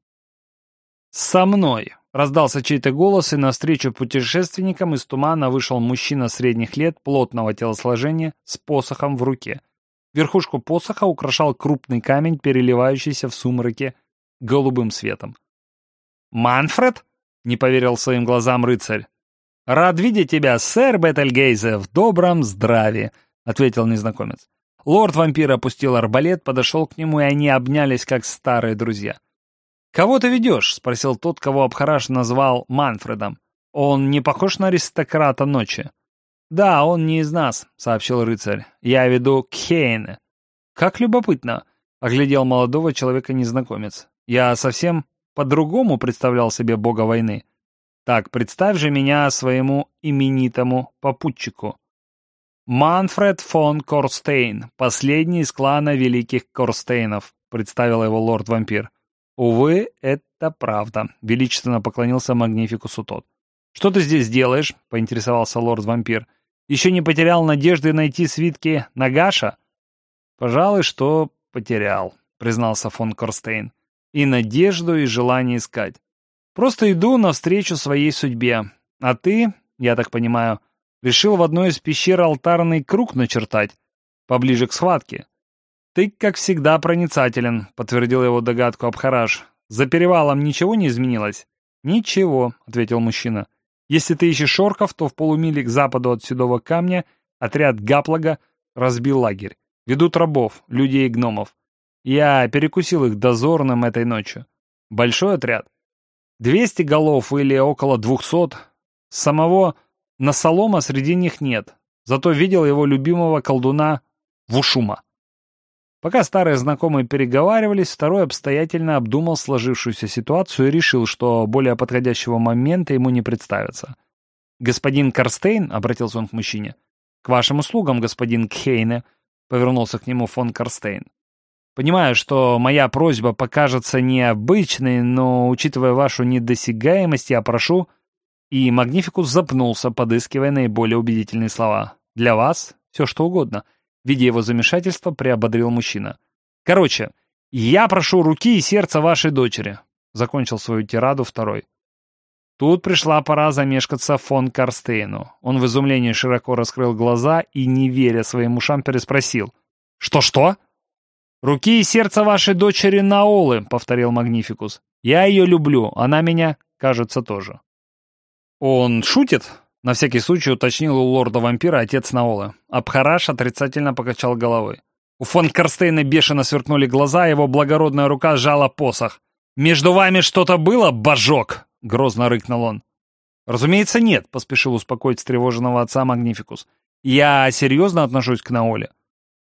«Со мной!» — раздался чей-то голос, и навстречу путешественникам из тумана вышел мужчина средних лет, плотного телосложения, с посохом в руке. Верхушку посоха украшал крупный камень, переливающийся в сумраке голубым светом. «Манфред?» — не поверил своим глазам рыцарь. «Рад видеть тебя, сэр Бетельгейзе, в добром здравии», — ответил незнакомец. Лорд-вампир опустил арбалет, подошел к нему, и они обнялись, как старые друзья. «Кого ты ведешь?» — спросил тот, кого Абхараш назвал Манфредом. «Он не похож на аристократа ночи?» «Да, он не из нас», — сообщил рыцарь. «Я веду Кхейне». «Как любопытно», — оглядел молодого человека незнакомец. «Я совсем по-другому представлял себе бога войны. Так, представь же меня своему именитому попутчику». «Манфред фон Корстейн, последний из клана великих Корстейнов», — представил его лорд-вампир. «Увы, это правда», — величественно поклонился Магнификусу тот. «Что ты здесь делаешь?» — поинтересовался лорд-вампир. «Еще не потерял надежды найти свитки Нагаша?» «Пожалуй, что потерял», — признался фон Корстейн. «И надежду, и желание искать. Просто иду навстречу своей судьбе. А ты, я так понимаю, Решил в одной из пещер алтарный круг начертать, поближе к схватке. «Ты, как всегда, проницателен», — подтвердил его догадку Абхараш. «За перевалом ничего не изменилось?» «Ничего», — ответил мужчина. «Если ты ищешь шорков, то в полумиле к западу от Седого Камня отряд Гаплага разбил лагерь. Ведут рабов, людей и гномов. Я перекусил их дозорным этой ночью. Большой отряд. Двести голов или около двухсот. Самого на Солома среди них нет, зато видел его любимого колдуна Вушума. Пока старые знакомые переговаривались, второй обстоятельно обдумал сложившуюся ситуацию и решил, что более подходящего момента ему не представится. «Господин Карстейн», — обратился он к мужчине, — «к вашим услугам, господин Кхейне», — повернулся к нему фон Карстейн. «Понимаю, что моя просьба покажется необычной, но, учитывая вашу недосягаемость, я прошу...» И Магнификус запнулся, подыскивая наиболее убедительные слова. «Для вас все что угодно». Видя его замешательство, приободрил мужчина. «Короче, я прошу руки и сердца вашей дочери», — закончил свою тираду второй. Тут пришла пора замешкаться фон Карстейну. Он в изумлении широко раскрыл глаза и, не веря своим ушам, переспросил. «Что-что?» «Руки и сердце вашей дочери Наолы», — повторил Магнификус. «Я ее люблю, она меня, кажется, тоже». «Он шутит?» — на всякий случай уточнил у лорда-вампира отец Наолы. Абхараш отрицательно покачал головой. У фон Карстейна бешено сверкнули глаза, его благородная рука сжала посох. «Между вами что-то было, божок?» — грозно рыкнул он. «Разумеется, нет», — поспешил успокоить встревоженного отца Магнификус. «Я серьезно отношусь к Наоле».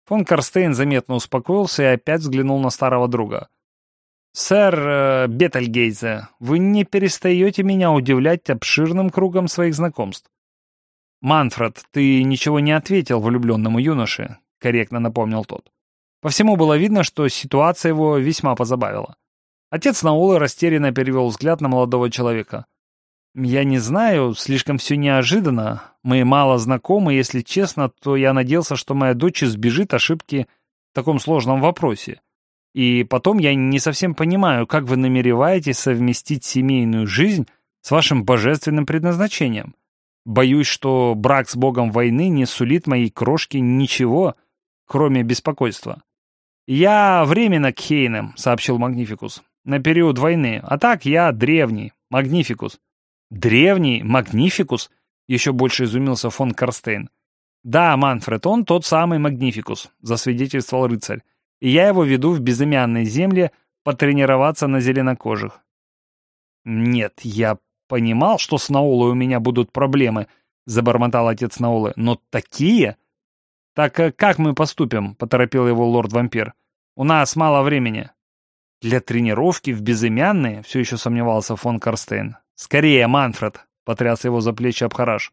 Фон Карстейн заметно успокоился и опять взглянул на старого друга. «Сэр э, Бетельгейзе, вы не перестаете меня удивлять обширным кругом своих знакомств». «Манфред, ты ничего не ответил влюбленному юноше», — корректно напомнил тот. По всему было видно, что ситуация его весьма позабавила. Отец Наулы растерянно перевел взгляд на молодого человека. «Я не знаю, слишком все неожиданно. Мы мало знакомы, если честно, то я надеялся, что моя дочь избежит ошибки в таком сложном вопросе. И потом я не совсем понимаю, как вы намереваетесь совместить семейную жизнь с вашим божественным предназначением. Боюсь, что брак с богом войны не сулит моей крошке ничего, кроме беспокойства. «Я временно к Хейнам», — сообщил Магнификус, — «на период войны. А так я древний, Магнификус». «Древний? Магнификус?» — еще больше изумился фон Карстейн. «Да, Манфред, он тот самый Магнификус», — засвидетельствовал рыцарь. «И я его веду в безымянной земле потренироваться на зеленокожих». «Нет, я понимал, что с Наулой у меня будут проблемы», — забормотал отец Наулы. «Но такие...» «Так э, как мы поступим?» — поторопил его лорд-вампир. «У нас мало времени». «Для тренировки в безымянные?» — все еще сомневался фон Карстейн. «Скорее, Манфред!» — потряс его за плечи Абхараш.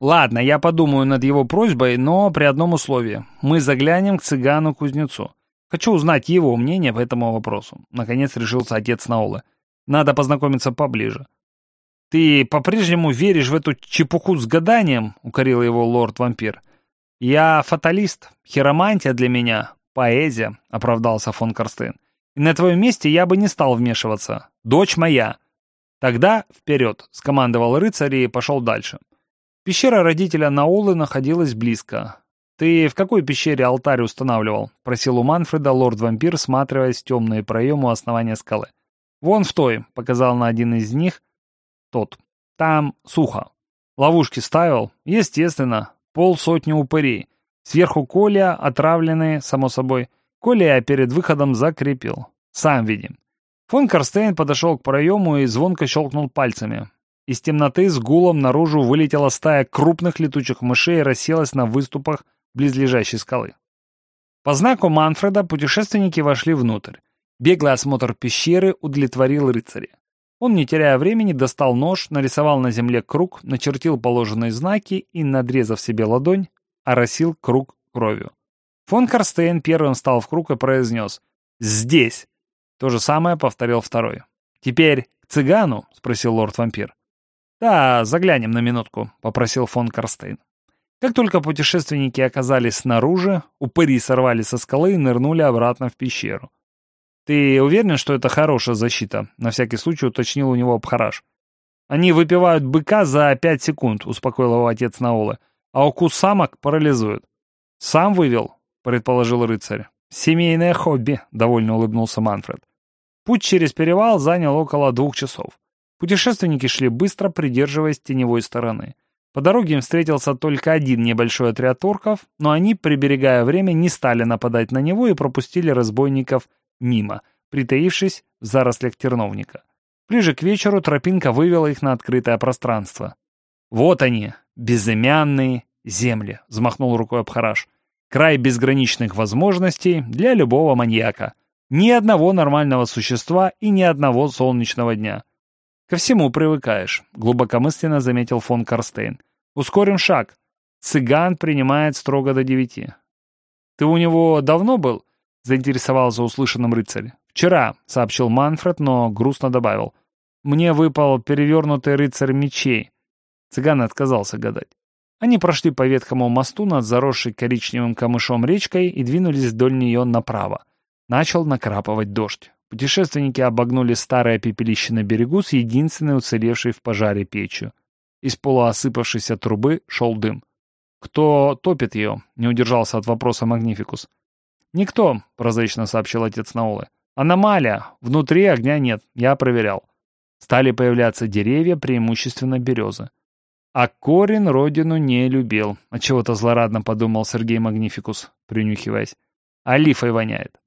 «Ладно, я подумаю над его просьбой, но при одном условии. Мы заглянем к цыгану-кузнецу. Хочу узнать его мнение по этому вопросу». Наконец решился отец Наолы. «Надо познакомиться поближе». «Ты по-прежнему веришь в эту чепуху с гаданием?» — укорил его лорд-вампир. «Я фаталист. Хиромантия для меня — поэзия», — оправдался фон Карстейн. «И на твоем месте я бы не стал вмешиваться. Дочь моя. «Тогда вперед!» — скомандовал рыцарь и пошел дальше. Пещера родителя Наулы находилась близко. «Ты в какой пещере алтарь устанавливал?» — просил у Манфреда лорд-вампир, сматриваясь в темные проемы у основания скалы. «Вон в той», — показал на один из них тот. «Там сухо. Ловушки ставил? Естественно. Полсотни упырей. Сверху Коля, отравленные, само собой. Коля я перед выходом закрепил. Сам видим. Фон Карстейн подошел к проему и звонко щелкнул пальцами. Из темноты с гулом наружу вылетела стая крупных летучих мышей и расселась на выступах близлежащей скалы. По знаку Манфреда путешественники вошли внутрь. Беглый осмотр пещеры удовлетворил рыцаря. Он, не теряя времени, достал нож, нарисовал на земле круг, начертил положенные знаки и, надрезав себе ладонь, оросил круг кровью. Фон Карстейн первым встал в круг и произнес «Здесь!» То же самое повторил второй. «Теперь к цыгану?» — спросил лорд-вампир. «Да, заглянем на минутку», — попросил фон Карстейн. Как только путешественники оказались снаружи, упыри сорвали со скалы и нырнули обратно в пещеру. «Ты уверен, что это хорошая защита?» — на всякий случай уточнил у него Абхараш. «Они выпивают быка за пять секунд», — успокоил его отец Наолы, «а укус самок парализует». «Сам вывел?» — предположил рыцарь. «Семейное хобби», — довольно улыбнулся Манфред. Путь через перевал занял около двух часов. Путешественники шли быстро, придерживаясь теневой стороны. По дороге им встретился только один небольшой отряд орков, но они, приберегая время, не стали нападать на него и пропустили разбойников мимо, притаившись в зарослях терновника. Ближе к вечеру тропинка вывела их на открытое пространство. «Вот они, безымянные земли», — взмахнул рукой Абхараш. Край безграничных возможностей для любого маньяка. Ни одного нормального существа и ни одного солнечного дня. Ко всему привыкаешь, глубокомысленно заметил фон Карстейн. Ускорим шаг. Цыган принимает строго до девяти. Ты у него давно был? Заинтересовался услышанным рыцарь. Вчера, сообщил Манфред, но грустно добавил. Мне выпал перевернутый рыцарь мечей. Цыган отказался гадать. Они прошли по ветхому мосту над заросшей коричневым камышом речкой и двинулись вдоль нее направо. Начал накрапывать дождь. Путешественники обогнули старое пепелище на берегу с единственной уцелевшей в пожаре печью. Из полуосыпавшейся трубы шел дым. «Кто топит ее?» — не удержался от вопроса Магнификус. «Никто», — прозрачно сообщил отец Наолы. «Аномалия. Внутри огня нет. Я проверял». Стали появляться деревья, преимущественно березы. А Корин родину не любил. Отчего-то злорадно подумал Сергей Магнификус, принюхиваясь. А лифой воняет.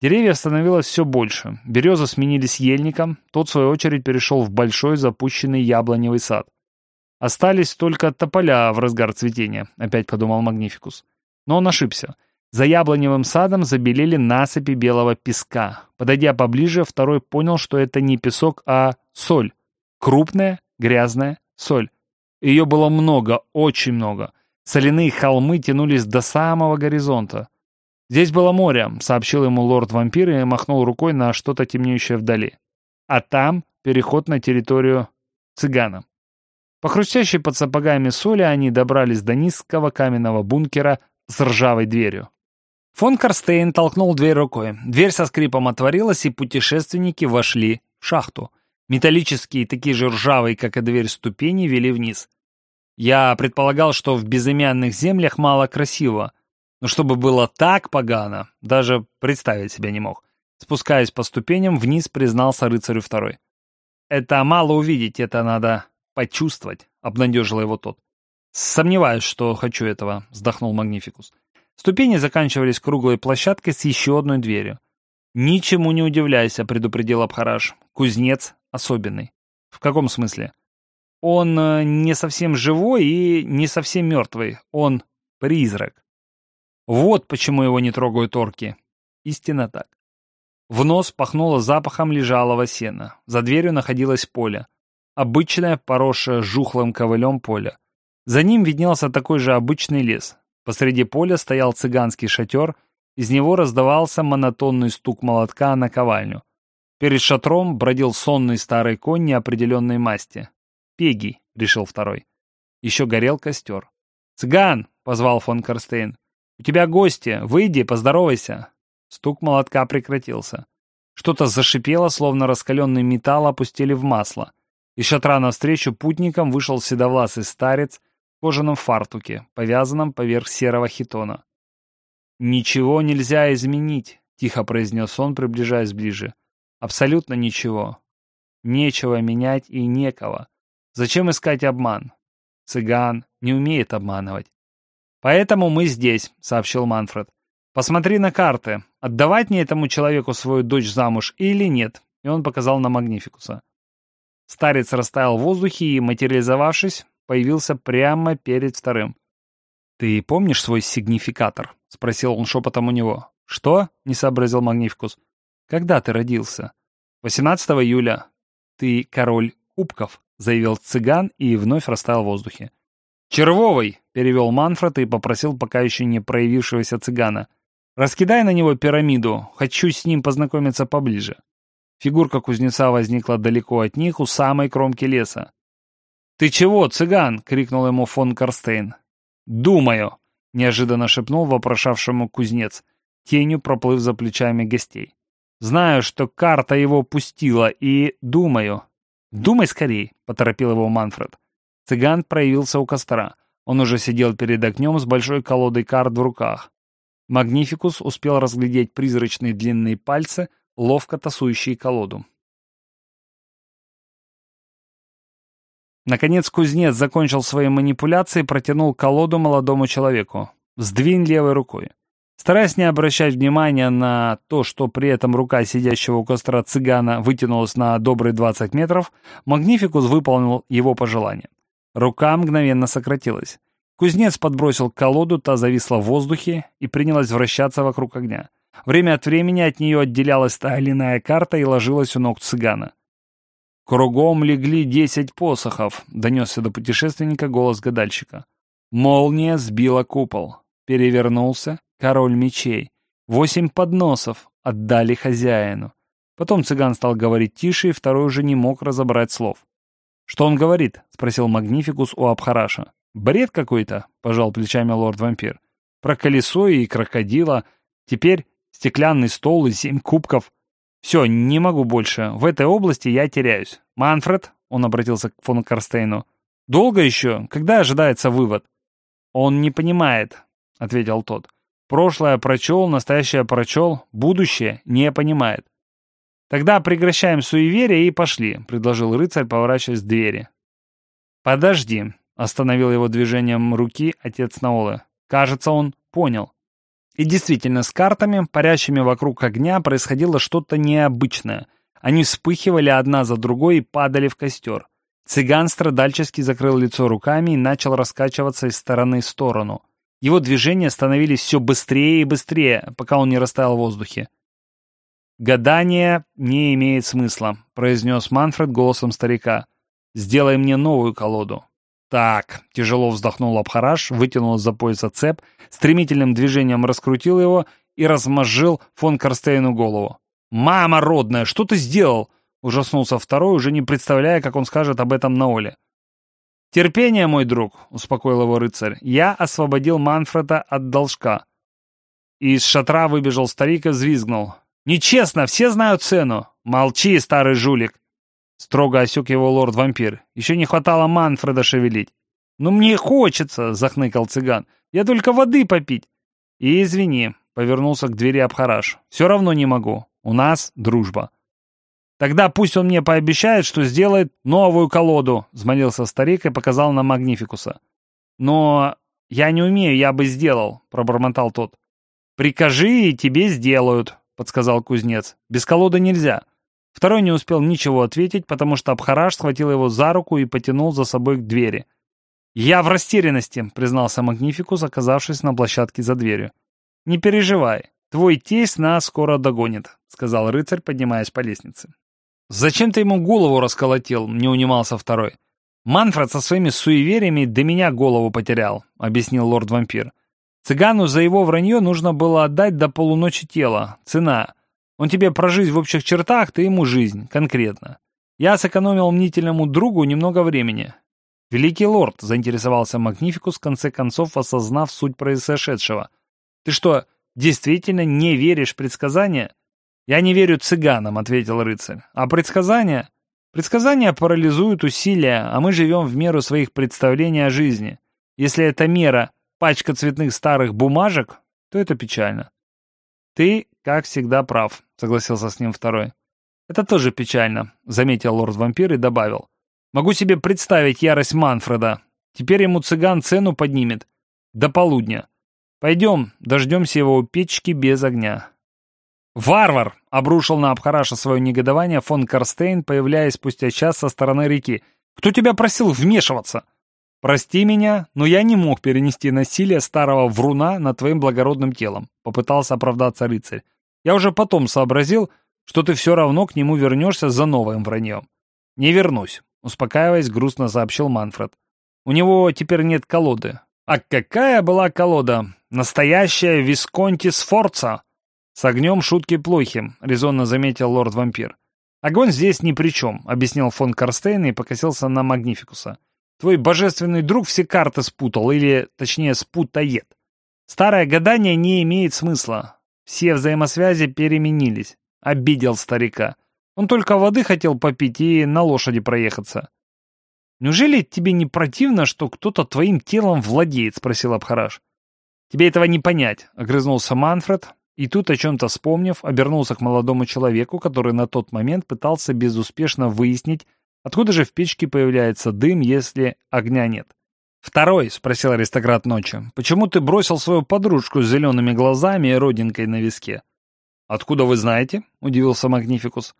Деревьев становилось все больше. Березы сменились ельником, тот, в свою очередь, перешел в большой запущенный яблоневый сад. Остались только тополя в разгар цветения, опять подумал Магнификус. Но он ошибся. За яблоневым садом забелели насыпи белого песка. Подойдя поближе, второй понял, что это не песок, а соль. Крупная, грязная соль. Ее было много, очень много. Соляные холмы тянулись до самого горизонта. «Здесь было море», — сообщил ему лорд-вампир и махнул рукой на что-то темнеющее вдали. «А там переход на территорию цыгана». По под сапогами соли они добрались до низкого каменного бункера с ржавой дверью. Фон Карстейн толкнул дверь рукой. Дверь со скрипом отворилась, и путешественники вошли в шахту. Металлические, такие же ржавые, как и дверь ступени, вели вниз. Я предполагал, что в безымянных землях мало красиво, но чтобы было так погано, даже представить себе не мог. Спускаясь по ступеням, вниз признался рыцарю второй. «Это мало увидеть, это надо почувствовать», — обнадежил его тот. «Сомневаюсь, что хочу этого», — вздохнул Магнификус. Ступени заканчивались круглой площадкой с еще одной дверью. «Ничему не удивляйся», — предупредил Абхараш. «Кузнец особенный». «В каком смысле?» «Он э, не совсем живой и не совсем мертвый. Он призрак». Вот почему его не трогают орки. Истинно так. В нос пахнуло запахом лежалого сена. За дверью находилось поле. Обычное, поросшее жухлым ковылем поле. За ним виднелся такой же обычный лес. Посреди поля стоял цыганский шатер, из него раздавался монотонный стук молотка на ковальню. Перед шатром бродил сонный старый конь неопределенной масти. «Пегий», — решил второй. Еще горел костер. «Цыган!» — позвал фон Карстейн. «У тебя гости. Выйди, поздоровайся». Стук молотка прекратился. Что-то зашипело, словно раскаленный металл опустили в масло. Из шатра навстречу путникам вышел седовласый старец в кожаном фартуке, повязанном поверх серого хитона. «Ничего нельзя изменить», — тихо произнес он, приближаясь ближе. «Абсолютно ничего. Нечего менять и некого. Зачем искать обман? Цыган не умеет обманывать. «Поэтому мы здесь», — сообщил Манфред. «Посмотри на карты. Отдавать мне этому человеку свою дочь замуж или нет?» И он показал на Магнификуса. Старец растаял в воздухе и, материализовавшись, появился прямо перед вторым. «Ты помнишь свой сигнификатор?» — спросил он шепотом у него. «Что?» — не сообразил Магнификус. «Когда ты родился?» «18 июля». «Ты король кубков», — заявил цыган и вновь растаял в воздухе. «Червовый!» — перевел Манфред и попросил пока еще не проявившегося цыгана. «Раскидай на него пирамиду, хочу с ним познакомиться поближе». Фигурка кузнеца возникла далеко от них, у самой кромки леса. «Ты чего, цыган?» — крикнул ему фон Карстейн. «Думаю», — неожиданно шепнул вопрошавшему кузнец, тенью проплыв за плечами гостей. «Знаю, что карта его пустила, и думаю». «Думай скорей», — поторопил его Манфред. Цыган проявился у костра. Он уже сидел перед огнем с большой колодой карт в руках. Магнификус успел разглядеть призрачные длинные пальцы, ловко тасующие колоду. Наконец кузнец закончил свои манипуляции и протянул колоду молодому человеку. «Сдвинь левой рукой». Стараясь не обращать внимания на то, что при этом рука сидящего у костра цыгана вытянулась на добрые 20 метров, Магнификус выполнил его пожелание. Рука мгновенно сократилась. Кузнец подбросил колоду, та зависла в воздухе и принялась вращаться вокруг огня. Время от времени от нее отделялась та линая карта и ложилась у ног цыгана. «Кругом легли десять посохов», — донесся до путешественника голос гадальщика. Молния сбила купол. Перевернулся король мечей. Восемь подносов отдали хозяину. Потом цыган стал говорить тише, и второй уже не мог разобрать слов. «Что он говорит?» — спросил Магнификус у Абхараша. «Бред какой-то», — пожал плечами лорд-вампир. «Про колесо и крокодила. Теперь стеклянный стол и семь кубков. Все, не могу больше. В этой области я теряюсь. Манфред?» — он обратился к фон Карстейну. «Долго еще? Когда ожидается вывод?» «Он не понимает», — ответил тот. «Прошлое прочел, настоящее прочел, будущее не понимает. «Тогда прекращаем суеверие и пошли», — предложил рыцарь, поворачиваясь к двери. «Подожди», — остановил его движением руки отец Наолы. «Кажется, он понял». И действительно, с картами, парящими вокруг огня, происходило что-то необычное. Они вспыхивали одна за другой и падали в костер. Цыган страдальчески закрыл лицо руками и начал раскачиваться из стороны в сторону. Его движения становились все быстрее и быстрее, пока он не растаял в воздухе. «Гадание не имеет смысла», — произнес Манфред голосом старика. «Сделай мне новую колоду». «Так», — тяжело вздохнул Абхараш, вытянул из-за пояса цеп, стремительным движением раскрутил его и размозжил фон Карстейну голову. «Мама родная, что ты сделал?» Ужаснулся второй, уже не представляя, как он скажет об этом на Оле. «Терпение, мой друг», — успокоил его рыцарь. «Я освободил Манфреда от должка». Из шатра выбежал старик и взвизгнул. «Нечестно, все знают цену!» «Молчи, старый жулик!» Строго осек его лорд-вампир. Еще не хватало Манфреда шевелить. «Ну мне хочется!» — захныкал цыган. «Я только воды попить!» «И извини», — повернулся к двери Абхараш. «Все равно не могу. У нас дружба». «Тогда пусть он мне пообещает, что сделает новую колоду», — взмолился старик и показал на Магнификуса. «Но я не умею, я бы сделал», — пробормотал тот. «Прикажи, и тебе сделают», — подсказал кузнец. «Без колоды нельзя». Второй не успел ничего ответить, потому что Абхараш схватил его за руку и потянул за собой к двери. «Я в растерянности», — признался Магнификус, оказавшись на площадке за дверью. «Не переживай, твой тесть нас скоро догонит», — сказал рыцарь, поднимаясь по лестнице. «Зачем ты ему голову расколотил?» — не унимался второй. «Манфред со своими суевериями до меня голову потерял», — объяснил лорд-вампир. «Цыгану за его вранье нужно было отдать до полуночи тело. Цена. Он тебе про жизнь в общих чертах, ты ему жизнь, конкретно. Я сэкономил мнительному другу немного времени». «Великий лорд», — заинтересовался Магнификус, в конце концов осознав суть произошедшего. «Ты что, действительно не веришь в предсказания?» «Я не верю цыганам», — ответил рыцарь. «А предсказания?» «Предсказания парализуют усилия, а мы живем в меру своих представлений о жизни. Если эта мера — пачка цветных старых бумажек, то это печально». «Ты, как всегда, прав», — согласился с ним второй. «Это тоже печально», — заметил лорд-вампир и добавил. «Могу себе представить ярость Манфреда. Теперь ему цыган цену поднимет. До полудня. Пойдем, дождемся его у печки без огня». «Варвар!» — обрушил на Абхараша свое негодование фон Карстейн, появляясь спустя час со стороны реки. «Кто тебя просил вмешиваться?» «Прости меня, но я не мог перенести насилие старого вруна над твоим благородным телом», — попытался оправдаться рыцарь. «Я уже потом сообразил, что ты все равно к нему вернешься за новым враньем». «Не вернусь», — успокаиваясь, грустно сообщил Манфред. «У него теперь нет колоды». «А какая была колода? Настоящая Висконти Сфорца!» «С огнем шутки плохи», — резонно заметил лорд-вампир. «Огонь здесь ни при чем», — объяснил фон Карстейн и покосился на Магнификуса. «Твой божественный друг все карты спутал, или, точнее, спутает. Старое гадание не имеет смысла. Все взаимосвязи переменились. Обидел старика. Он только воды хотел попить и на лошади проехаться». «Неужели тебе не противно, что кто-то твоим телом владеет?» — спросил Абхараш. «Тебе этого не понять», — огрызнулся Манфред, и тут, о чем-то вспомнив, обернулся к молодому человеку, который на тот момент пытался безуспешно выяснить, откуда же в печке появляется дым, если огня нет. «Второй», — спросил аристократ ночи, — «почему ты бросил свою подружку с зелеными глазами и родинкой на виске?» «Откуда вы знаете?» — удивился Магнификус.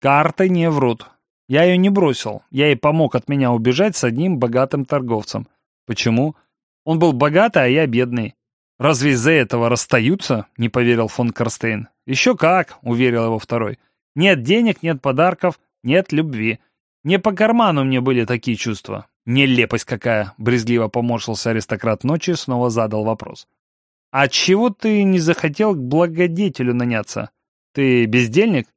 «Карты не врут. Я ее не бросил. Я ей помог от меня убежать с одним богатым торговцем. Почему? Он был богатый, а я бедный. «Разве из-за этого расстаются?» — не поверил фон Карстейн. «Еще как!» — уверил его второй. «Нет денег, нет подарков, нет любви. Не по карману мне были такие чувства». «Нелепость какая!» — брезгливо поморщился аристократ ночи и снова задал вопрос. «А чего ты не захотел к благодетелю наняться? Ты бездельник?»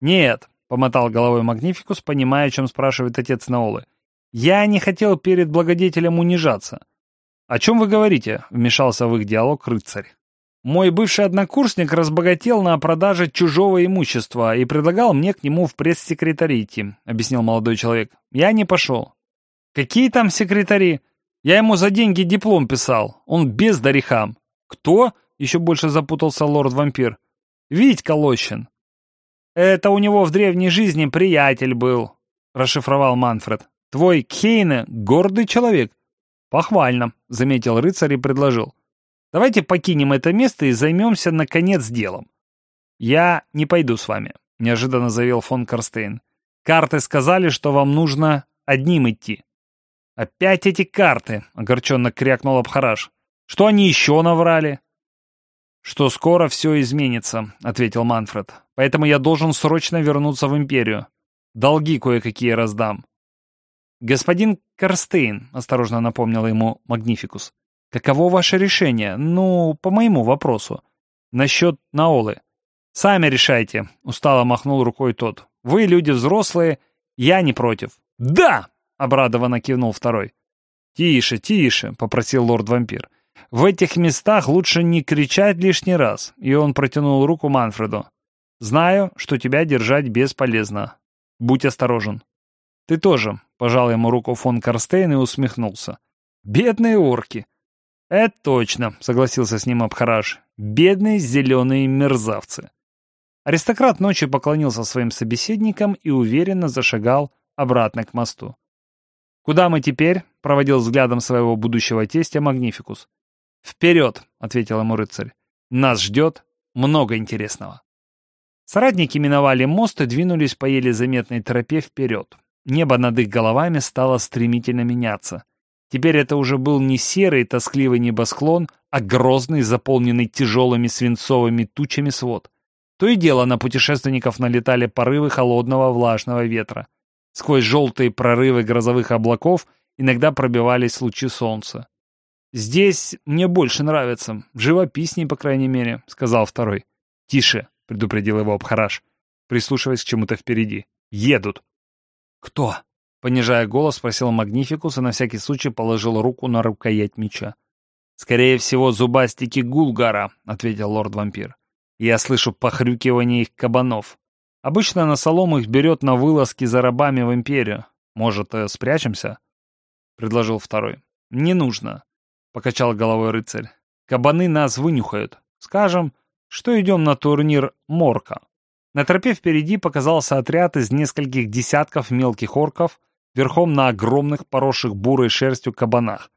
«Нет», — помотал головой Магнификус, понимая, о чем спрашивает отец Наолы. «Я не хотел перед благодетелем унижаться». «О чем вы говорите?» — вмешался в их диалог рыцарь. «Мой бывший однокурсник разбогател на продаже чужого имущества и предлагал мне к нему в пресс-секретари идти», — объяснил молодой человек. «Я не пошел». «Какие там секретари? Я ему за деньги диплом писал. Он без дарихам». «Кто?» — еще больше запутался лорд-вампир. «Витька Лощин». «Это у него в древней жизни приятель был», — расшифровал Манфред. «Твой Кейне — гордый человек. «Похвально», — заметил рыцарь и предложил. «Давайте покинем это место и займемся, наконец, делом». «Я не пойду с вами», — неожиданно заявил фон Карстейн. «Карты сказали, что вам нужно одним идти». «Опять эти карты!» — огорченно крякнул Абхараш. «Что они еще наврали?» «Что скоро все изменится», — ответил Манфред. «Поэтому я должен срочно вернуться в Империю. Долги кое-какие раздам. «Господин Карстейн», — осторожно напомнил ему Магнификус, — «каково ваше решение? Ну, по моему вопросу. насчет Наолы. Сами решайте, устало махнул рукой тот. Вы люди взрослые, я не против. Да! обрадованно кивнул второй. «Тише, тише», — попросил лорд-вампир. «В этих местах лучше не кричать лишний раз», и он протянул руку Манфреду. «Знаю, что тебя держать бесполезно. Будь осторожен». «Ты тоже», — пожал ему руку фон Карстейн и усмехнулся. «Бедные орки!» «Это точно», — согласился с ним Абхараш. «Бедные зеленые мерзавцы». Аристократ ночью поклонился своим собеседникам и уверенно зашагал обратно к мосту. «Куда мы теперь?» — проводил взглядом своего будущего тестя Магнификус. «Вперед!» — ответил ему рыцарь. «Нас ждет много интересного». Соратники миновали мост и двинулись по еле заметной тропе вперед. Небо над их головами стало стремительно меняться. Теперь это уже был не серый тоскливый небосклон, а грозный, заполненный тяжелыми свинцовыми тучами свод. То и дело на путешественников налетали порывы холодного влажного ветра. Сквозь желтые прорывы грозовых облаков иногда пробивались лучи солнца. «Здесь мне больше нравится, живописней, по крайней мере», — сказал второй. «Тише», — предупредил его Абхараш, прислушиваясь к чему-то впереди. «Едут». «Кто?» — понижая голос, спросил Магнификус и на всякий случай положил руку на рукоять меча. «Скорее всего, зубастики Гулгара», — ответил лорд-вампир. «Я слышу похрюкивание их кабанов. Обычно на солому их берет на вылазки за рабами в империю. Может, э, спрячемся?» — предложил второй. «Не нужно», — покачал головой рыцарь. «Кабаны нас вынюхают. Скажем, что идем на турнир Морка». На тропе впереди показался отряд из нескольких десятков мелких орков, верхом на огромных, поросших бурой шерстью кабанах.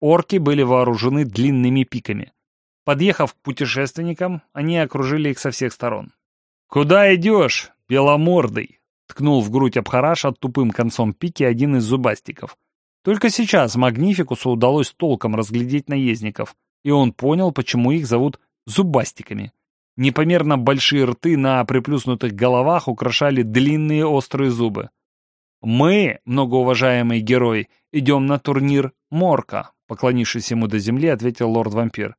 Орки были вооружены длинными пиками. Подъехав к путешественникам, они окружили их со всех сторон. «Куда идешь?» беломордый!» — ткнул в грудь Абхараша тупым концом пики один из зубастиков. Только сейчас Магнификусу удалось толком разглядеть наездников, и он понял, почему их зовут зубастиками. Непомерно большие рты на приплюснутых головах украшали длинные острые зубы. «Мы, многоуважаемый герой, идем на турнир Морка», поклонившись ему до земли, ответил лорд-вампир.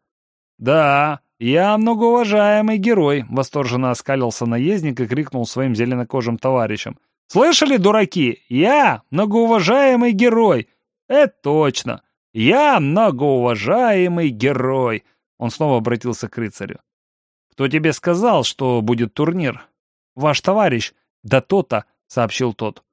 «Да, «Я многоуважаемый герой!» — восторженно оскалился наездник и крикнул своим зеленокожим товарищам. «Слышали, дураки? Я многоуважаемый герой! Это точно! Я многоуважаемый герой!» Он снова обратился к рыцарю. «Кто тебе сказал, что будет турнир?» «Ваш товарищ, да то-то», — сообщил тот.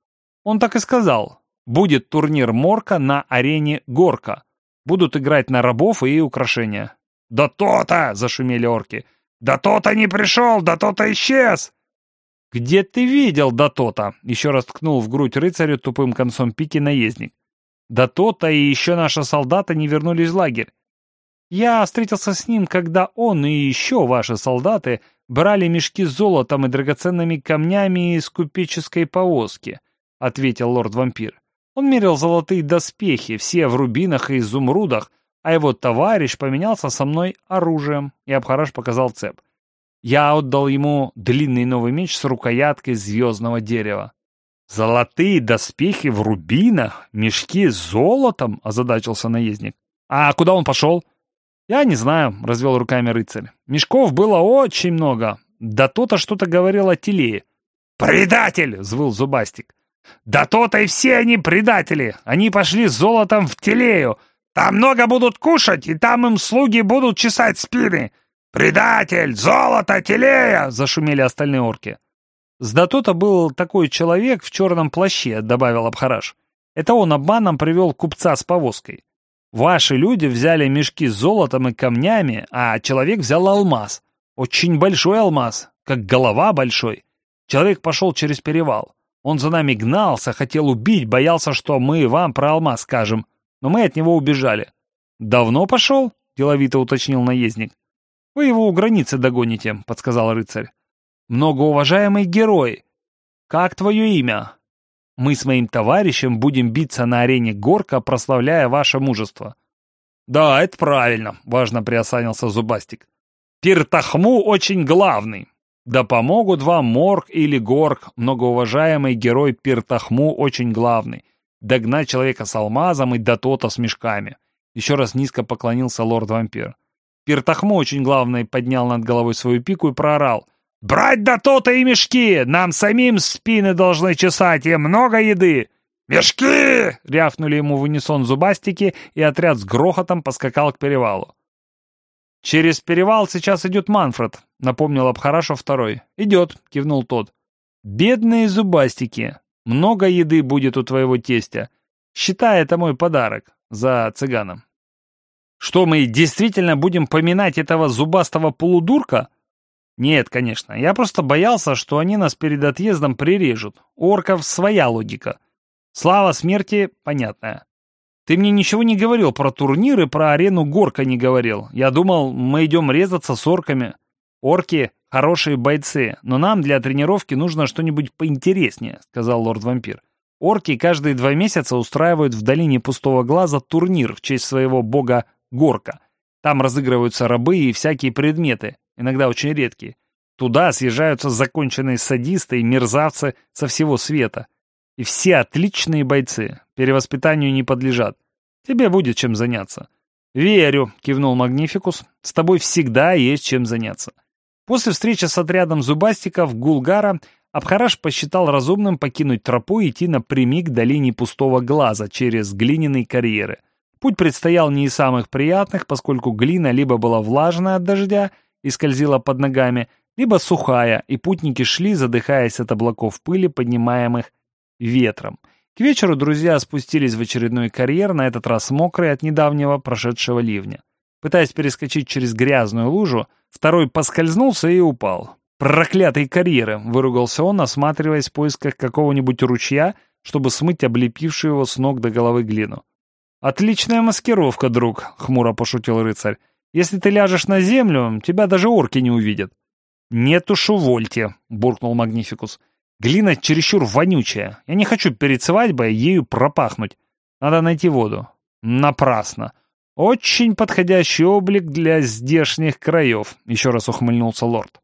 «Он так и сказал. Будет турнир Морка на арене Горка. Будут играть на рабов и украшения. «Да то-то!» — зашумели орки. «Да то-то не пришел! Да то-то исчез!» «Где ты видел да то-то?» — еще раз ткнул в грудь рыцарю тупым концом пики наездник. «Да то-то и еще наши солдаты не вернулись в лагерь. Я встретился с ним, когда он и еще ваши солдаты брали мешки с золотом и драгоценными камнями из купеческой повозки», — ответил лорд-вампир. «Он мерил золотые доспехи, все в рубинах и изумрудах, а его товарищ поменялся со мной оружием, и Абхараш показал цеп. Я отдал ему длинный новый меч с рукояткой звездного дерева. «Золотые доспехи в рубинах? Мешки с золотом?» — озадачился наездник. «А куда он пошел?» «Я не знаю», — развел руками рыцарь. «Мешков было очень много. Да то-то что-то говорил о Телее». «Предатель!» — взвыл Зубастик. «Да то-то и все они предатели! Они пошли с золотом в Телею! Там много будут кушать, и там им слуги будут чесать спины. «Предатель! Золото! Телея!» — зашумели остальные орки. «С Датота был такой человек в черном плаще», — добавил Абхараш. «Это он обманом привел купца с повозкой. Ваши люди взяли мешки с золотом и камнями, а человек взял алмаз. Очень большой алмаз, как голова большой. Человек пошел через перевал. Он за нами гнался, хотел убить, боялся, что мы вам про алмаз скажем но мы от него убежали. «Давно пошел?» — деловито уточнил наездник. «Вы его у границы догоните», — подсказал рыцарь. «Многоуважаемый герой! Как твое имя?» «Мы с моим товарищем будем биться на арене Горка, прославляя ваше мужество». «Да, это правильно», — важно приосанился Зубастик. «Пиртахму очень главный. Да помогут вам Морг или Горк, многоуважаемый герой Пиртахму очень главный догнать человека с алмазом и дотота с мешками. Еще раз низко поклонился лорд-вампир. Пиртахмо очень главный поднял над головой свою пику и проорал. «Брать да то-то и мешки! Нам самим спины должны чесать, и много еды!» «Мешки!» — рявкнули ему в унисон зубастики, и отряд с грохотом поскакал к перевалу. «Через перевал сейчас идет Манфред», — напомнил Абхарашев второй. «Идет», — кивнул тот. «Бедные зубастики! Много еды будет у твоего тестя. Считай это мой подарок за цыганом». «Что, мы действительно будем поминать этого зубастого полудурка?» «Нет, конечно. Я просто боялся, что они нас перед отъездом прирежут. У орков своя логика. Слава смерти понятная. Ты мне ничего не говорил про турнир и про арену Горка не говорил. Я думал, мы идем резаться с орками. Орки — хорошие бойцы, но нам для тренировки нужно что-нибудь поинтереснее», — сказал лорд-вампир. Орки каждые два месяца устраивают в долине Пустого Глаза турнир в честь своего бога Горка. Там разыгрываются рабы и всякие предметы, иногда очень редкие. Туда съезжаются законченные садисты и мерзавцы со всего света. И все отличные бойцы, перевоспитанию не подлежат. Тебе будет чем заняться. «Верю», — кивнул Магнификус, — «с тобой всегда есть чем заняться». После встречи с отрядом зубастиков Гулгара Абхараш посчитал разумным покинуть тропу и идти напрямик к долине пустого глаза через глиняные карьеры. Путь предстоял не из самых приятных, поскольку глина либо была влажная от дождя и скользила под ногами, либо сухая, и путники шли, задыхаясь от облаков пыли, поднимаемых ветром. К вечеру друзья спустились в очередной карьер, на этот раз мокрый от недавнего прошедшего ливня. Пытаясь перескочить через грязную лужу, второй поскользнулся и упал. «Проклятые карьеры!» — выругался он, осматриваясь в поисках какого-нибудь ручья, чтобы смыть облепившую его с ног до головы глину. «Отличная маскировка, друг!» — хмуро пошутил рыцарь. «Если ты ляжешь на землю, тебя даже орки не увидят». «Нет уж, увольте!» — буркнул Магнификус. Глина чересчур вонючая. Я не хочу перед свадьбой ею пропахнуть. Надо найти воду. Напрасно. Очень подходящий облик для здешних краев, еще раз ухмыльнулся лорд.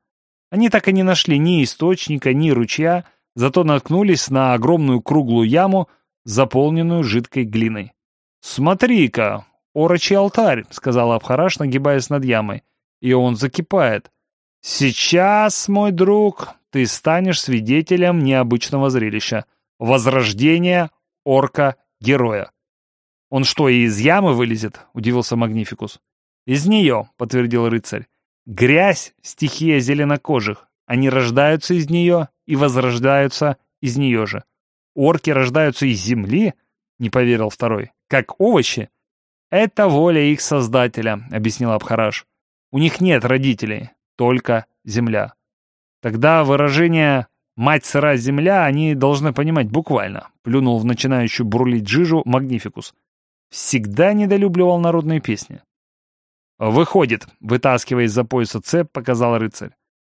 Они так и не нашли ни источника, ни ручья, зато наткнулись на огромную круглую яму, заполненную жидкой глиной. «Смотри-ка, орочий алтарь», — сказал Абхараш, нагибаясь над ямой. «И он закипает. Сейчас, мой друг, ты станешь свидетелем необычного зрелища — возрождения орка-героя. «Он что, и из ямы вылезет?» — удивился Магнификус. «Из нее», — подтвердил рыцарь. «Грязь — стихия зеленокожих. Они рождаются из нее и возрождаются из нее же. Орки рождаются из земли?» — не поверил второй. «Как овощи?» «Это воля их создателя», — объяснил Абхараш. «У них нет родителей, только земля». Тогда выражение «мать сыра земля» они должны понимать буквально, плюнул в начинающую бурлить жижу Магнификус. Всегда недолюбливал народные песни. «Выходит», — вытаскивая из-за пояса цеп, показал рыцарь.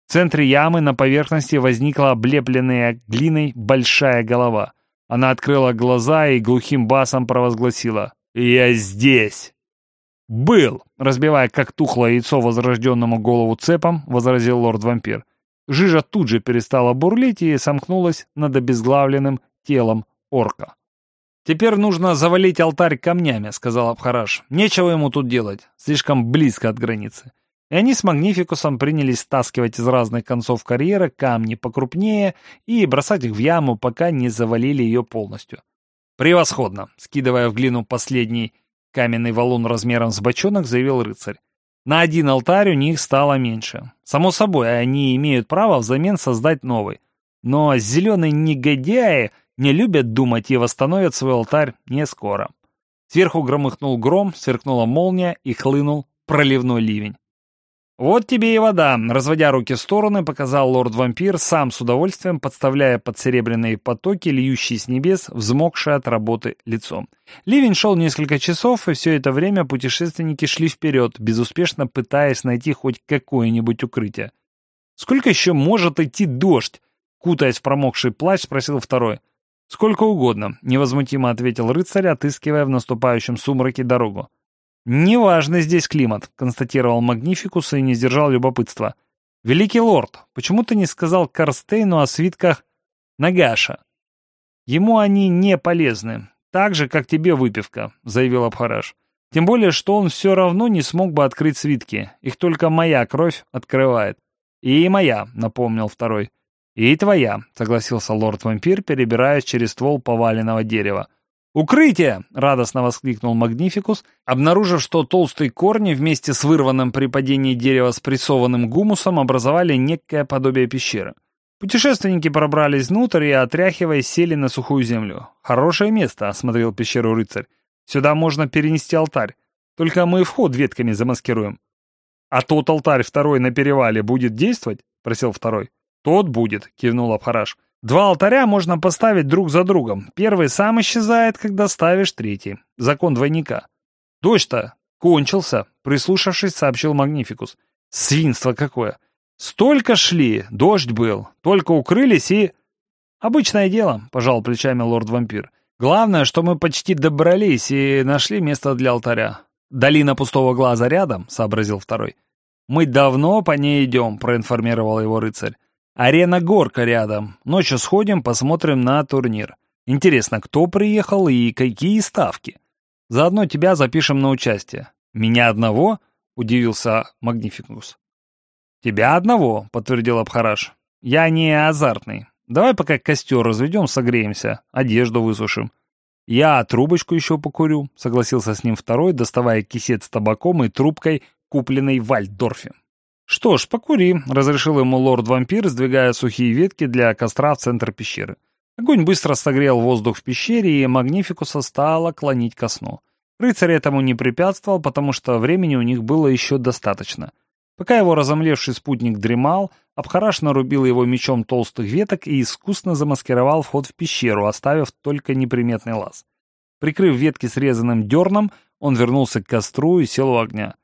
В центре ямы на поверхности возникла облепленная глиной большая голова. Она открыла глаза и глухим басом провозгласила «Я здесь!» «Был!» — разбивая как тухлое яйцо возрожденному голову цепом, возразил лорд-вампир. Жижа тут же перестала бурлить и сомкнулась над обезглавленным телом орка. «Теперь нужно завалить алтарь камнями», — сказал Абхараш. «Нечего ему тут делать, слишком близко от границы». И они с Магнификусом принялись стаскивать из разных концов карьеры камни покрупнее и бросать их в яму, пока не завалили ее полностью. «Превосходно!» — скидывая в глину последний каменный валун размером с бочонок, заявил рыцарь. На один алтарь у них стало меньше. Само собой, они имеют право взамен создать новый. Но зеленые негодяи не любят думать и восстановят свой алтарь не скоро. Сверху громыхнул гром, сверкнула молния и хлынул проливной ливень. «Вот тебе и вода», — разводя руки в стороны, показал лорд-вампир, сам с удовольствием подставляя под серебряные потоки, льющие с небес, взмокшее от работы лицом. Ливень шел несколько часов, и все это время путешественники шли вперед, безуспешно пытаясь найти хоть какое-нибудь укрытие. «Сколько еще может идти дождь?» — кутаясь в промокший плащ, спросил второй. «Сколько угодно», — невозмутимо ответил рыцарь, отыскивая в наступающем сумраке дорогу. «Неважный здесь климат», — констатировал Магнификус и не сдержал любопытства. «Великий лорд, почему ты не сказал Карстейну о свитках Нагаша?» «Ему они не полезны, так же, как тебе выпивка», — заявил Абхараш. Тем более, что он все равно не смог бы открыть свитки. Их только моя кровь открывает. И моя, напомнил второй. И твоя, согласился лорд-вампир, перебираясь через ствол поваленного дерева. «Укрытие!» — радостно воскликнул Магнификус, обнаружив, что толстые корни вместе с вырванным при падении дерева спрессованным гумусом образовали некое подобие пещеры. Путешественники пробрались внутрь и, отряхиваясь, сели на сухую землю. «Хорошее место», — осмотрел пещеру рыцарь. «Сюда можно перенести алтарь. Только мы вход ветками замаскируем». «А тот алтарь второй на перевале будет действовать?» — просил второй. «Тот будет», — кивнул Абхараш. «Два алтаря можно поставить друг за другом. Первый сам исчезает, когда ставишь третий. Закон двойника». «Дождь-то кончился», — прислушавшись, сообщил Магнификус. «Свинство какое! Столько шли, дождь был, только укрылись и... Обычное дело, пожал плечами лорд-вампир. Главное, что мы почти добрались и нашли место для алтаря. Долина пустого глаза рядом, сообразил второй. Мы давно по ней идем, проинформировал его рыцарь. Арена горка рядом. Ночью сходим, посмотрим на турнир. Интересно, кто приехал и какие ставки? Заодно тебя запишем на участие. Меня одного? Удивился Магнификус. «Тебя одного», — подтвердил Абхараш. «Я не азартный. Давай пока костер разведем, согреемся, одежду высушим». «Я трубочку еще покурю», — согласился с ним второй, доставая кисет с табаком и трубкой, купленной в Вальдорфе. «Что ж, покури», — разрешил ему лорд-вампир, сдвигая сухие ветки для костра в центр пещеры. Огонь быстро согрел воздух в пещере, и Магнификуса стало клонить ко сну. Рыцарь этому не препятствовал, потому что времени у них было еще достаточно. Пока его разомлевший спутник дремал, Абхараш нарубил его мечом толстых веток и искусно замаскировал вход в пещеру, оставив только неприметный лаз. Прикрыв ветки срезанным дерном, он вернулся к костру и сел у огня.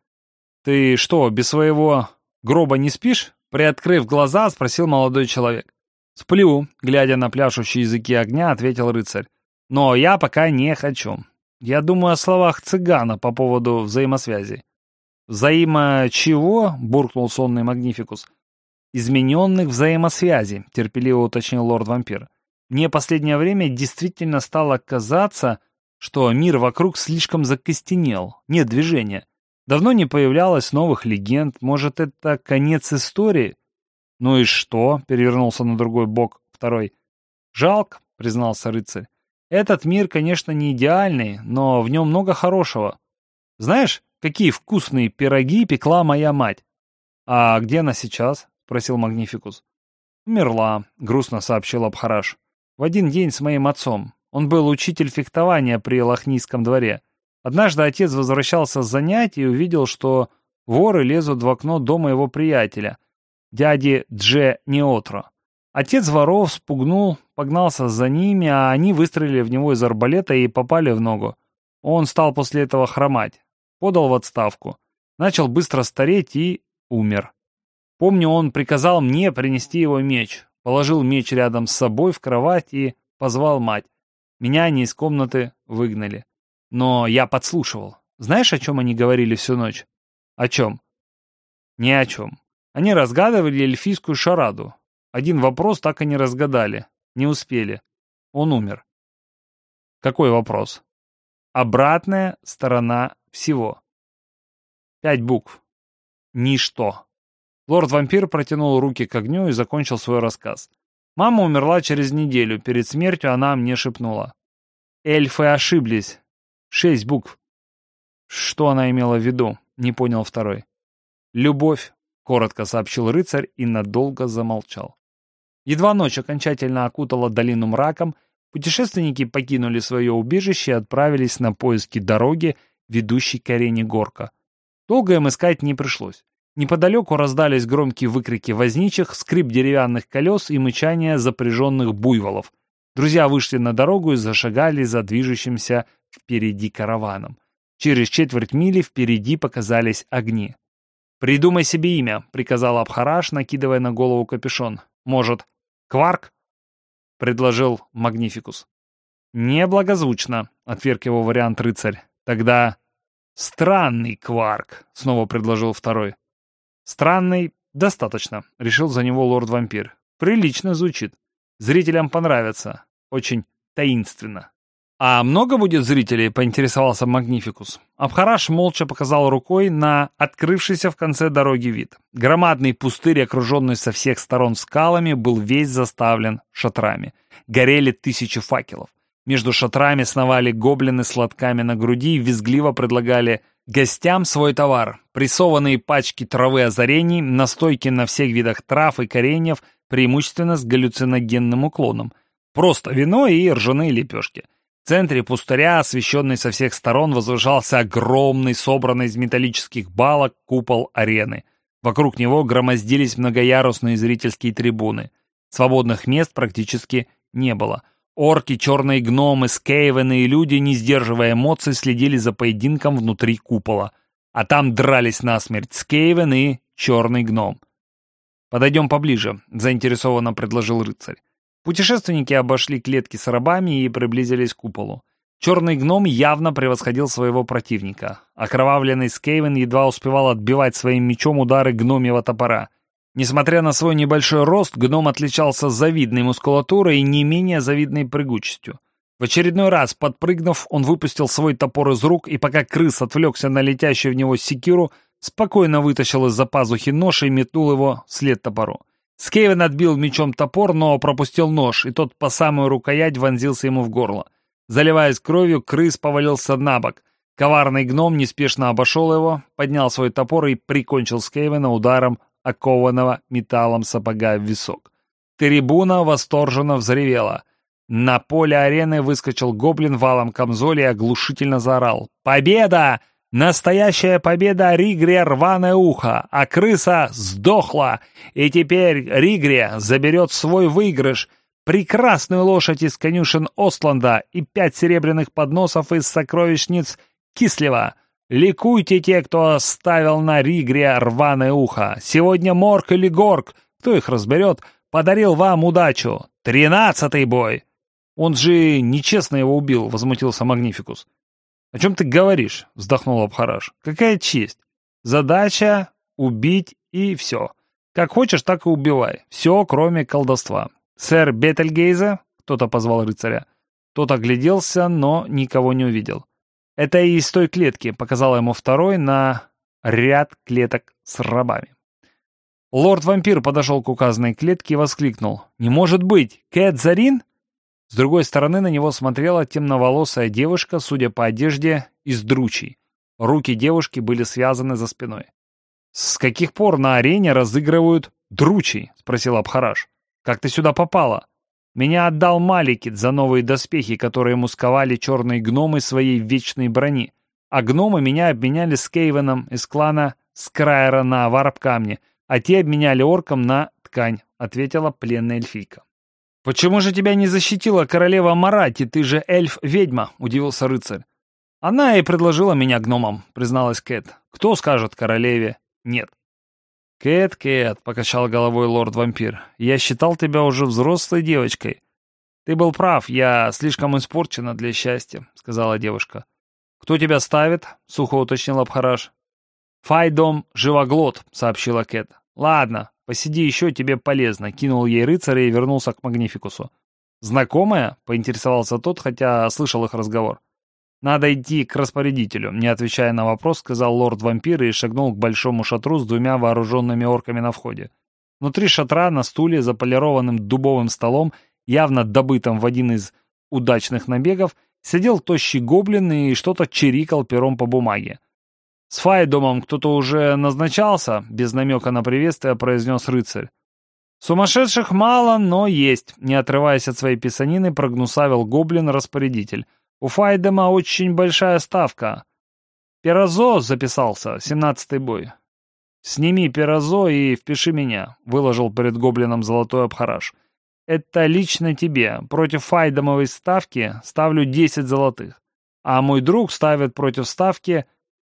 «Ты что, без своего гроба не спишь?» Приоткрыв глаза, спросил молодой человек. «Сплю», — глядя на пляшущие языки огня, ответил рыцарь. «Но я пока не хочу. Я думаю о словах цыгана по поводу взаимосвязи. «Взаимо чего?» — буркнул сонный Магнификус. «Измененных взаимосвязей», — терпеливо уточнил лорд-вампир. «Мне последнее время действительно стало казаться, что мир вокруг слишком закостенел, нет движения. Давно не появлялось новых легенд, может, это конец истории?» «Ну и что?» — перевернулся на другой бок второй. «Жалко», — признался рыцарь. «Этот мир, конечно, не идеальный, но в нем много хорошего. Знаешь, какие вкусные пироги пекла моя мать. А где она сейчас? спросил Магнификус. Умерла, грустно сообщил Абхараш. В один день с моим отцом. Он был учитель фехтования при Лохнийском дворе. Однажды отец возвращался с занятий и увидел, что воры лезут в окно дома его приятеля, дяди Дже Неотро. Отец воров спугнул, погнался за ними, а они выстрелили в него из арбалета и попали в ногу. Он стал после этого хромать подал в отставку, начал быстро стареть и умер. Помню, он приказал мне принести его меч, положил меч рядом с собой в кровать и позвал мать. Меня они из комнаты выгнали. Но я подслушивал. Знаешь, о чем они говорили всю ночь? О чем? Ни о чем. Они разгадывали эльфийскую шараду. Один вопрос так и не разгадали. Не успели. Он умер. Какой вопрос? Обратная сторона всего. Пять букв. Ничто. Лорд-вампир протянул руки к огню и закончил свой рассказ. Мама умерла через неделю. Перед смертью она мне шепнула. Эльфы ошиблись. Шесть букв. Что она имела в виду? Не понял второй. Любовь, коротко сообщил рыцарь и надолго замолчал. Едва ночь окончательно окутала долину мраком, путешественники покинули свое убежище и отправились на поиски дороги, ведущий к арене горка. Долго им искать не пришлось. Неподалеку раздались громкие выкрики возничих, скрип деревянных колес и мычание запряженных буйволов. Друзья вышли на дорогу и зашагали за движущимся впереди караваном. Через четверть мили впереди показались огни. «Придумай себе имя», — приказал Абхараш, накидывая на голову капюшон. «Может, Кварк?» — предложил Магнификус. «Неблагозвучно», — отверг его вариант рыцарь. Тогда странный кварк, снова предложил второй. Странный достаточно, решил за него лорд-вампир. Прилично звучит. Зрителям понравится. Очень таинственно. «А много будет зрителей?» — поинтересовался Магнификус. Абхараш молча показал рукой на открывшийся в конце дороги вид. Громадный пустырь, окруженный со всех сторон скалами, был весь заставлен шатрами. Горели тысячи факелов. Между шатрами сновали гоблины с лотками на груди и визгливо предлагали гостям свой товар. Прессованные пачки травы озарений, настойки на всех видах трав и кореньев, преимущественно с галлюциногенным уклоном. Просто вино и ржаные лепешки. В центре пустыря, освещенный со всех сторон, возвышался огромный, собранный из металлических балок, купол арены. Вокруг него громоздились многоярусные зрительские трибуны. Свободных мест практически не было. Орки, черные гномы, скейвены и люди, не сдерживая эмоций, следили за поединком внутри купола. А там дрались насмерть скейвен и черный гном. «Подойдем поближе», — заинтересованно предложил рыцарь. Путешественники обошли клетки с рабами и приблизились к куполу. Черный гном явно превосходил своего противника. Окровавленный Скейвен едва успевал отбивать своим мечом удары гномьего топора. Несмотря на свой небольшой рост, гном отличался завидной мускулатурой и не менее завидной прыгучестью. В очередной раз, подпрыгнув, он выпустил свой топор из рук, и пока крыс отвлекся на летящую в него секиру, спокойно вытащил из-за пазухи нож и метнул его след топору. Скейвен отбил мечом топор, но пропустил нож, и тот по самую рукоять вонзился ему в горло. Заливаясь кровью, крыс повалился на бок. Коварный гном неспешно обошел его, поднял свой топор и прикончил Скейвена ударом окованного металлом сапога в висок. Трибуна восторженно взревела. На поле арены выскочил гоблин валом камзоли и оглушительно заорал. «Победа! Настоящая победа Ригре рваное ухо, а крыса сдохла, и теперь Ригре заберет свой выигрыш, прекрасную лошадь из конюшен Остланда и пять серебряных подносов из сокровищниц Кислева. Ликуйте те, кто ставил на Ригре рваное ухо. Сегодня Морк или Горк, кто их разберет, подарил вам удачу. Тринадцатый бой. Он же нечестно его убил, возмутился Магнификус. «О чем ты говоришь?» — вздохнул Абхараш. «Какая честь? Задача — убить и все. Как хочешь, так и убивай. Все, кроме колдовства. Сэр Бетельгейзе?» — кто-то позвал рыцаря. Тот огляделся, но никого не увидел. «Это и из той клетки», — показал ему второй на ряд клеток с рабами. Лорд-вампир подошел к указанной клетке и воскликнул. «Не может быть! Кэт Зарин?» С другой стороны на него смотрела темноволосая девушка, судя по одежде, из дручей. Руки девушки были связаны за спиной. «С каких пор на арене разыгрывают дручей?» — спросил Абхараш. «Как ты сюда попала?» «Меня отдал Маликит за новые доспехи, которые ему сковали черные гномы своей вечной брони. А гномы меня обменяли с Кейвеном из клана Скрайера на варп-камни, а те обменяли орком на ткань», — ответила пленная эльфийка. «Почему же тебя не защитила королева Марати? Ты же эльф-ведьма», — удивился рыцарь. «Она и предложила меня гномам», — призналась Кэт. «Кто скажет королеве нет?» «Кэт, Кэт», — покачал головой лорд-вампир, — «я считал тебя уже взрослой девочкой». «Ты был прав, я слишком испорчена для счастья», — сказала девушка. «Кто тебя ставит?» — сухо уточнил Абхараш. «Файдом Живоглот», — сообщила Кэт. «Ладно, «Посиди еще, тебе полезно», — кинул ей рыцаря и вернулся к Магнификусу. «Знакомая?» — поинтересовался тот, хотя слышал их разговор. «Надо идти к распорядителю», — не отвечая на вопрос, сказал лорд-вампир и шагнул к большому шатру с двумя вооруженными орками на входе. Внутри шатра на стуле за полированным дубовым столом, явно добытым в один из удачных набегов, сидел тощий гоблин и что-то чирикал пером по бумаге. «С Файдомом кто-то уже назначался?» — без намека на приветствие произнес рыцарь. «Сумасшедших мало, но есть», — не отрываясь от своей писанины, прогнусавил гоблин-распорядитель. «У Файдома очень большая ставка». «Пирозо записался, семнадцатый бой». «Сними пирозо и впиши меня», — выложил перед гоблином золотой обхараш. «Это лично тебе. Против Файдомовой ставки ставлю десять золотых. А мой друг ставит против ставки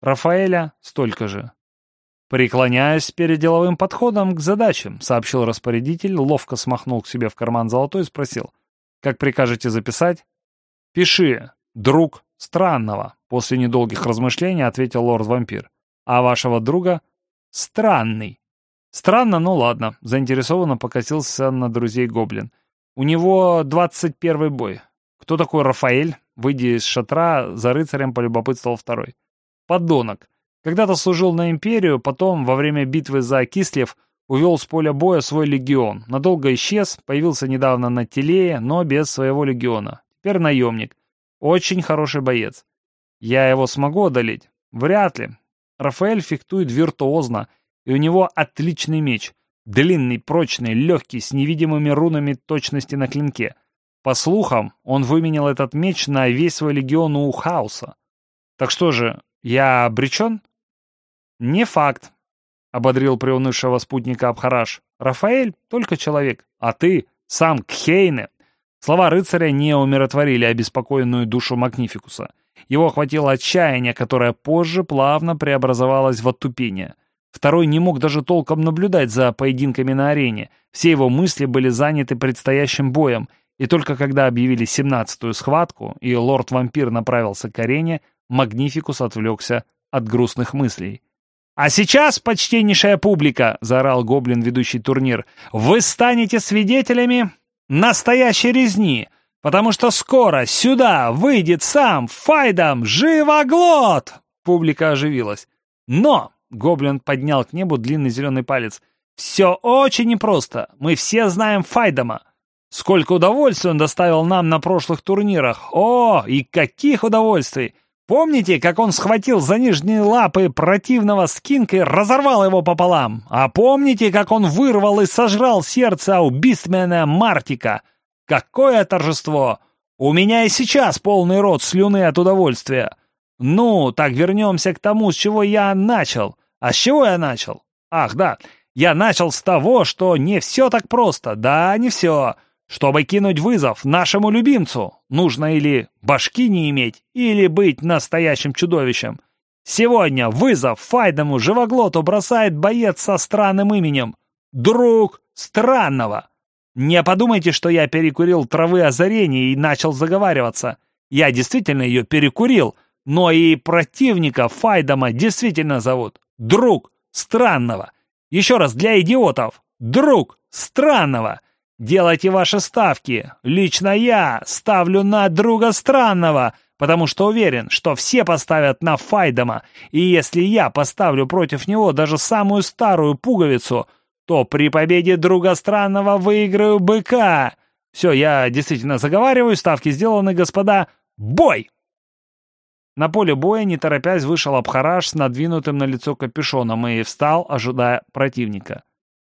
Рафаэля столько же. «Преклоняюсь перед деловым подходом к задачам», — сообщил распорядитель, ловко смахнул к себе в карман золотой и спросил. «Как прикажете записать?» «Пиши. Друг странного», — после недолгих размышлений ответил лорд-вампир. «А вашего друга?» «Странный». «Странно, ну ладно», — заинтересованно покосился на друзей гоблин. «У него двадцать первый бой. Кто такой Рафаэль? Выйдя из шатра, за рыцарем полюбопытствовал второй. Подонок. Когда-то служил на империю, потом, во время битвы за Кислев, увел с поля боя свой легион. Надолго исчез, появился недавно на Телее, но без своего легиона. Теперь наемник. Очень хороший боец. Я его смогу одолеть? Вряд ли. Рафаэль фехтует виртуозно, и у него отличный меч. Длинный, прочный, легкий, с невидимыми рунами точности на клинке. По слухам, он выменял этот меч на весь свой легион у Хаоса. Так что же, я обречен? Не факт, — ободрил приунывшего спутника Абхараш. Рафаэль — только человек, а ты — сам Кхейне. Слова рыцаря не умиротворили обеспокоенную душу Магнификуса. Его охватило отчаяние, которое позже плавно преобразовалось в оттупение. Второй не мог даже толком наблюдать за поединками на арене. Все его мысли были заняты предстоящим боем, и только когда объявили семнадцатую схватку, и лорд-вампир направился к арене, Магнификус отвлекся от грустных мыслей. «А сейчас, почтеннейшая публика!» — заорал гоблин, ведущий турнир. «Вы станете свидетелями настоящей резни!» потому что скоро сюда выйдет сам Файдом Живоглот!» Публика оживилась. «Но!» — Гоблин поднял к небу длинный зеленый палец. «Все очень непросто. Мы все знаем Файдома. Сколько удовольствий он доставил нам на прошлых турнирах. О, и каких удовольствий! Помните, как он схватил за нижние лапы противного скинка и разорвал его пополам? А помните, как он вырвал и сожрал сердце убийственного Мартика? Какое торжество! У меня и сейчас полный рот слюны от удовольствия. Ну, так вернемся к тому, с чего я начал. А с чего я начал? Ах, да, я начал с того, что не все так просто. Да, не все. Чтобы кинуть вызов нашему любимцу, нужно или башки не иметь, или быть настоящим чудовищем. Сегодня вызов Файдому живоглоту бросает боец со странным именем. Друг странного. Не подумайте, что я перекурил травы озарения и начал заговариваться. Я действительно ее перекурил, но и противника Файдома действительно зовут Друг Странного. Еще раз для идиотов. Друг Странного. Делайте ваши ставки. Лично я ставлю на Друга Странного, потому что уверен, что все поставят на Файдома, и если я поставлю против него даже самую старую пуговицу — то при победе друга странного выиграю быка. Все, я действительно заговариваю, ставки сделаны, господа. Бой! На поле боя, не торопясь, вышел Абхараш с надвинутым на лицо капюшоном и встал, ожидая противника.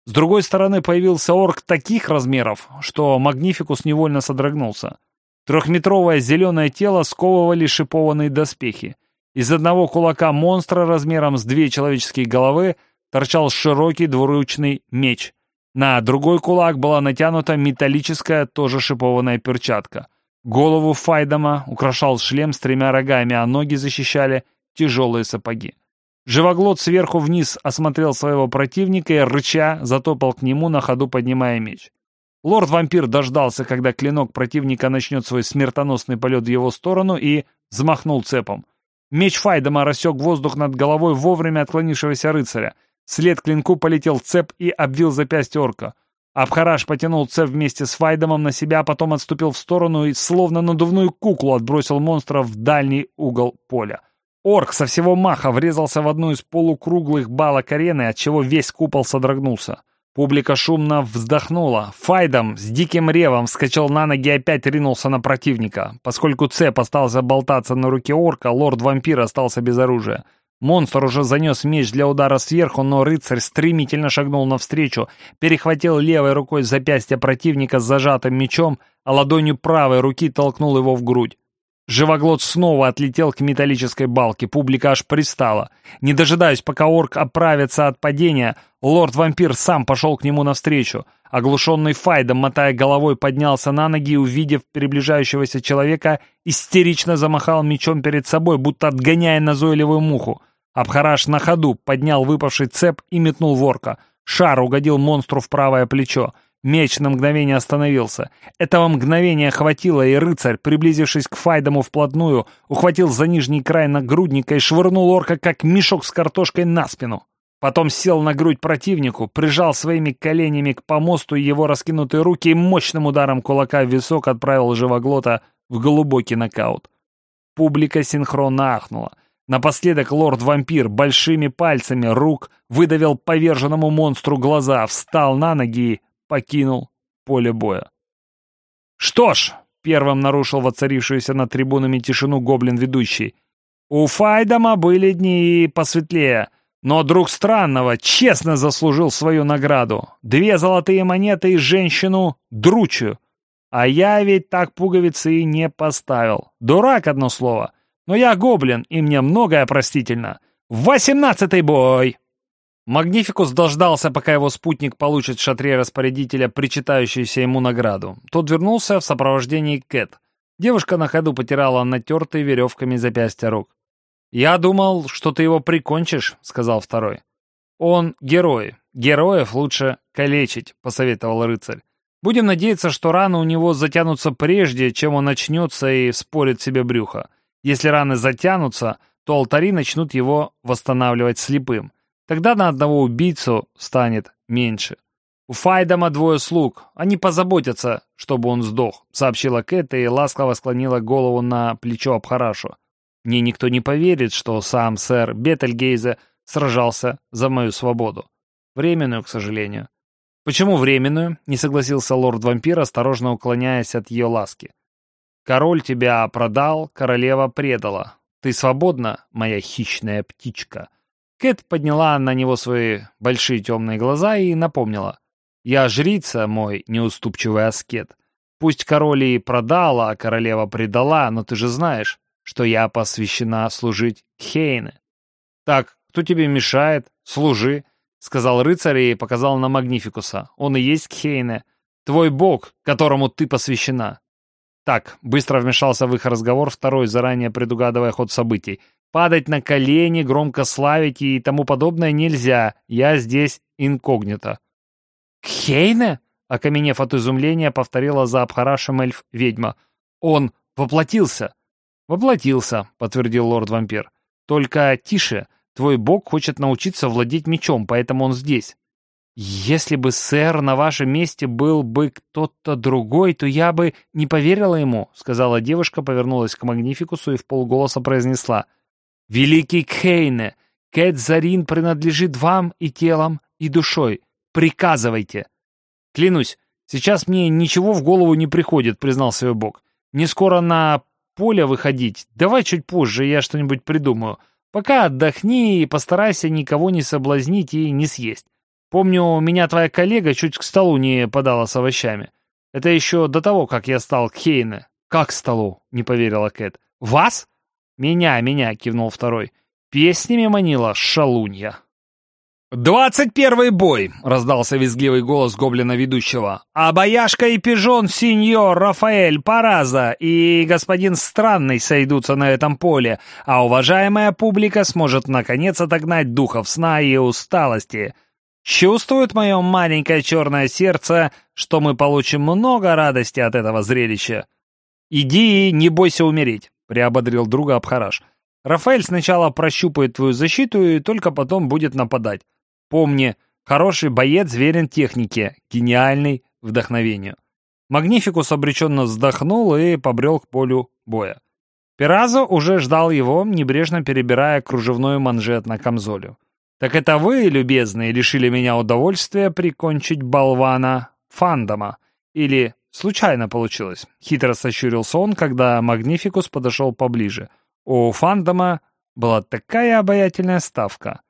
С другой стороны появился орк таких размеров, что Магнификус невольно содрогнулся. Трехметровое зеленое тело сковывали шипованные доспехи. Из одного кулака монстра размером с две человеческие головы — торчал широкий двуручный меч. На другой кулак была натянута металлическая, тоже шипованная перчатка. Голову Файдома украшал шлем с тремя рогами, а ноги защищали тяжелые сапоги. Живоглот сверху вниз осмотрел своего противника и, рыча, затопал к нему, на ходу поднимая меч. Лорд-вампир дождался, когда клинок противника начнет свой смертоносный полет в его сторону и взмахнул цепом. Меч Файдома рассек воздух над головой вовремя отклонившегося рыцаря — След клинку полетел цеп и обвил запястье орка. Абхараш потянул цеп вместе с Файдомом на себя, потом отступил в сторону и, словно надувную куклу, отбросил монстра в дальний угол поля. Орк со всего маха врезался в одну из полукруглых балок арены, отчего весь купол содрогнулся. Публика шумно вздохнула. Файдом с диким ревом вскочил на ноги и опять ринулся на противника. Поскольку цеп остался болтаться на руке орка, лорд-вампир остался без оружия. Монстр уже занес меч для удара сверху, но рыцарь стремительно шагнул навстречу, перехватил левой рукой запястье противника с зажатым мечом, а ладонью правой руки толкнул его в грудь. Живоглот снова отлетел к металлической балке, публика аж пристала. Не дожидаясь, пока орк оправится от падения, лорд-вампир сам пошел к нему навстречу. Оглушенный Файдом, мотая головой, поднялся на ноги и, увидев приближающегося человека, истерично замахал мечом перед собой, будто отгоняя назойливую муху. Абхараш на ходу поднял выпавший цеп и метнул ворка. Шар угодил монстру в правое плечо. Меч на мгновение остановился. Этого мгновения хватило, и рыцарь, приблизившись к Файдому вплотную, ухватил за нижний край нагрудника и швырнул орка, как мешок с картошкой, на спину. Потом сел на грудь противнику, прижал своими коленями к помосту его раскинутые руки и мощным ударом кулака в висок отправил живоглота в глубокий нокаут. Публика синхронно ахнула. Напоследок лорд-вампир большими пальцами рук выдавил поверженному монстру глаза, встал на ноги и покинул поле боя. «Что ж», — первым нарушил воцарившуюся над трибунами тишину гоблин-ведущий, «у Файдама были дни посветлее, но друг странного честно заслужил свою награду. Две золотые монеты и женщину Дручу. А я ведь так пуговицы и не поставил. Дурак, одно слово. Но я гоблин, и мне многое простительно. Восемнадцатый бой!» Магнификус дождался, пока его спутник получит в шатре распорядителя причитающуюся ему награду. Тот вернулся в сопровождении Кэт. Девушка на ходу потирала натертые веревками запястья рук. «Я думал, что ты его прикончишь», — сказал второй. «Он герой. Героев лучше калечить», — посоветовал рыцарь. «Будем надеяться, что раны у него затянутся прежде, чем он начнется и спорит себе брюхо. Если раны затянутся, то алтари начнут его восстанавливать слепым. Тогда на одного убийцу станет меньше. У Файдама двое слуг. Они позаботятся, чтобы он сдох», — сообщила Кэт и ласково склонила голову на плечо Абхарашу. Мне никто не поверит, что сам сэр Бетельгейзе сражался за мою свободу. Временную, к сожалению. Почему временную? Не согласился лорд-вампир, осторожно уклоняясь от ее ласки. Король тебя продал, королева предала. Ты свободна, моя хищная птичка. Кэт подняла на него свои большие темные глаза и напомнила. Я жрица, мой неуступчивый аскет. Пусть король и продала, а королева предала, но ты же знаешь, что я посвящена служить Хейне. Так, кто тебе мешает? Служи, сказал рыцарь и показал на Магнификуса. Он и есть Хейне, твой бог, которому ты посвящена. Так, быстро вмешался в их разговор второй, заранее предугадывая ход событий. Падать на колени, громко славить и тому подобное нельзя. Я здесь инкогнито. «Хейне?» — окаменев от изумления, повторила за Абхарашем эльф-ведьма. «Он воплотился!» «Воплотился», — подтвердил лорд-вампир. «Только тише, твой бог хочет научиться владеть мечом, поэтому он здесь». «Если бы, сэр, на вашем месте был бы кто-то другой, то я бы не поверила ему», — сказала девушка, повернулась к Магнификусу и в полголоса произнесла. «Великий Кейне, Кэт Зарин принадлежит вам и телом, и душой. Приказывайте». «Клянусь, сейчас мне ничего в голову не приходит», — признал свой бог. «Не скоро на поля выходить. Давай чуть позже, я что-нибудь придумаю. Пока отдохни и постарайся никого не соблазнить и не съесть. Помню, меня твоя коллега чуть к столу не подала с овощами. Это еще до того, как я стал Кхейне. Как к столу? Не поверила Кэт. Вас? Меня, меня, кивнул второй. Песнями манила шалунья. «Двадцать первый бой!» — раздался визгливый голос гоблина-ведущего. «А бояшка и пижон сеньор Рафаэль Параза и господин Странный сойдутся на этом поле, а уважаемая публика сможет наконец отогнать духов сна и усталости. Чувствует мое маленькое черное сердце, что мы получим много радости от этого зрелища. Иди не бойся умереть», — приободрил друга Абхараш. «Рафаэль сначала прощупает твою защиту и только потом будет нападать». Помни, хороший боец верен технике, гениальный вдохновению. Магнификус обреченно вздохнул и побрел к полю боя. Пиразо уже ждал его, небрежно перебирая кружевной манжет на камзоле. «Так это вы, любезные, лишили меня удовольствия прикончить болвана Фандома? Или случайно получилось?» Хитро сощурился он, когда Магнификус подошел поближе. У Фандома была такая обаятельная ставка.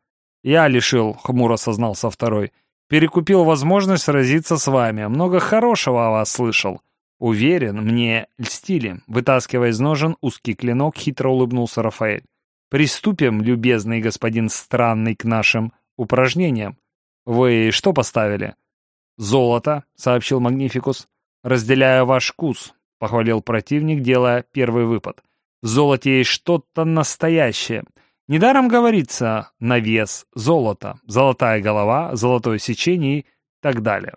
«Я лишил», — хмуро сознался второй. «Перекупил возможность сразиться с вами. Много хорошего о вас слышал. Уверен, мне льстили». Вытаскивая из ножен узкий клинок, хитро улыбнулся Рафаэль. «Приступим, любезный господин странный, к нашим упражнениям. Вы что поставили?» «Золото», — сообщил Магнификус. «Разделяю ваш вкус», — похвалил противник, делая первый выпад. «В золоте есть что-то настоящее». Недаром говорится на вес золото, золотая голова, золотое сечение и так далее.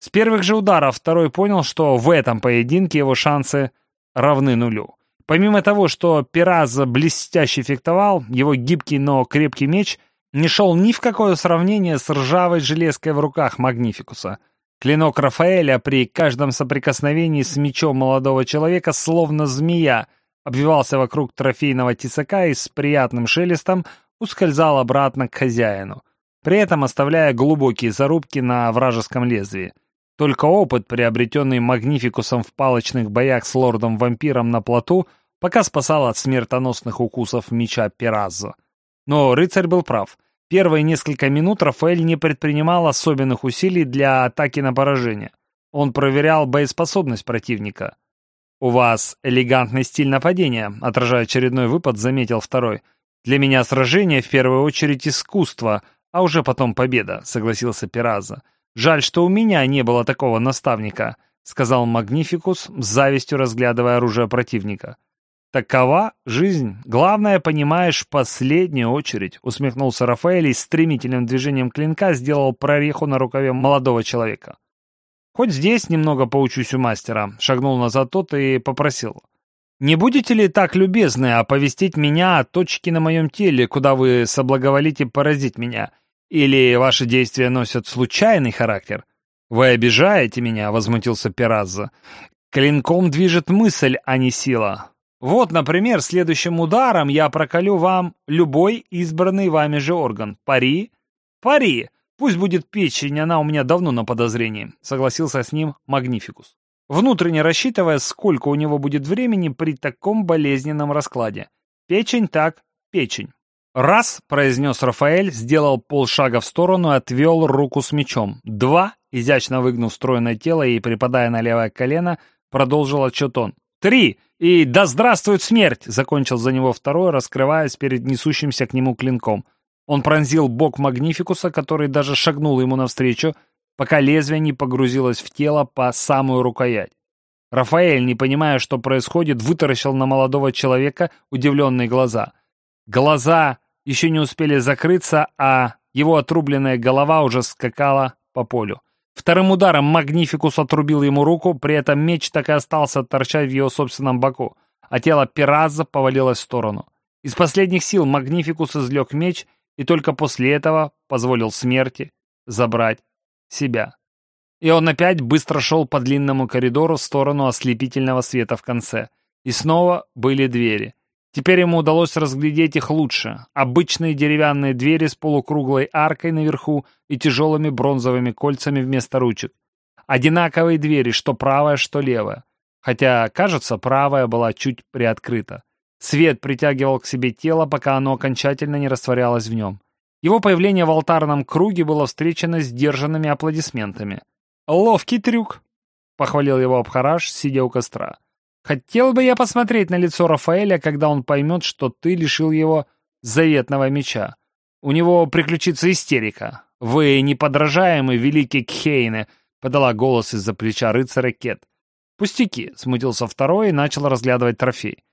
С первых же ударов второй понял, что в этом поединке его шансы равны нулю. Помимо того, что Пираза блестяще фехтовал, его гибкий, но крепкий меч не шел ни в какое сравнение с ржавой железкой в руках Магнификуса. Клинок Рафаэля при каждом соприкосновении с мечом молодого человека, словно змея, обвивался вокруг трофейного тесака и с приятным шелестом ускользал обратно к хозяину, при этом оставляя глубокие зарубки на вражеском лезвии. Только опыт, приобретенный Магнификусом в палочных боях с лордом-вампиром на плоту, пока спасал от смертоносных укусов меча Пираззо. Но рыцарь был прав. Первые несколько минут Рафаэль не предпринимал особенных усилий для атаки на поражение. Он проверял боеспособность противника. «У вас элегантный стиль нападения», — отражая очередной выпад, заметил второй. «Для меня сражение в первую очередь искусство, а уже потом победа», — согласился Пираза. «Жаль, что у меня не было такого наставника», — сказал Магнификус, с завистью разглядывая оружие противника. «Такова жизнь. Главное, понимаешь, в последнюю очередь», — усмехнулся Рафаэль и стремительным движением клинка сделал прореху на рукаве молодого человека. «Хоть здесь немного поучусь у мастера», — шагнул назад тот и попросил. «Не будете ли так любезны оповестить меня о точке на моем теле, куда вы соблаговолите поразить меня? Или ваши действия носят случайный характер?» «Вы обижаете меня», — возмутился Пиразза. «Клинком движет мысль, а не сила. Вот, например, следующим ударом я проколю вам любой избранный вами же орган. Пари? Пари! Пусть будет печень, она у меня давно на подозрении», — согласился с ним Магнификус. Внутренне рассчитывая, сколько у него будет времени при таком болезненном раскладе. Печень так, печень. «Раз», — произнес Рафаэль, сделал полшага в сторону и отвел руку с мечом. «Два», — изящно выгнув стройное тело и припадая на левое колено, продолжил отчет он. «Три! И да здравствует смерть!» — закончил за него второй, раскрываясь перед несущимся к нему клинком. Он пронзил бок Магнификуса, который даже шагнул ему навстречу, пока лезвие не погрузилось в тело по самую рукоять. Рафаэль, не понимая, что происходит, вытаращил на молодого человека удивленные глаза — Глаза еще не успели закрыться, а его отрубленная голова уже скакала по полю. Вторым ударом Магнификус отрубил ему руку, при этом меч так и остался торчать в его собственном боку, а тело Пираза повалилось в сторону. Из последних сил Магнификус излег меч и только после этого позволил смерти забрать себя. И он опять быстро шел по длинному коридору в сторону ослепительного света в конце. И снова были двери. Теперь ему удалось разглядеть их лучше. Обычные деревянные двери с полукруглой аркой наверху и тяжелыми бронзовыми кольцами вместо ручек. Одинаковые двери, что правая, что левая. Хотя, кажется, правая была чуть приоткрыта. Свет притягивал к себе тело, пока оно окончательно не растворялось в нем. Его появление в алтарном круге было встречено сдержанными аплодисментами. «Ловкий трюк!» — похвалил его Абхараш, сидя у костра. Хотел бы я посмотреть на лицо Рафаэля, когда он поймет, что ты лишил его заветного меча. У него приключится истерика. Вы неподражаемый великий Кхейне, подала голос из-за плеча рыцаря Кет. Пустяки, смутился второй и начал разглядывать трофей.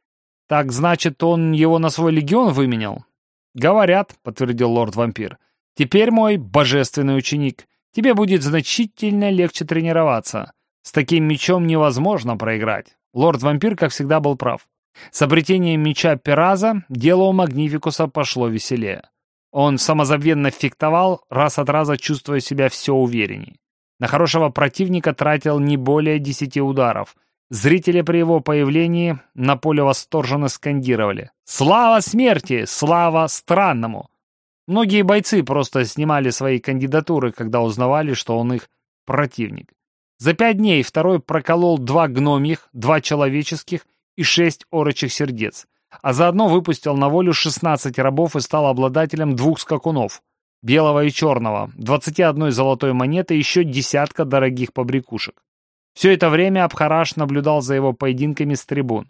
Так значит, он его на свой легион выменял? Говорят, подтвердил лорд-вампир. Теперь мой божественный ученик. Тебе будет значительно легче тренироваться. С таким мечом невозможно проиграть. Лорд-вампир, как всегда, был прав. С обретением меча Пираза дело у Магнификуса пошло веселее. Он самозабвенно фехтовал, раз от раза чувствуя себя все уверенней. На хорошего противника тратил не более десяти ударов. Зрители при его появлении на поле восторженно скандировали «Слава смерти! Слава странному!» Многие бойцы просто снимали свои кандидатуры, когда узнавали, что он их противник. За пять дней второй проколол два гномьих, два человеческих и шесть орочих сердец, а заодно выпустил на волю 16 рабов и стал обладателем двух скакунов, белого и черного, 21 золотой монеты и еще десятка дорогих побрякушек. Все это время Абхараш наблюдал за его поединками с трибун.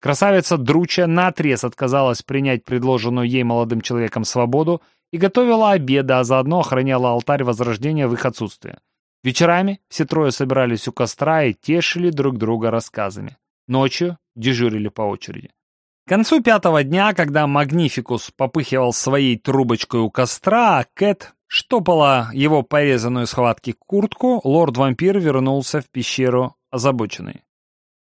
Красавица Друча наотрез отказалась принять предложенную ей молодым человеком свободу и готовила обеды, а заодно охраняла алтарь Возрождения в их отсутствие. Вечерами все трое собирались у костра и тешили друг друга рассказами. Ночью дежурили по очереди. К концу пятого дня, когда Магнификус попыхивал своей трубочкой у костра, а Кэт штопала его порезанную схватки куртку, лорд-вампир вернулся в пещеру озабоченный.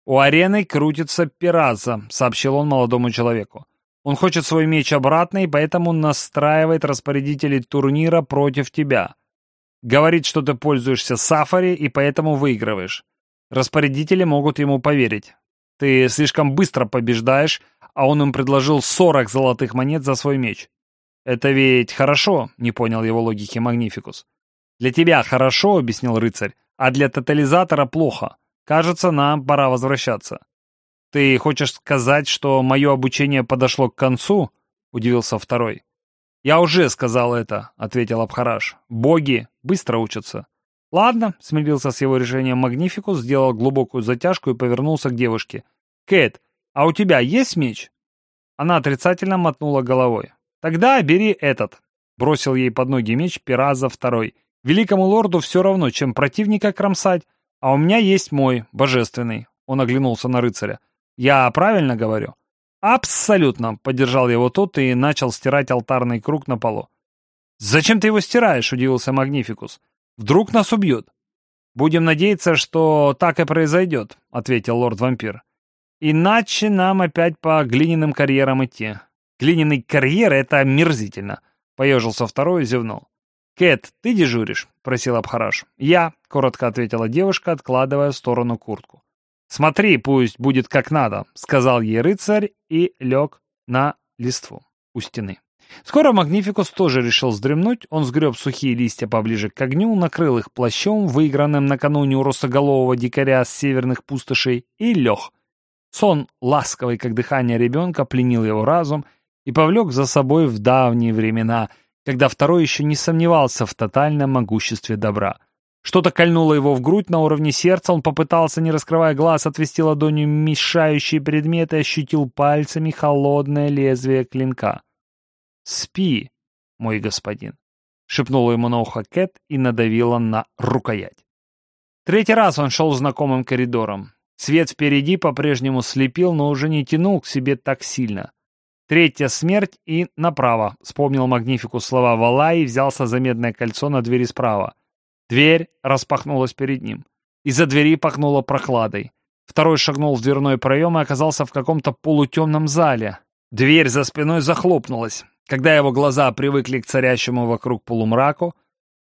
«У арены крутится пираза», — сообщил он молодому человеку. «Он хочет свой меч обратно и поэтому настраивает распорядителей турнира против тебя. Говорит, что ты пользуешься сафари и поэтому выигрываешь. Распорядители могут ему поверить. Ты слишком быстро побеждаешь, а он им предложил 40 золотых монет за свой меч. Это ведь хорошо, не понял его логики Магнификус. Для тебя хорошо, объяснил рыцарь, а для тотализатора плохо. Кажется, нам пора возвращаться. Ты хочешь сказать, что мое обучение подошло к концу? Удивился второй. Я уже сказал это, ответил Абхараш. Боги быстро учатся. Ладно, смирился с его решением Магнификус, сделал глубокую затяжку и повернулся к девушке. Кэт, а у тебя есть меч? Она отрицательно мотнула головой. Тогда бери этот. Бросил ей под ноги меч Пираза второй. Великому лорду все равно, чем противника кромсать, а у меня есть мой, божественный. Он оглянулся на рыцаря. Я правильно говорю? Абсолютно, поддержал его тот и начал стирать алтарный круг на полу. Зачем ты его стираешь? Удивился Магнификус. Вдруг нас убьют. Будем надеяться, что так и произойдет, ответил лорд-вампир. Иначе нам опять по глиняным карьерам идти. Глиняный карьер — это мерзительно. Поежился второй и зевнул. «Кэт, ты дежуришь?» — просил Абхараш. «Я», — коротко ответила девушка, откладывая в сторону куртку. «Смотри, пусть будет как надо», — сказал ей рыцарь и лег на листву у стены. Скоро Магнификус тоже решил вздремнуть. Он сгреб сухие листья поближе к огню, накрыл их плащом, выигранным накануне у росоголового дикаря с северных пустошей, и лег. Сон, ласковый, как дыхание ребенка, пленил его разум и повлек за собой в давние времена — когда второй еще не сомневался в тотальном могуществе добра. Что-то кольнуло его в грудь на уровне сердца, он попытался, не раскрывая глаз, отвести ладонью мешающие предметы и ощутил пальцами холодное лезвие клинка. «Спи, мой господин», — шепнула ему на ухо Кэт и надавила на рукоять. Третий раз он шел знакомым коридором. Свет впереди по-прежнему слепил, но уже не тянул к себе так сильно. Третья смерть и направо, вспомнил Магнификус слова вала и взялся за медное кольцо на двери справа. Дверь распахнулась перед ним. Из-за двери пахнуло прохладой. Второй шагнул в дверной проем и оказался в каком-то полутемном зале. Дверь за спиной захлопнулась. Когда его глаза привыкли к царящему вокруг полумраку,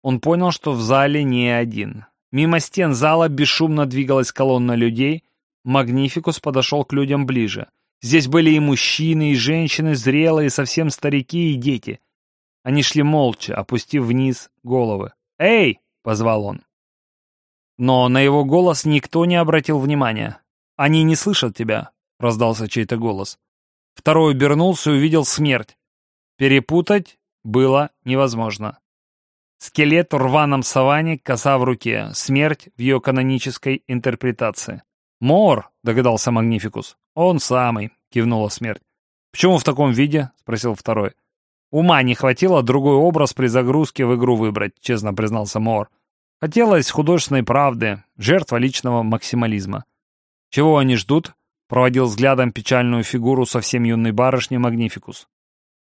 он понял, что в зале не один. Мимо стен зала бесшумно двигалась колонна людей. Магнификус подошел к людям ближе. Здесь были и мужчины, и женщины, зрелые, совсем старики и дети. Они шли молча, опустив вниз головы. «Эй!» — позвал он. Но на его голос никто не обратил внимания. «Они не слышат тебя», — раздался чей-то голос. Второй обернулся и увидел смерть. Перепутать было невозможно. Скелет в рваном саване, коса в руке, смерть в ее канонической интерпретации. «Мор», — догадался Магнификус. «Он самый», — кивнула смерть. «Почему в таком виде?» — спросил второй. «Ума не хватило другой образ при загрузке в игру выбрать», — честно признался Мор. «Хотелось художественной правды, жертва личного максимализма». «Чего они ждут?» — проводил взглядом печальную фигуру совсем юной барышни Магнификус.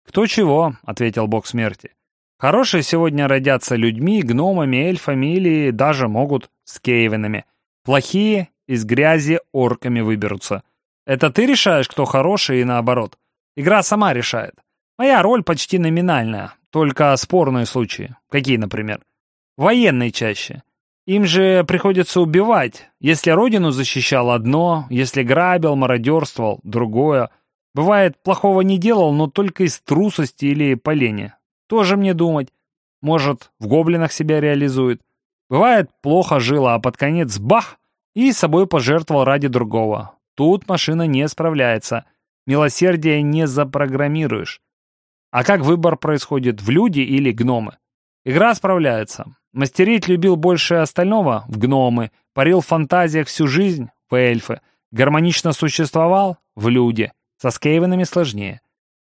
«Кто чего?» — ответил бог смерти. «Хорошие сегодня родятся людьми, гномами, эльфами или даже могут с кейвенами. Плохие из грязи орками выберутся. Это ты решаешь, кто хороший и наоборот. Игра сама решает. Моя роль почти номинальная, только спорные случаи. Какие, например? Военные чаще. Им же приходится убивать. Если родину защищал одно, если грабил, мародерствовал другое. Бывает, плохого не делал, но только из трусости или по лени. Тоже мне думать. Может, в гоблинах себя реализует. Бывает, плохо жило, а под конец бах! И собой пожертвовал ради другого. Тут машина не справляется. Милосердие не запрограммируешь. А как выбор происходит, в люди или гномы? Игра справляется. Мастерить любил больше остального в гномы, парил в фантазиях всю жизнь в эльфы, гармонично существовал в люди, со скейвенами сложнее.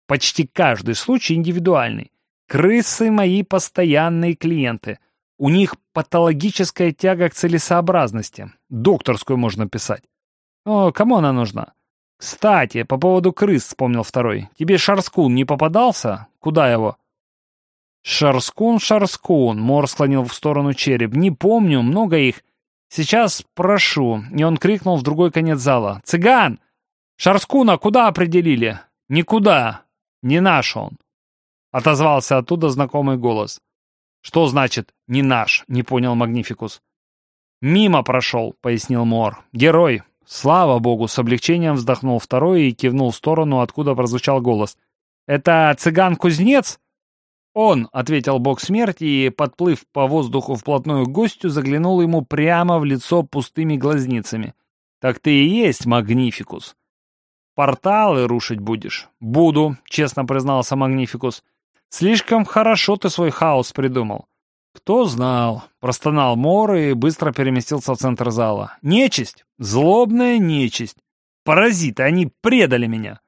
Почти каждый случай индивидуальный. Крысы мои постоянные клиенты. У них патологическая тяга к целесообразности. Докторскую можно писать. О, кому она нужна? Кстати, по поводу крыс, вспомнил второй. Тебе Шарскун не попадался? Куда его? Шарскун, Шарскун, Мор склонил в сторону череп. Не помню, много их. Сейчас прошу. И он крикнул в другой конец зала. Цыган! Шарскуна куда определили? Никуда. Не наш он. Отозвался оттуда знакомый голос. «Что значит «не наш»?» — не понял Магнификус. «Мимо прошел», — пояснил Мор. «Герой». Слава богу, с облегчением вздохнул второй и кивнул в сторону, откуда прозвучал голос. «Это цыган-кузнец?» «Он», — ответил бог смерти и, подплыв по воздуху вплотную к гостю, заглянул ему прямо в лицо пустыми глазницами. «Так ты и есть Магнификус». «Порталы рушить будешь?» «Буду», — честно признался Магнификус. «Слишком хорошо ты свой хаос придумал». «Кто знал?» — простонал Мор и быстро переместился в центр зала. «Нечисть! Злобная нечисть! Паразиты! Они предали меня!»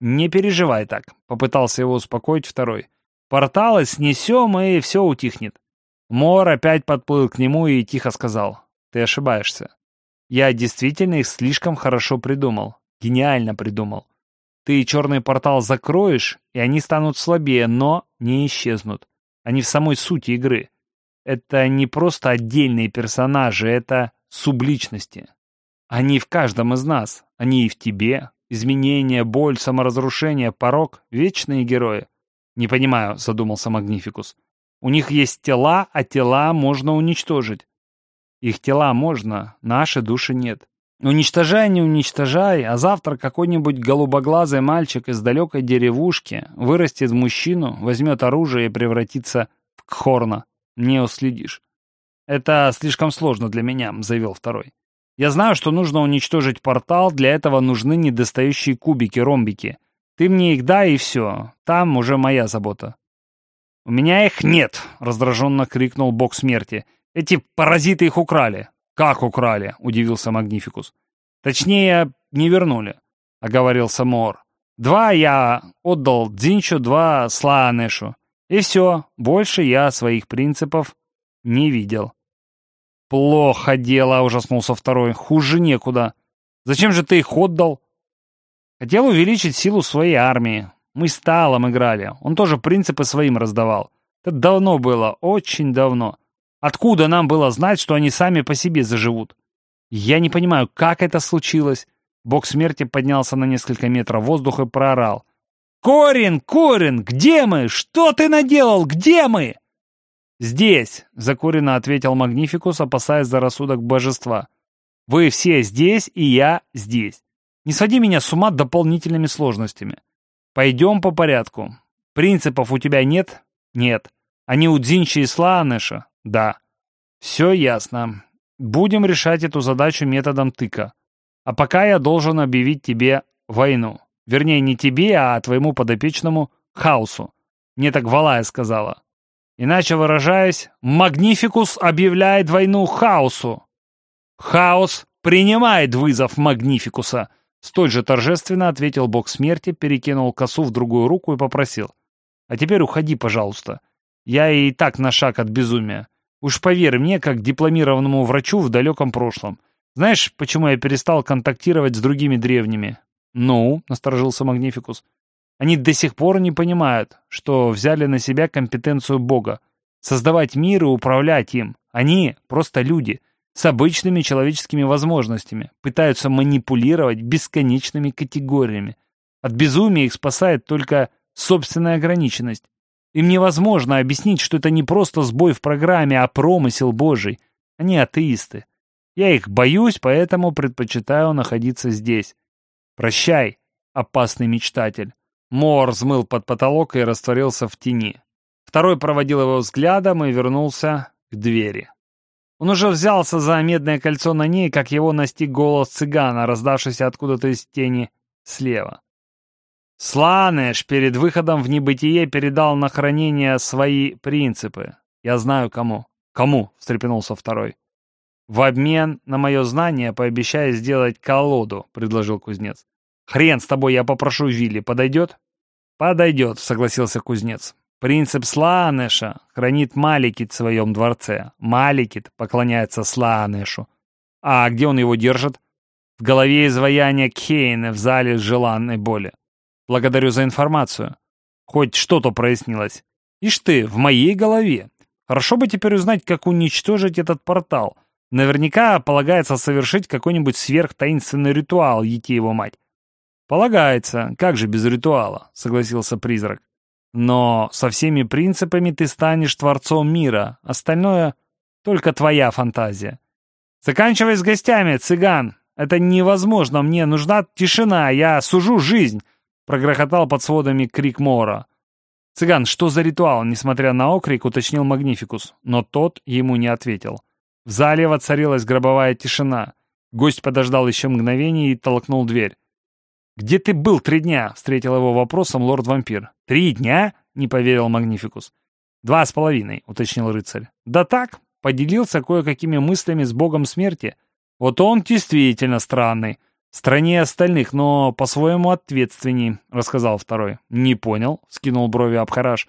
«Не переживай так», — попытался его успокоить второй. «Порталы снесем, и все утихнет». Мор опять подплыл к нему и тихо сказал. «Ты ошибаешься. Я действительно их слишком хорошо придумал. Гениально придумал. Ты черный портал закроешь, и они станут слабее, но не исчезнут. Они в самой сути игры. Это не просто отдельные персонажи, это субличности. Они в каждом из нас. Они и в тебе. Изменения, боль, саморазрушение, порог — вечные герои. Не понимаю, задумался Магнификус. У них есть тела, а тела можно уничтожить. Их тела можно, наши души нет. Уничтожай, не уничтожай, а завтра какой-нибудь голубоглазый мальчик из далекой деревушки вырастет в мужчину, возьмет оружие и превратится в кхорна. Не уследишь. Это слишком сложно для меня, заявил второй. Я знаю, что нужно уничтожить портал, для этого нужны недостающие кубики, ромбики. Ты мне их дай и все. Там уже моя забота. У меня их нет, раздраженно крикнул бог смерти. Эти паразиты их украли. «Как украли?» — удивился Магнификус. «Точнее, не вернули», — оговорился Мор. «Два я отдал Дзинчу, два Слаанешу. И все, больше я своих принципов не видел». «Плохо дело», — ужаснулся второй. «Хуже некуда. Зачем же ты их отдал?» «Хотел увеличить силу своей армии. Мы с Талом играли. Он тоже принципы своим раздавал. Это давно было, очень давно. Откуда нам было знать, что они сами по себе заживут? Я не понимаю, как это случилось. Бог смерти поднялся на несколько метров воздуха и проорал. «Корин! Корин! Где мы? Что ты наделал? Где мы?» «Здесь», — закуренно ответил Магнификус, опасаясь за рассудок божества. «Вы все здесь, и я здесь. Не своди меня с ума дополнительными сложностями. Пойдем по порядку. Принципов у тебя нет? Нет. Они у Дзинчи и Слаанеша? Да. Все ясно. Будем решать эту задачу методом тыка. А пока я должен объявить тебе войну. Вернее, не тебе, а твоему подопечному Хаусу. Мне так Валая сказала. Иначе выражаясь, Магнификус объявляет войну Хаосу. Хаос принимает вызов Магнификуса. Столь же торжественно ответил бог смерти, перекинул косу в другую руку и попросил. А теперь уходи, пожалуйста. Я и так на шаг от безумия. Уж поверь мне, как дипломированному врачу в далеком прошлом. Знаешь, почему я перестал контактировать с другими древними? Ну, насторожился Магнификус. Они до сих пор не понимают, что взяли на себя компетенцию Бога. Создавать мир и управлять им. Они просто люди с обычными человеческими возможностями, пытаются манипулировать бесконечными категориями. От безумия их спасает только собственная ограниченность. Им невозможно объяснить, что это не просто сбой в программе, а промысел Божий. Они атеисты. Я их боюсь, поэтому предпочитаю находиться здесь. Прощай, опасный мечтатель. Мор взмыл под потолок и растворился в тени. Второй проводил его взглядом и вернулся к двери. Он уже взялся за медное кольцо на ней, как его настиг голос цыгана, раздавшийся откуда-то из тени слева. Сланеш перед выходом в небытие передал на хранение свои принципы. Я знаю кому. Кому? встрепенулся второй. В обмен на мое знание пообещай сделать колоду, предложил кузнец. Хрен с тобой, я попрошу Вилли, подойдет? Подойдет, согласился кузнец. Принцип Слаанеша хранит Маликит в своем дворце. Маликит поклоняется Слаанешу. А где он его держит? В голове изваяния Кейна в зале желанной боли. Благодарю за информацию. Хоть что-то прояснилось. Ишь ты, в моей голове. Хорошо бы теперь узнать, как уничтожить этот портал. Наверняка полагается совершить какой-нибудь сверхтаинственный ритуал, ети его мать. Полагается, как же без ритуала, согласился призрак. Но со всеми принципами ты станешь творцом мира. Остальное — только твоя фантазия. Заканчивай с гостями, цыган. Это невозможно. Мне нужна тишина. Я сужу жизнь. Прогрохотал под сводами крик Мора. «Цыган, что за ритуал?» Несмотря на окрик, уточнил Магнификус, но тот ему не ответил. В зале воцарилась гробовая тишина. Гость подождал еще мгновение и толкнул дверь. «Где ты был три дня?» — встретил его вопросом лорд-вампир. «Три дня?» — не поверил Магнификус. «Два с половиной», — уточнил рыцарь. «Да так, поделился кое-какими мыслями с богом смерти. Вот он действительно странный. Стране остальных, но по-своему ответственней», — рассказал второй. «Не понял», — скинул брови Абхараш.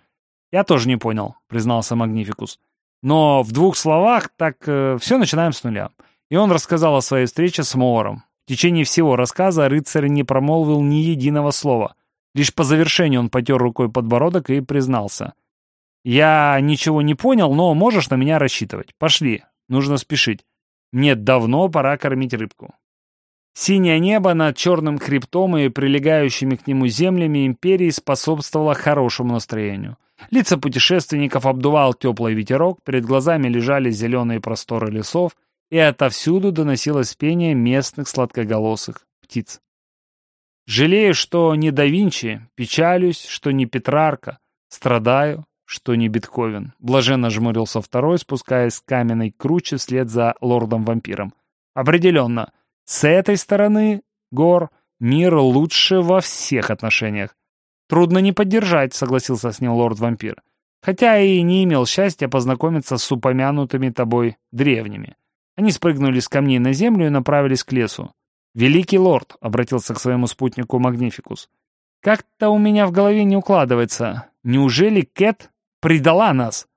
«Я тоже не понял», — признался Магнификус. «Но в двух словах так э, все начинаем с нуля». И он рассказал о своей встрече с Моором. В течение всего рассказа рыцарь не промолвил ни единого слова. Лишь по завершению он потер рукой подбородок и признался. «Я ничего не понял, но можешь на меня рассчитывать. Пошли, нужно спешить. Мне давно пора кормить рыбку». Синее небо над черным хребтом и прилегающими к нему землями империи способствовало хорошему настроению. Лица путешественников обдувал теплый ветерок, перед глазами лежали зеленые просторы лесов, и отовсюду доносилось пение местных сладкоголосых птиц. Жалею, что не да Винчи, печалюсь, что не Петрарка, страдаю, что не Бетховен. Блаженно жмурился второй, спускаясь с каменной круче вслед за лордом-вампиром. Определенно, с этой стороны гор мир лучше во всех отношениях. Трудно не поддержать, согласился с ним лорд-вампир. Хотя и не имел счастья познакомиться с упомянутыми тобой древними. Они спрыгнули с камней на землю и направились к лесу. «Великий лорд», — обратился к своему спутнику Магнификус, — «как-то у меня в голове не укладывается. Неужели Кэт предала нас?»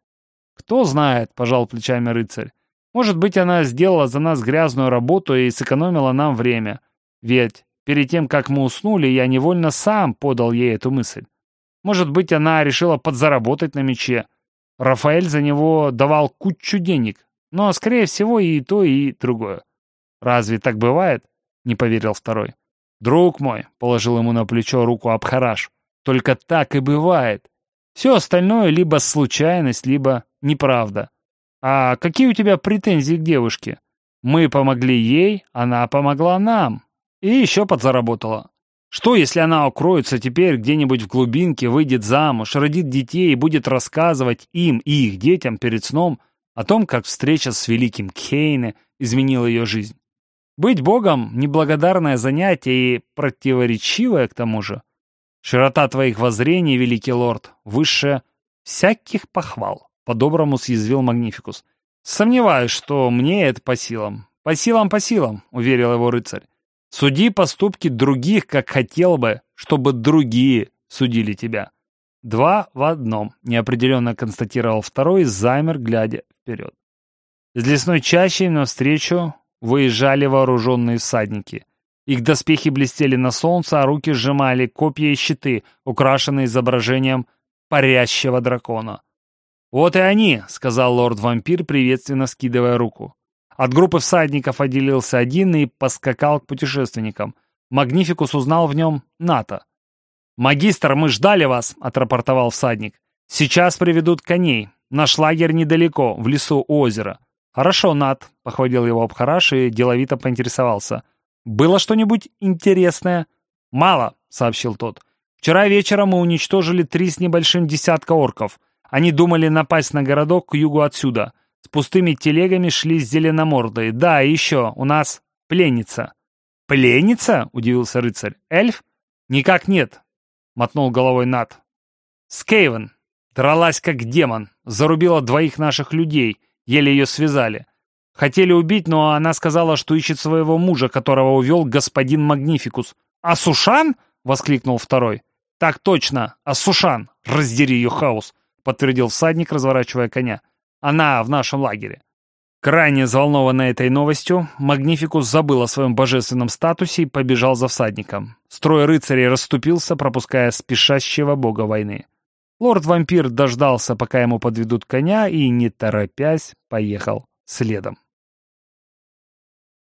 «Кто знает», — пожал плечами рыцарь. «Может быть, она сделала за нас грязную работу и сэкономила нам время. Ведь перед тем, как мы уснули, я невольно сам подал ей эту мысль. Может быть, она решила подзаработать на мече. Рафаэль за него давал кучу денег, но, скорее всего, и то, и другое. «Разве так бывает?» — не поверил второй. «Друг мой», — положил ему на плечо руку Абхараш, — «только так и бывает. Все остальное либо случайность, либо неправда. А какие у тебя претензии к девушке? Мы помогли ей, она помогла нам. И еще подзаработала. Что, если она укроется теперь где-нибудь в глубинке, выйдет замуж, родит детей и будет рассказывать им и их детям перед сном о том, как встреча с великим Кейне изменила ее жизнь. Быть богом — неблагодарное занятие и противоречивое к тому же. Широта твоих воззрений, великий лорд, выше всяких похвал, — по-доброму съязвил Магнификус. Сомневаюсь, что мне это по силам. По силам, по силам, — уверил его рыцарь. Суди поступки других, как хотел бы, чтобы другие судили тебя. Два в одном, неопределенно констатировал второй, замер, глядя вперед. Из лесной чащи им навстречу выезжали вооруженные всадники. Их доспехи блестели на солнце, а руки сжимали копья и щиты, украшенные изображением парящего дракона. «Вот и они!» — сказал лорд-вампир, приветственно скидывая руку. От группы всадников отделился один и поскакал к путешественникам. Магнификус узнал в нем Ната. «Магистр, мы ждали вас!» — отрапортовал всадник. «Сейчас приведут коней. Наш лагерь недалеко, в лесу у озера». «Хорошо, Нат», — похвалил его Абхараш и деловито поинтересовался. «Было что-нибудь интересное?» «Мало», — сообщил тот. «Вчера вечером мы уничтожили три с небольшим десятка орков. Они думали напасть на городок к югу отсюда. С пустыми телегами шли с зеленомордой. Да, и еще, у нас пленница». «Пленница?» — удивился рыцарь. «Эльф?» «Никак нет. — мотнул головой Нат. «Скейвен! Дралась как демон, зарубила двоих наших людей, еле ее связали. Хотели убить, но она сказала, что ищет своего мужа, которого увел господин Магнификус. «Асушан?» — воскликнул второй. «Так точно, Асушан! Раздери ее хаос!» — подтвердил всадник, разворачивая коня. «Она в нашем лагере». Крайне взволнованный этой новостью, Магнификус забыл о своем божественном статусе и побежал за всадником. Строй рыцарей расступился, пропуская спешащего бога войны. Лорд-вампир дождался, пока ему подведут коня, и, не торопясь, поехал следом.